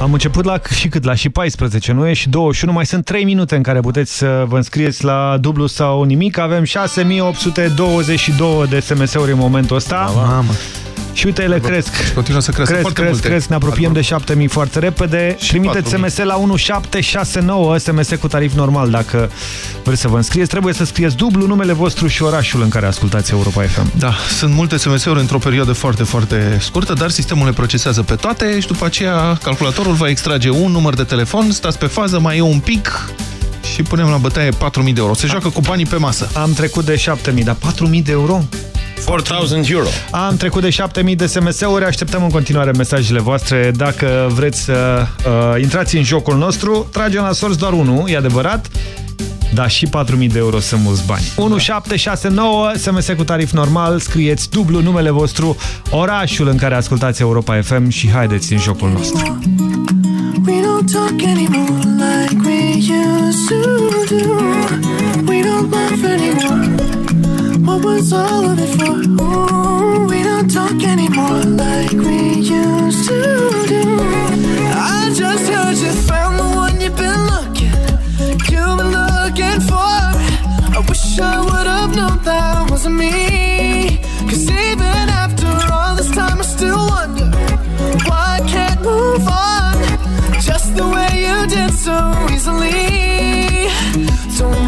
Am început la și cât? La și 14, nu e? Și 21. Mai sunt 3 minute în care puteți să vă înscrieți la dublu sau nimic. Avem 6822 de SMS-uri în momentul ăsta. Mamă. Și uite, ele cresc. Continuă să crească cresc, foarte cresc, multe. cresc. Ne apropiem de 7000 foarte repede. Și Trimiteți 4000. SMS la 1769, SMS cu tarif normal dacă vreți să vă înscrieți. Trebuie să scrieți dublu numele vostru și orașul în care ascultați Europa FM. Da, sunt multe SMS-uri într-o perioadă foarte, foarte scurtă, dar sistemul le procesează pe toate și după aceea calculatorul va extrage un număr de telefon, stați pe fază, mai e un pic și punem la bătaie 4.000 de euro. Se joacă cu banii pe masă. Am trecut de 7000, dar 4000 de euro? 4.000 euro. Am trecut de 7000 de SMS-uri, așteptăm în continuare mesajele voastre. Dacă vreți să uh, intrați în jocul nostru, tragem la sorți doar unul, e adevărat, dar și 4000 de euro sunt mulți bani. 1769, SMS cu tarif normal, scrieți dublu numele vostru, orașul în care ascultați Europa FM și haideți în jocul nostru. We don't talk anymore like we used to do. We don't laugh anymore. What was all of it for? Ooh, we don't talk anymore like we used to do. I just heard you found the one you've been looking, you've been looking for. I wish I would have known that wasn't me. Cause even after all this time, I still wonder why I can't move on just the way you did so easily. Don't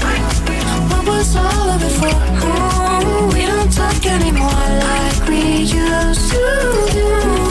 Was all of it for? Ooh, we don't talk anymore like we used to do.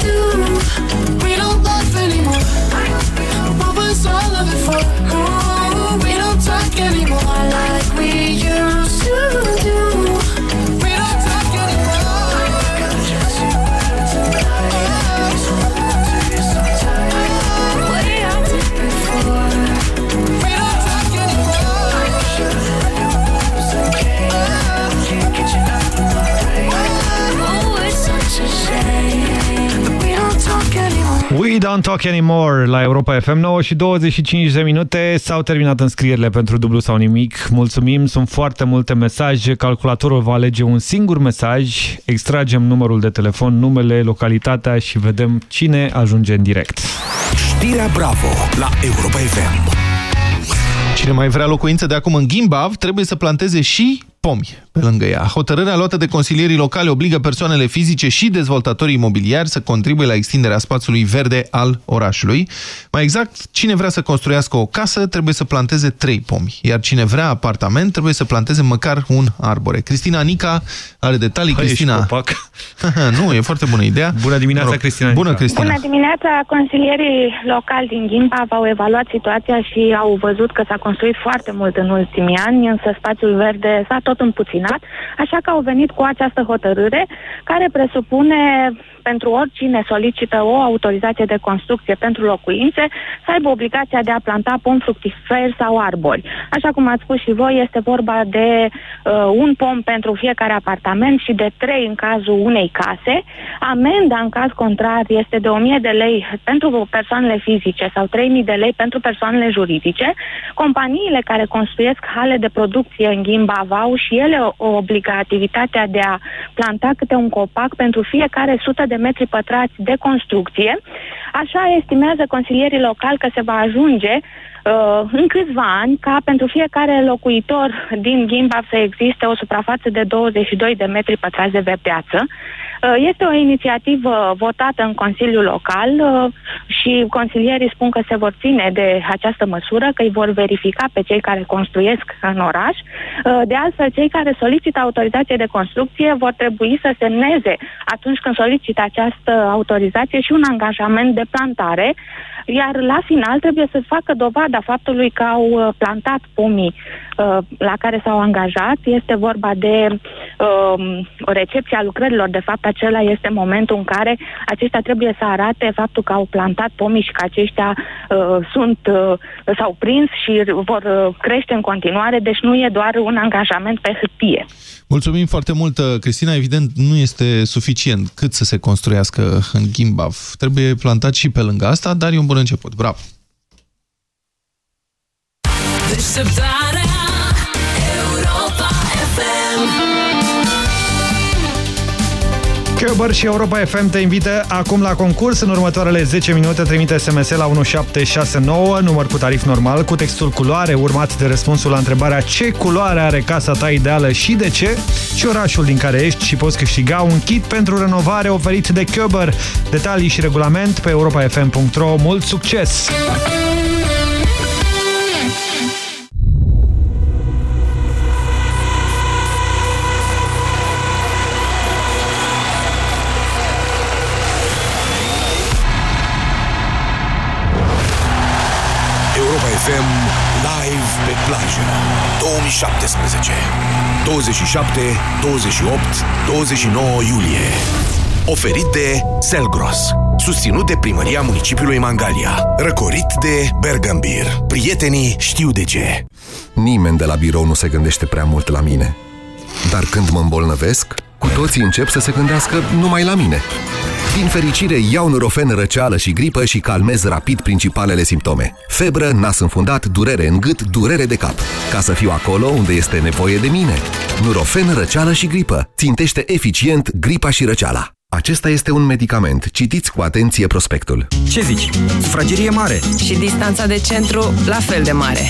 for? Don't talk anymore la Europa FM 9 și 25 de minute s-au terminat înscrierile pentru dublu sau nimic. Mulțumim, sunt foarte multe mesaje. Calculatorul va alege un singur mesaj, extragem numărul de telefon, numele, localitatea și vedem cine ajunge în direct. Știrea Bravo la Europa FM. Cine mai vrea locuință de acum în Gimbav trebuie să planteze și pomi pe lângă ea. Hotărârea luată de consilierii locali obligă persoanele fizice și dezvoltatorii imobiliari să contribuie la extinderea spațiului verde al orașului. Mai exact, cine vrea să construiască o casă trebuie să planteze trei pomi, iar cine vrea apartament trebuie să planteze măcar un arbore. Cristina Nica are detalii. Hai, Cristina. ești copac. [LAUGHS] nu, e foarte bună ideea. Bună dimineața, Mă rog, Cristina Bună, Nica. Cristina. Bună dimineața! Consilierii locali din Gimbav au evaluat situația și au văzut că s-a construit foarte mult în ultimii ani, însă spațiul verde s-a tot împuținat, așa că au venit cu această hotărâre care presupune pentru oricine solicită o autorizație de construcție pentru locuințe să aibă obligația de a planta pom fructiferi sau arbori. Așa cum ați spus și voi, este vorba de uh, un pom pentru fiecare apartament și de trei în cazul unei case. Amenda, în caz contrar, este de 1000 de lei pentru persoanele fizice sau 3000 de lei pentru persoanele juridice. Companiile care construiesc hale de producție în Gimbav au și ele o, o obligativitatea de a planta câte un copac pentru fiecare sută de metri pătrați de construcție. Așa estimează consilierii locali că se va ajunge uh, în câțiva ani ca pentru fiecare locuitor din Gimbav să existe o suprafață de 22 de metri pătrați de verdeață. Uh, Este o inițiativă votată în Consiliul Local uh, și consilierii spun că se vor ține de această măsură, că îi vor verifica pe cei care construiesc în oraș. Uh, De altfel, cei care solicită autorizație de construcție vor trebui să semneze atunci când solicită această autorizație și un angajament de plantare, iar la final trebuie să facă dovada faptului că au uh, plantat pomii uh, la care s-au angajat. Este vorba de um, o recepție a lucrărilor. De fapt, acela este momentul în care aceștia trebuie să arate faptul că au plantat pomii și că aceștia uh, sunt, uh, s-au prins și vor uh, crește în continuare. Deci nu e doar un angajament pe hârtie. Mulțumim foarte mult, Cristina. Evident, nu este suficient cât să se construiască în Gimbav. Trebuie plantat și pe lângă asta, dar e un bun început. Bravo! Deșteptarea Europa FM Kerber și Europa FM te invită acum la concurs. În următoarele 10 minute trimite SMS la 1769, număr cu tarif normal, cu textul culoare, urmat de răspunsul la întrebarea ce culoare are casa ta ideală și de ce, și orașul din care ești și poți câștiga un kit pentru renovare oferit de Kerber. Detalii și regulament pe europafm.ro. Mult succes! Plajă 2017 27, 28, 29 iulie. Oferit de Selgros. Susținut de Primăria Municipiului Mangalia. Răcorit de Bergambir. Prietenii știu de ce. Nimeni de la birou nu se gândește prea mult la mine. Dar când mă îmbolnăvesc, cu toții încep să se gândească numai la mine. Din fericire, iau Nurofen răceală și gripă și calmez rapid principalele simptome. Febră, nas înfundat, durere în gât, durere de cap. Ca să fiu acolo unde este nevoie de mine. Nurofen răceală și gripă. Țintește eficient gripa și răceala. Acesta este un medicament. Citiți cu atenție prospectul. Ce zici? Sufragerie mare. Și distanța de centru la fel de mare.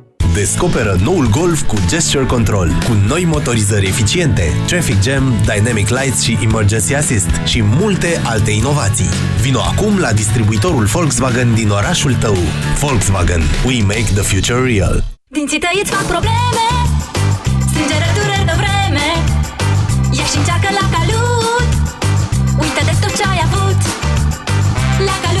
Descoperă noul Golf cu Gesture Control, cu noi motorizări eficiente, Traffic Jam, Dynamic Lights și Emergency Assist și multe alte inovații. Vino acum la distribuitorul Volkswagen din orașul tău. Volkswagen. We make the future real. Dinții tăi îți fac probleme Strângere dureri de vreme Ia și încearcă la calut Uită de tot ce ai avut La calut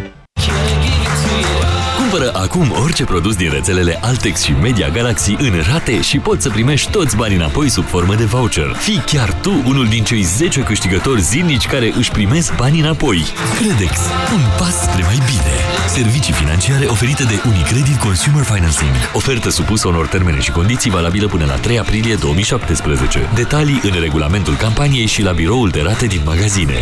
Cumpără acum orice produs din rețelele Altex și Media Galaxy în rate și poți să primești toți banii înapoi sub formă de voucher. Fii chiar tu unul din cei 10 câștigători zilnici care își primesc banii înapoi. Credex. Un pas spre mai bine. Servicii financiare oferite de Unicredit Consumer Financing. Ofertă supusă unor termene și condiții valabilă până la 3 aprilie 2017. Detalii în regulamentul campaniei și la biroul de rate din magazine.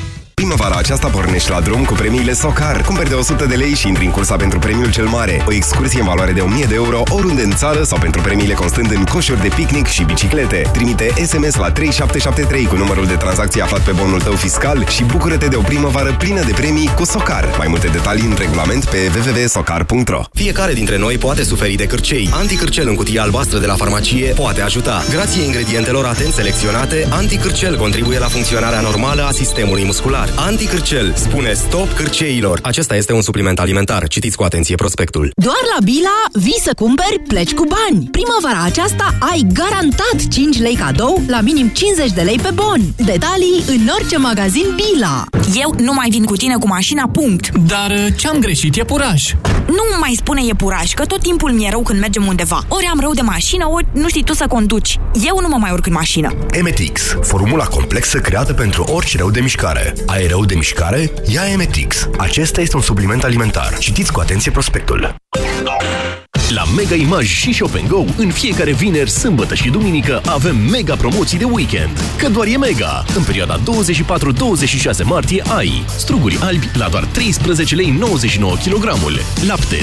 Primăvara aceasta pornești la drum cu premiile Socar. Cumperi de 100 de lei și intri în cursa pentru premiul cel mare. O excursie în valoare de 1000 de euro oriunde în țară sau pentru premiile constând în coșuri de picnic și biciclete. Trimite SMS la 3773 cu numărul de tranzacție aflat pe bonul tău fiscal și bucură-te de o primăvară plină de premii cu Socar. Mai multe detalii în regulament pe www.socar.ro Fiecare dintre noi poate suferi de cârcei. Anticârcel în cutie albastră de la farmacie poate ajuta. Grație ingredientelor atent selecționate, anticârcel contribuie la funcționarea normală a sistemului muscular. Anticârcel spune stop cârceilor. Acesta este un supliment alimentar. Citiți cu atenție prospectul. Doar la Bila vii să cumperi, pleci cu bani. Primăvara aceasta ai garantat 5 lei cadou la minim 50 de lei pe bon. Detalii în orice magazin Bila. Eu nu mai vin cu tine cu mașina, punct. Dar uh, ce-am greșit e puraj. Nu mai spune e puraj, că tot timpul mi-e rău când mergem undeva. Ori am rău de mașină, ori nu știi tu să conduci. Eu nu mă mai urc în mașină. Emetix, formula complexă creată pentru orice rău de mișcare. Ai rău de mișcare? Ia Emetix. Acesta este un supliment alimentar. Citiți cu atenție prospectul. La Mega Image și Shop Go, în fiecare vineri, sâmbătă și duminică avem mega promoții de weekend. Că doar e mega! În perioada 24-26 martie ai struguri albi la doar 13 lei 99 kg, lapte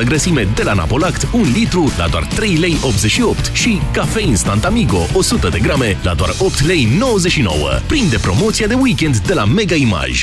3,5% grăsime de la Napolact 1 litru la doar 3 lei 88 și cafe instant Amigo 100 de grame la doar 8 lei 99. Prinde promoția de weekend de la Mega Image.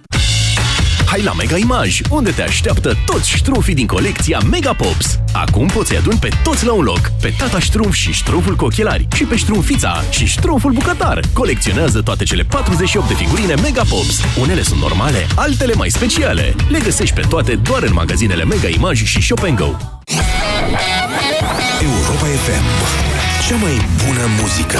Hai la Mega Image, unde te așteaptă toți ștrufii din colecția Mega Pops. Acum poți să-i aduni pe toți la un loc, pe tata ștrumf și ștrumful cu ochelari, și pe ștrumfița și ștrumful bucătar. Colecționează toate cele 48 de figurine Mega Pops. Unele sunt normale, altele mai speciale. Le găsești pe toate doar în magazinele Mega Image și Shop Go. Europa FM. Cea mai bună muzică.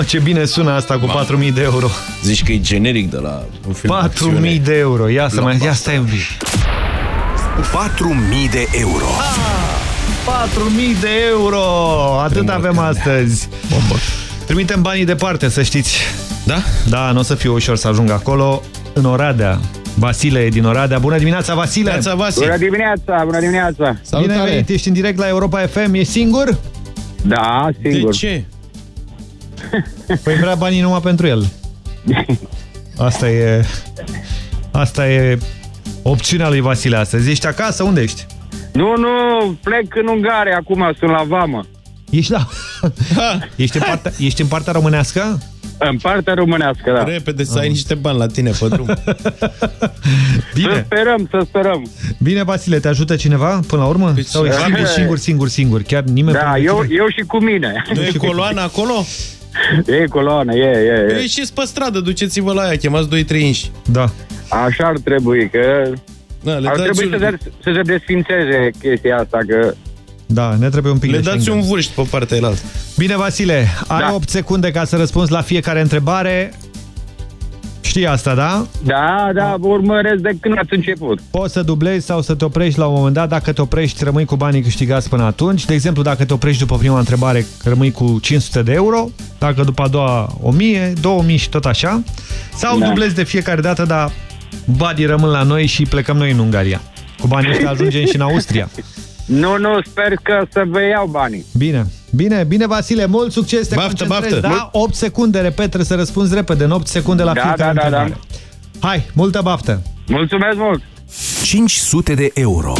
Mamă, ce bine sună asta cu 4.000 de euro. Zici că e generic de la un film 4.000 de euro. Ia să mai... Ia stai un pic. 4000 de euro. 4.000 de euro! Atât avem astăzi. Trimitem banii departe, să știți. Da? Da, nu o să fie ușor să ajung acolo. În Oradea. Vasile e din Oradea. Bună dimineața, Vasile! Neața, Vasile! Bună dimineața, bună dimineața! Bine ai venit, ești în direct la Europa FM. E singur? Da, singur. De ce? Păi vrea banii numai pentru el. Asta e... Asta e opțiunea lui Vasile astăzi. Ești acasă? Unde ești? Nu, nu, plec în Ungaria, acum sunt la vamă. Ești la... ești, în partea, ești în partea românească? În partea românească, da. Repede să ai niște bani la tine pe drum. [LAUGHS] Bine. Să sperăm, să sperăm. Bine, Vasile, te ajută cineva până la urmă? Sau e singur, singur, singur, singur? Chiar nimeni Da, până eu, tine? eu și cu mine. Nu e [LAUGHS] coloană acolo? E coloană, e, e, e. Ieșiți pe stradă, duceți-vă la ea, chemați 2-3 inși. Da. Așa ar trebui, că Da, le ar dați trebui un- să, se, să se desfințeze chestia asta, că Da, ne trebuie un pic Le de dați Schengen. un vârș pe partea elaltă. Bine, Vasile, ai Da. 8 secunde ca să răspunzi la fiecare întrebare. Știi asta, da? da, da, urmăresc de când ați început. Poți să dublezi sau să te oprești la un moment dat. Dacă te oprești, rămâi cu banii câștigați până atunci. De exemplu, dacă te oprești după prima întrebare, rămâi cu 500 de euro. Dacă după a doua 1000, 2000 și tot așa. Sau Da. dublezi de fiecare dată, dar banii rămân la noi și plecăm noi în Ungaria. Cu banii ăștia ajungem și în Austria. [LAUGHS] Nu, nu, sper că să vă iau banii. Bine, bine, bine, Vasile, mult succes, te Baftă, concentrezi, baftă. Da, 8 secunde, repet, trebuie să răspunzi repede, în 8 secunde la Da, fiecare da, da, întrebare. Hai, multă baftă! Mulțumesc mult! 500 de euro.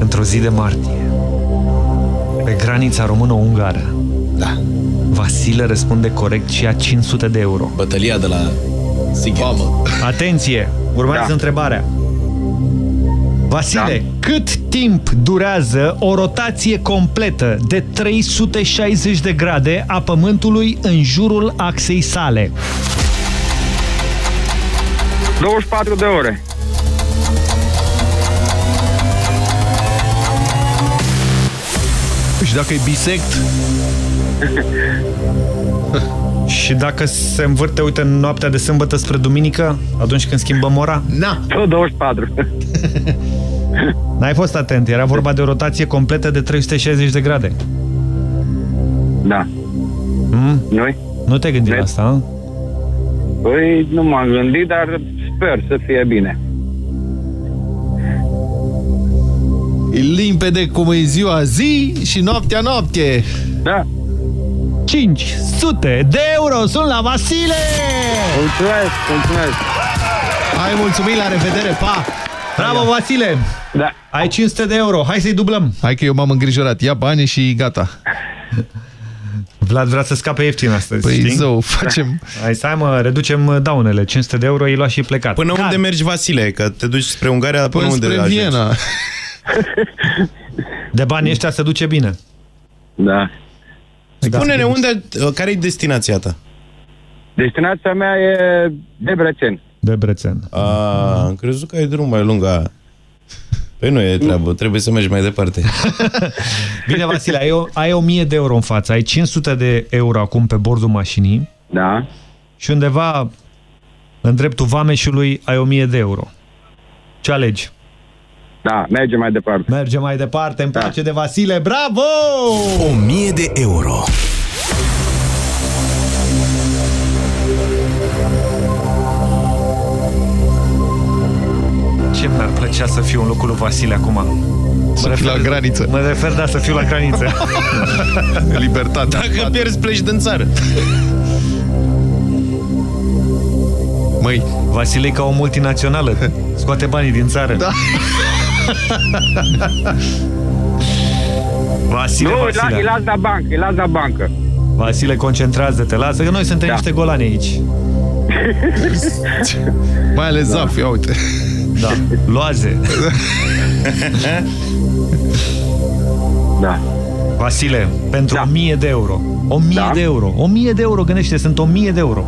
Într-o zi de martie, pe granița română-ungară, da. Vasile răspunde corect și a 500 de euro. Bătălia de la Sighet. Atenție! Urmează Da. întrebarea. Vasile, Da. cât timp durează o rotație completă de 360 de grade a Pământului în jurul axei sale? 24 de ore. Și dacă e bisect? [LAUGHS] Și dacă se învârte, uite, în noaptea de sâmbătă spre duminică, atunci când schimbăm ora? Na! Tot 24. N-ai fost atent, era vorba de o rotație completă de 360 de grade. Da. Mm? Noi? Nu te gândi la asta, a? Păi nu m-am gândit, dar sper să fie bine. E limpede cum e ziua zi și noaptea noapte. Da. 500 de euro sunt la Vasile! Mulțumesc, mulțumesc! Hai, mulțumim, la revedere, pa! Bravo, Vasile! Da. Ai 500 de euro, hai să-i dublăm. Hai că eu m-am îngrijorat. Ia bani și gata. Vlad vrea să scape ieftin astăzi, Păi știi? zău, facem... Hai, stai mă, reducem daunele. 500 de euro, îi lua și plecat. Până Care? unde mergi, Vasile? Că te duci spre Ungaria, până, Până unde spre ajungi? Viena. [LAUGHS] De bani ăștia se duce bine. Da. Spune-ne unde, care e destinația ta? Destinația mea e Debrecen. Debrecen. A, am crezut că ai drum mai lung. a. Păi nu e treabă, trebuie să mergi mai departe. [LAUGHS] Bine, Vasile, ai, o, ai 1000 de euro în față, ai 500 de euro acum pe bordul mașinii. Da. Și undeva în dreptul vameșului ai 1000 de euro. Ce alegi? Da, mergem mai departe. Mergem mai departe, îmi place de Vasile, bravo! 1000 de euro. Ce mi-ar plăcea să fiu în locul lui Vasile acum? Să fii la graniță. Mă refer, da, să fiu la graniță. [LAUGHS] Libertate. Dacă pierzi, pleci din țară. Măi, Vasile e ca o multinațională. Scoate banii din țară. Da. [LAUGHS] [LAUGHS] Vasile, nu, Vasile. îi las la bancă, îi las la bancă. Vasile, concentrează-te, lasă că noi suntem Da. niște golani aici. [LAUGHS] mai ales da. Zaf, ia uite. Da, loaze. [LAUGHS] Da. Vasile, pentru Da. 1000 de euro. 1000 Da. de euro. 1000 de euro, gândește, sunt 1000 de euro.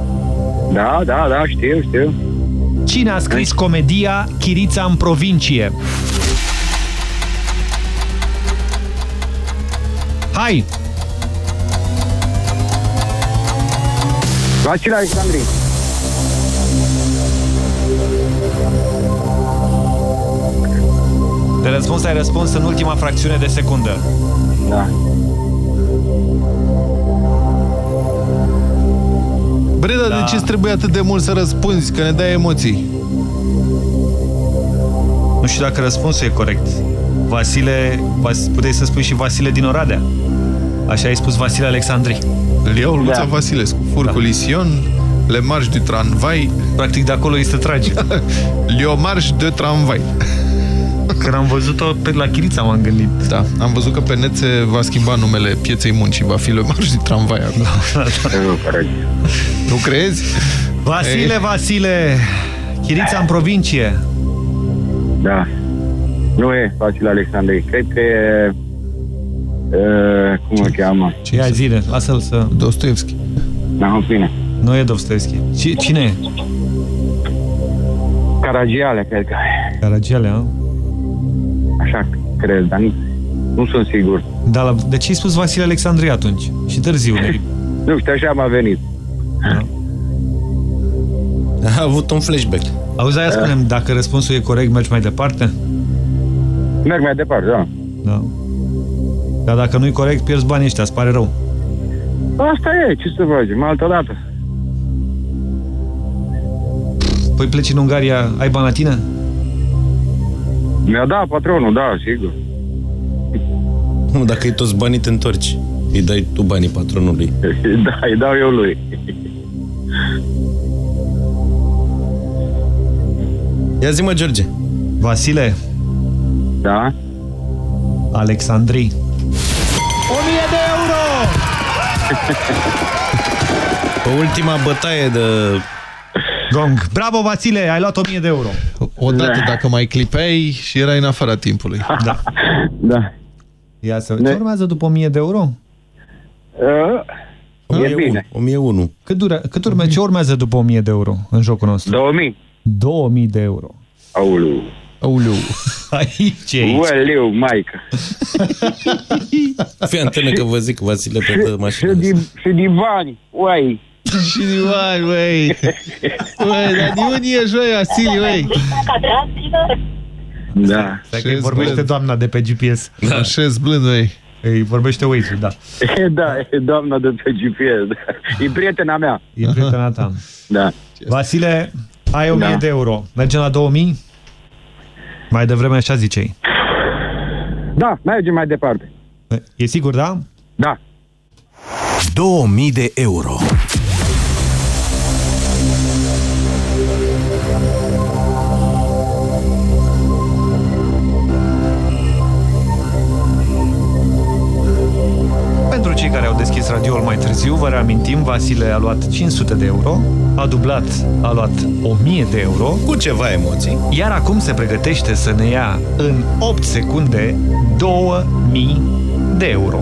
Da, da, da, știu, știu. Cine a scris comedia Chirița în provincie? Hai! Vasile Alexandrin. De răspuns ai răspuns în ultima fracțiune de secundă. Da. Bre, dar Da. de ce îți trebuie atât de mult să răspunzi? Că ne dai emoții. Nu știu dacă răspunsul e corect. Vasile, Vas, puteai să spui și Vasile din Oradea. Așa ai spus Vasile Alexandri. Îl iau Luța Da. Vasilescu. Furcul Ision, Le Marche du Tramvai, Practic de acolo este tragi. [LAUGHS] Le Marche de Tramvai. Când am văzut-o pe la Chirița m-am gândit. Da, am văzut că pe net se va schimba numele pieței muncii, va fi Le Marche du Tramvai acum. Nu, corect. Nu crezi? Vasile, Ei. Vasile! Chirița în provincie. Da. Nu e Vasile Alexandrin. Cred că e... Uh, cum o cheamă? Ce ia zile? Lasă-l să... Dostoevski. Da, în fine. Nu e Dostoevski. Ci- Cine e? Caragiale, cred că e. Caragiale, a? Așa cred, dar nu, nu sunt sigur. Da, la... de ce ai spus Vasile Alexandrie atunci? Și târziu. ne- [LAUGHS] Nu știu, așa m-a venit. A avut un flashback. Auzi, aia spunem, dacă răspunsul e corect, mergi mai departe? Merg mai departe, da. Da. Dar dacă nu e corect, pierzi banii ăștia, îți pare rău. Asta e, ce să facem, altă dată. Păi pleci în Ungaria, ai bani la tine? Mi-a dat patronul, da, sigur. Nu, dacă îi toți banii te întorci. Îi dai tu banii patronului. [LAUGHS] Da, îi dau eu lui. Ia zi mă, George. Vasile. Da? Alexandrii. 1000 de euro! Pe ultima bătaie de... Gong. Bravo, Vasile, ai luat 1000 de euro. Odată, da. dacă mai clipeai și erai în afara timpului. Da. [LAUGHS] Da. Ia să... Ce urmează după 1000 de euro? Uh, e bine. 1001. Cât, dure, cât urme, ce urmează după 1000 de euro în jocul nostru? 2000. 2000 de euro. Aulu. Aulu. [LAUGHS] Aici, aici. Ueleu, maică. Fii antenă că vă zic, Vasile, pe mașină. Și din, și din bani, uai. Și din bani, băi. Băi, dar de unde ești, băi, Vasile, băi? Da. Stai că îi vorbește doamna de pe GPS. Da. Așez blând, băi. Îi vorbește Waze, da. Da, e doamna de pe GPS. da. E prietena mea. E prietena ta. Da. Vasile, ai 1000 Da. de euro. Mergem la 2000? Mai devreme așa zicei. Da, mergem mai departe. E sigur, da? Da. 2000 de euro. Târziu, vă reamintim, Vasile a luat 500 de euro, a dublat, a luat 1000 de euro. Cu ceva emoții. Iar acum se pregătește să ne ia în 8 secunde 2000 de euro.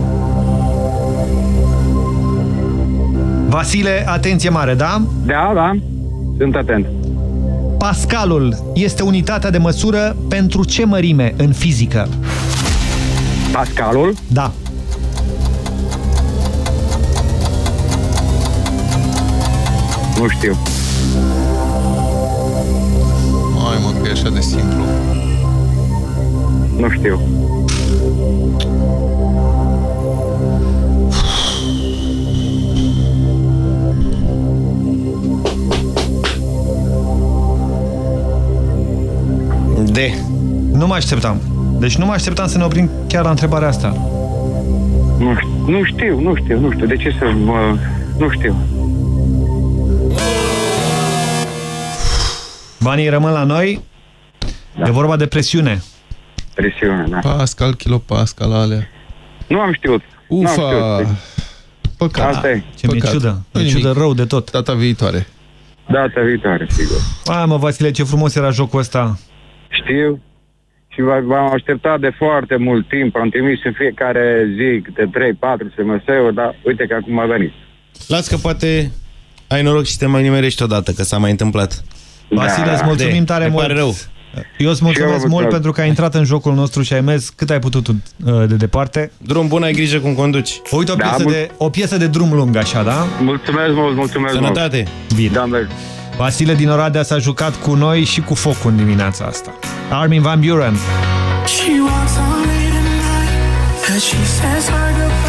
Vasile, atenție mare, da? Da, da. Sunt atent. Pascalul este unitatea de măsură pentru ce mărime în fizică? Pascalul? Da. Nu știu. Hai mă, că e așa de simplu. Nu știu. De. Nu mă așteptam. Deci nu mă așteptam să ne oprim chiar la întrebarea asta. Nu, știu, nu știu, nu știu, nu știu. De ce să mă... Nu știu. Banii rămân la noi. Da. E vorba de presiune. Presiune, da. Pascal, kilopascal, alea. Nu am știut. Nu am Ufa! știut. Păcat. Asta e. Ce mi-e ciudă. Mi-e ciudă rău de tot. Data viitoare. Data viitoare, sigur. Hai mă, Vasile, ce frumos era jocul ăsta. Știu. Și v- v-am așteptat de foarte mult timp. Am trimis în fiecare zi de 3-4 SMS-uri, dar uite că acum a venit. Las că poate ai noroc și te mai nimerești odată, că s-a mai întâmplat. Vasile, îți mulțumim De, tare îmi mult. pare rău. Eu îți mulțumesc Și eu vă mult mulțumesc. pentru că ai intrat în jocul nostru și ai mers cât ai putut uh, de departe. Drum bun, ai grijă cum conduci. Uite, o Da, piesă, mul- de, o piesă de drum lung, așa, da? Mulțumesc mult, mulțumesc Sănătate! Bine. mult. Da, merg. Vasile din Oradea s-a jucat cu noi și cu focul în dimineața asta. Armin Van Buren. She walks on late at night as she says her goodbyes.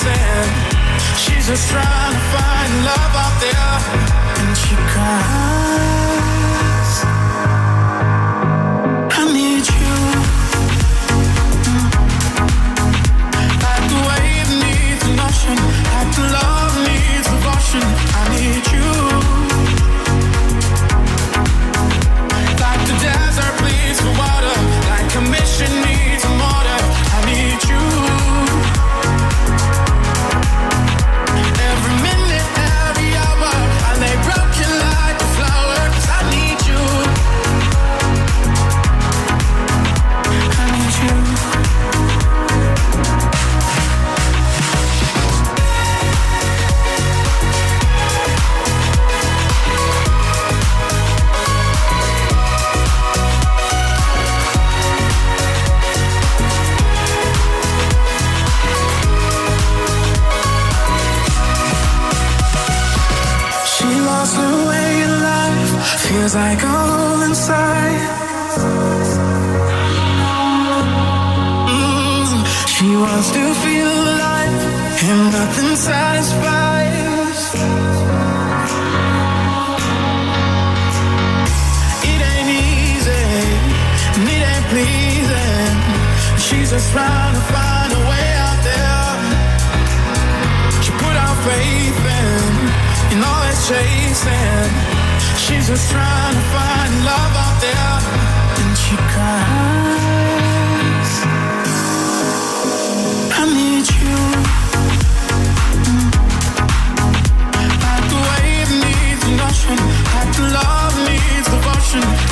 Chasing. She's just trying to find love out there, and she cries. I need you. Like the wave needs an ocean, like the love needs devotion. I need you. Feels like hole inside. Mm, She wants to feel alive, and nothing satisfies. It ain't easy, and it ain't pleasing. She's just trying to find a way out there. She put our faith in, in all that's chasing. She's just trying to find love out there, and she cries. I need you. Like the wave needs an ocean, like the love needs devotion.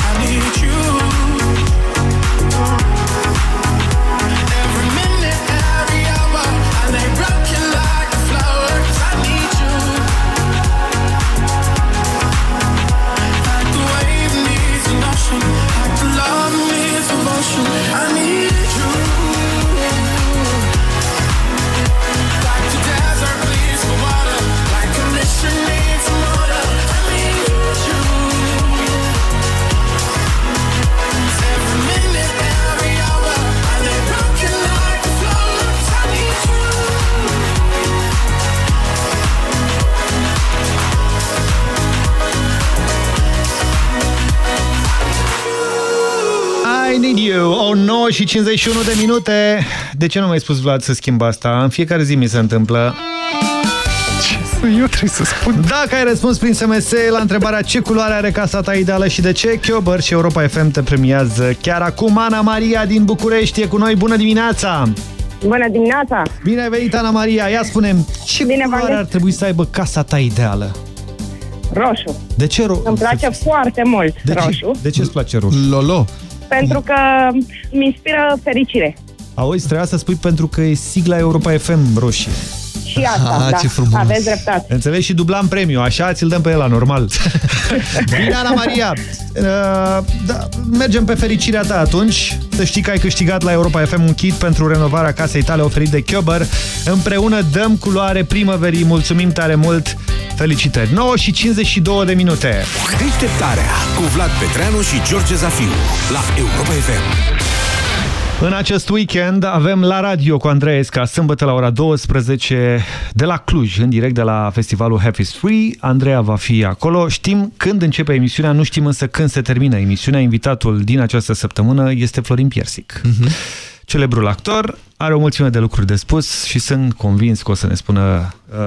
You. O 9 și 51 de minute. De ce nu mi-ai spus, Vlad, să schimb asta? În fiecare zi mi se întâmplă. Eu trebuie să spun. Dacă ai răspuns prin SMS la întrebarea ce culoare are casa ta ideală și de ce, Chiober și Europa FM te premiază chiar acum. Ana Maria din București e cu noi. Bună dimineața! Bună dimineața! Bine ai venit, Ana Maria! Ia spune ce Bine v-am culoare ar găsit. trebui să aibă casa ta ideală? Roșu. De ce ro Îmi place foarte mult de ce, roșu, de ce îți place roșu? Lolo. Pentru că mi inspiră fericire. Auzi, trebuia să spui pentru că e sigla Europa FM roșie. Și asta, Ah, da. ce frumos. Aveți dreptate. Înțelegi? Și dublam premiu, așa ți-l dăm pe el, normal. [LAUGHS] Bine, Ana Maria! Uh, da, mergem pe fericirea ta atunci. Să știi că ai câștigat la Europa FM un kit pentru renovarea casei tale oferit de Chiober. Împreună dăm culoare primăverii. Mulțumim tare mult! Felicitări! 9 și 52 de minute. Deșteptarea cu Vlad Petreanu și George Zafiu la Europa FM. În acest weekend avem la radio cu Andreesca, sâmbătă la ora 12 de la Cluj, în direct de la festivalul Happy is Free. Andreea va fi acolo. Știm când începe emisiunea, nu știm însă când se termină emisiunea. Invitatul din această săptămână este Florin Piersic. Celebrul actor are o mulțime de lucruri de spus și sunt convins că o să ne spună uh,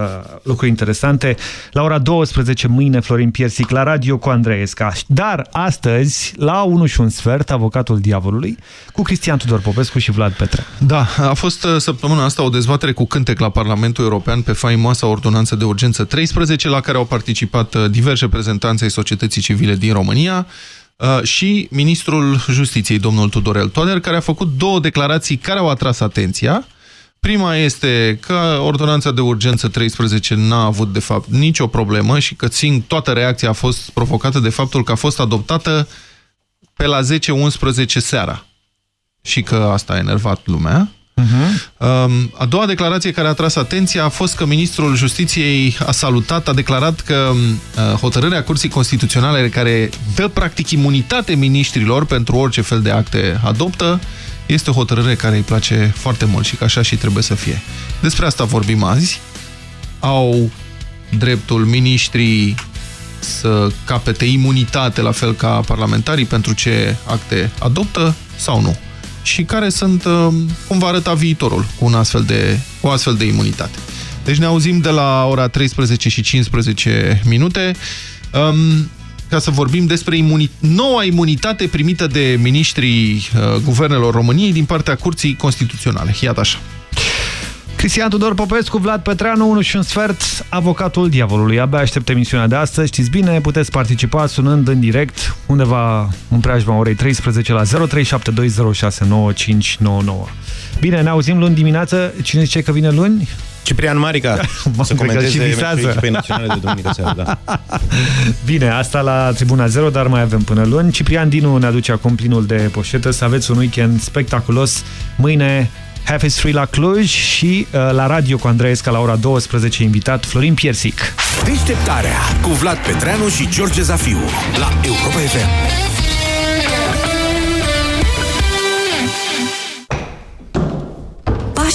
lucruri interesante. La ora 12 mâine Florin Piersic la radio cu Andreesca. Dar astăzi, la 1 și un sfert, avocatul diavolului, cu Cristian Tudor Popescu și Vlad Petre. Da, a fost uh, săptămâna asta o dezbatere cu cântec la Parlamentul European pe faimoasa ordonanță de urgență 13, la care au participat uh, diversi reprezentanți ai societății civile din România uh, și ministrul Justiției, domnul Tudorel Toader, care a făcut două declarații care au atras atenția. Prima este că ordonanța de urgență 13 n-a avut, de fapt, nicio problemă și că țin toată reacția a fost provocată de faptul că a fost adoptată pe la 10-11 seara și că asta a enervat lumea. Um, a doua declarație care a tras atenția a fost că ministrul Justiției a salutat, a declarat că uh, hotărârea Curții Constituționale care dă practic imunitate ministrilor pentru orice fel de acte adoptă este o hotărâre care îi place foarte mult și că așa și trebuie să fie. Despre asta vorbim azi. Au dreptul ministrii să capete imunitate la fel ca parlamentarii pentru ce acte adoptă sau nu și care sunt, uh, cum va arăta viitorul cu, un astfel de, cu o astfel de imunitate. Deci ne auzim de la ora 13 și 15 minute um, ca să vorbim despre imuni noua imunitate primită de ministrii uh, guvernelor României din partea Curții Constituționale. Iată așa. Cristian Tudor Popescu, Vlad Petreanu, 1 și un sfert, avocatul diavolului. Abia aștept emisiunea de astăzi. Știți bine, puteți participa sunând în direct undeva în preajma orei 13 la 0372069599. Bine, ne auzim luni dimineață. Cine zice că vine luni? Ciprian Marica. [LAUGHS] Mă, să cred că și comenteze visează. echipei naționale de duminică seara, da. [LAUGHS] Bine, asta la Tribuna 0, dar mai avem până luni. Ciprian Dinu ne aduce acum plinul de poșetă. Să aveți un weekend spectaculos. Mâine Half is Free la Cluj și uh, la radio cu Andreesca la ora 12 invitat Florin Piersic. Deșteptarea cu Vlad Petreanu și George Zafiu la Europa FM.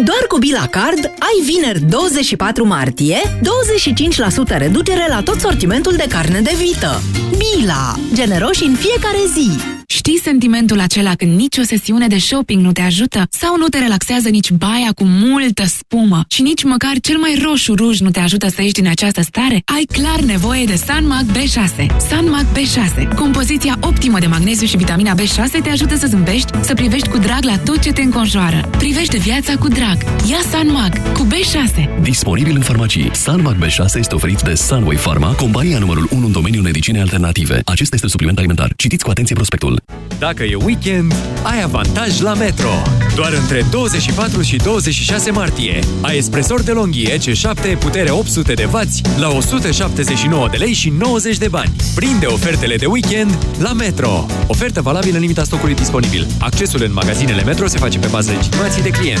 Doar cu Bila Card ai vineri 24 martie 25% reducere la tot sortimentul de carne de vită. Bila. Generoși în fiecare zi. Știi sentimentul acela când nicio sesiune de shopping nu te ajută? Sau nu te relaxează nici baia cu multă spumă? Și nici măcar cel mai roșu ruj nu te ajută să ieși din această stare? Ai clar nevoie de Sanmac B6. Sanmac B6. Compoziția optimă de magneziu și vitamina B6 te ajută să zâmbești, să privești cu drag la tot ce te înconjoară. Privește viața cu drag. Ia Sanmac cu B6. Disponibil în farmacii. Sanmac B6 este oferit de Sunway Pharma, compania numărul 1 în domeniul medicinei alternative. Acesta este supliment alimentar. Citiți cu atenție prospectul. Dacă e weekend, ai avantaj la Metro. Doar între 24 și 26 martie. Ai espresor de longhie C7 putere 800 de W la 179 de lei și 90 de bani. Prinde ofertele de weekend la Metro. Ofertă valabilă în limita stocului disponibil. Accesul în magazinele Metro se face pe bază legitimației de client.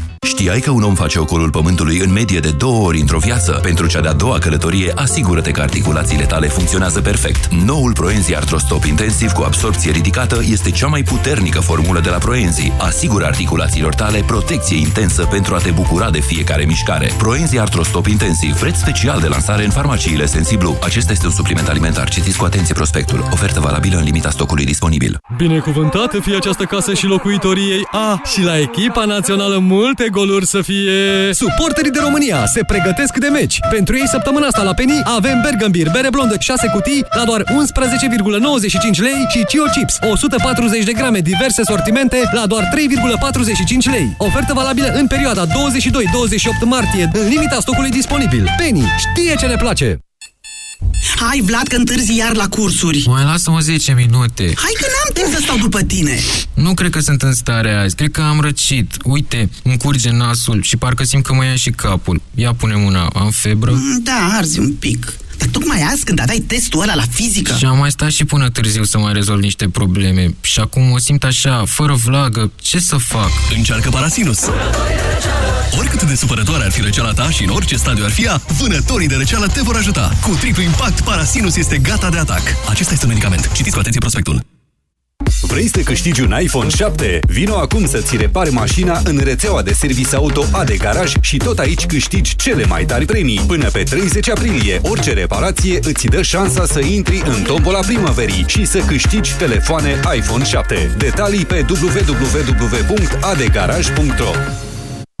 Știai că un om face ocolul pământului în medie de două ori într-o viață? Pentru cea de-a doua călătorie, asigură-te că articulațiile tale funcționează perfect. Noul Proenzi Artrostop Intensiv cu absorpție ridicată este cea mai puternică formulă de la Proenzi. Asigură articulațiilor tale protecție intensă pentru a te bucura de fiecare mișcare. Proenzi Artrostop Intensiv, preț special de lansare în farmaciile Sensiblu. Acesta este un supliment alimentar. Citiți cu atenție prospectul. Ofertă valabilă în limita stocului disponibil. Binecuvântată fie această casă și locuitorii ei. A, și la echipa națională multe goluri să fie... Suporterii de România se pregătesc de meci. Pentru ei săptămâna asta la Penny avem Bergambir, bere blondă 6 cutii la doar 11,95 lei și Cio Chips 140 de grame diverse sortimente la doar 3,45 lei. Ofertă valabilă în perioada 22-28 martie în limita stocului disponibil. Penny știe ce ne place! Hai, Vlad, că întârzi iar la cursuri. Mai lasă-mă 10 minute. Hai că n-am timp să stau după tine. Nu cred că sunt în stare azi. Cred că am răcit. Uite, îmi curge nasul și parcă simt că mă ia și capul. Ia pune mâna. Am febră? Mm, Da, arzi un pic. Dar tocmai azi, când aveai testul ăla la fizică... Și am mai stat și până târziu să mai rezolv niște probleme. Și acum o simt așa, fără vlagă. Ce să fac? Încearcă Parasinus! Oricât de supărătoare ar fi răceala ta și în orice stadiu ar fi ea, vânătorii de răceală te vor ajuta. Cu triplu impact, Parasinus este gata de atac. Acesta este un medicament. Citiți cu atenție prospectul. Vrei să câștigi un iPhone 7? Vino acum să-ți repari mașina în rețeaua de service auto AD Garaj și tot aici câștigi cele mai tari premii. Până pe 30 aprilie, orice reparație îți dă șansa să intri în tombola primăverii și să câștigi telefoane iPhone 7. Detalii pe www.adegaraj.ro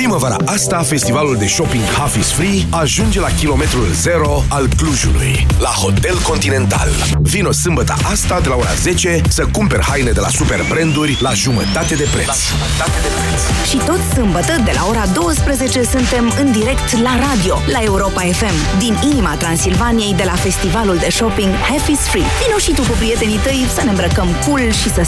Primăvara asta, festivalul de shopping Half is Free ajunge la kilometrul zero al Clujului, la Hotel Continental. Vino sâmbătă asta de la ora 10 să cumperi haine de la super branduri la jumătate de preț. Și tot sâmbătă, de la ora 12, suntem în direct la radio, la Europa FM, din inima Transilvaniei, de la festivalul de shopping Half is Free. Vino și tu cu prietenii tăi să ne îmbrăcăm cool și să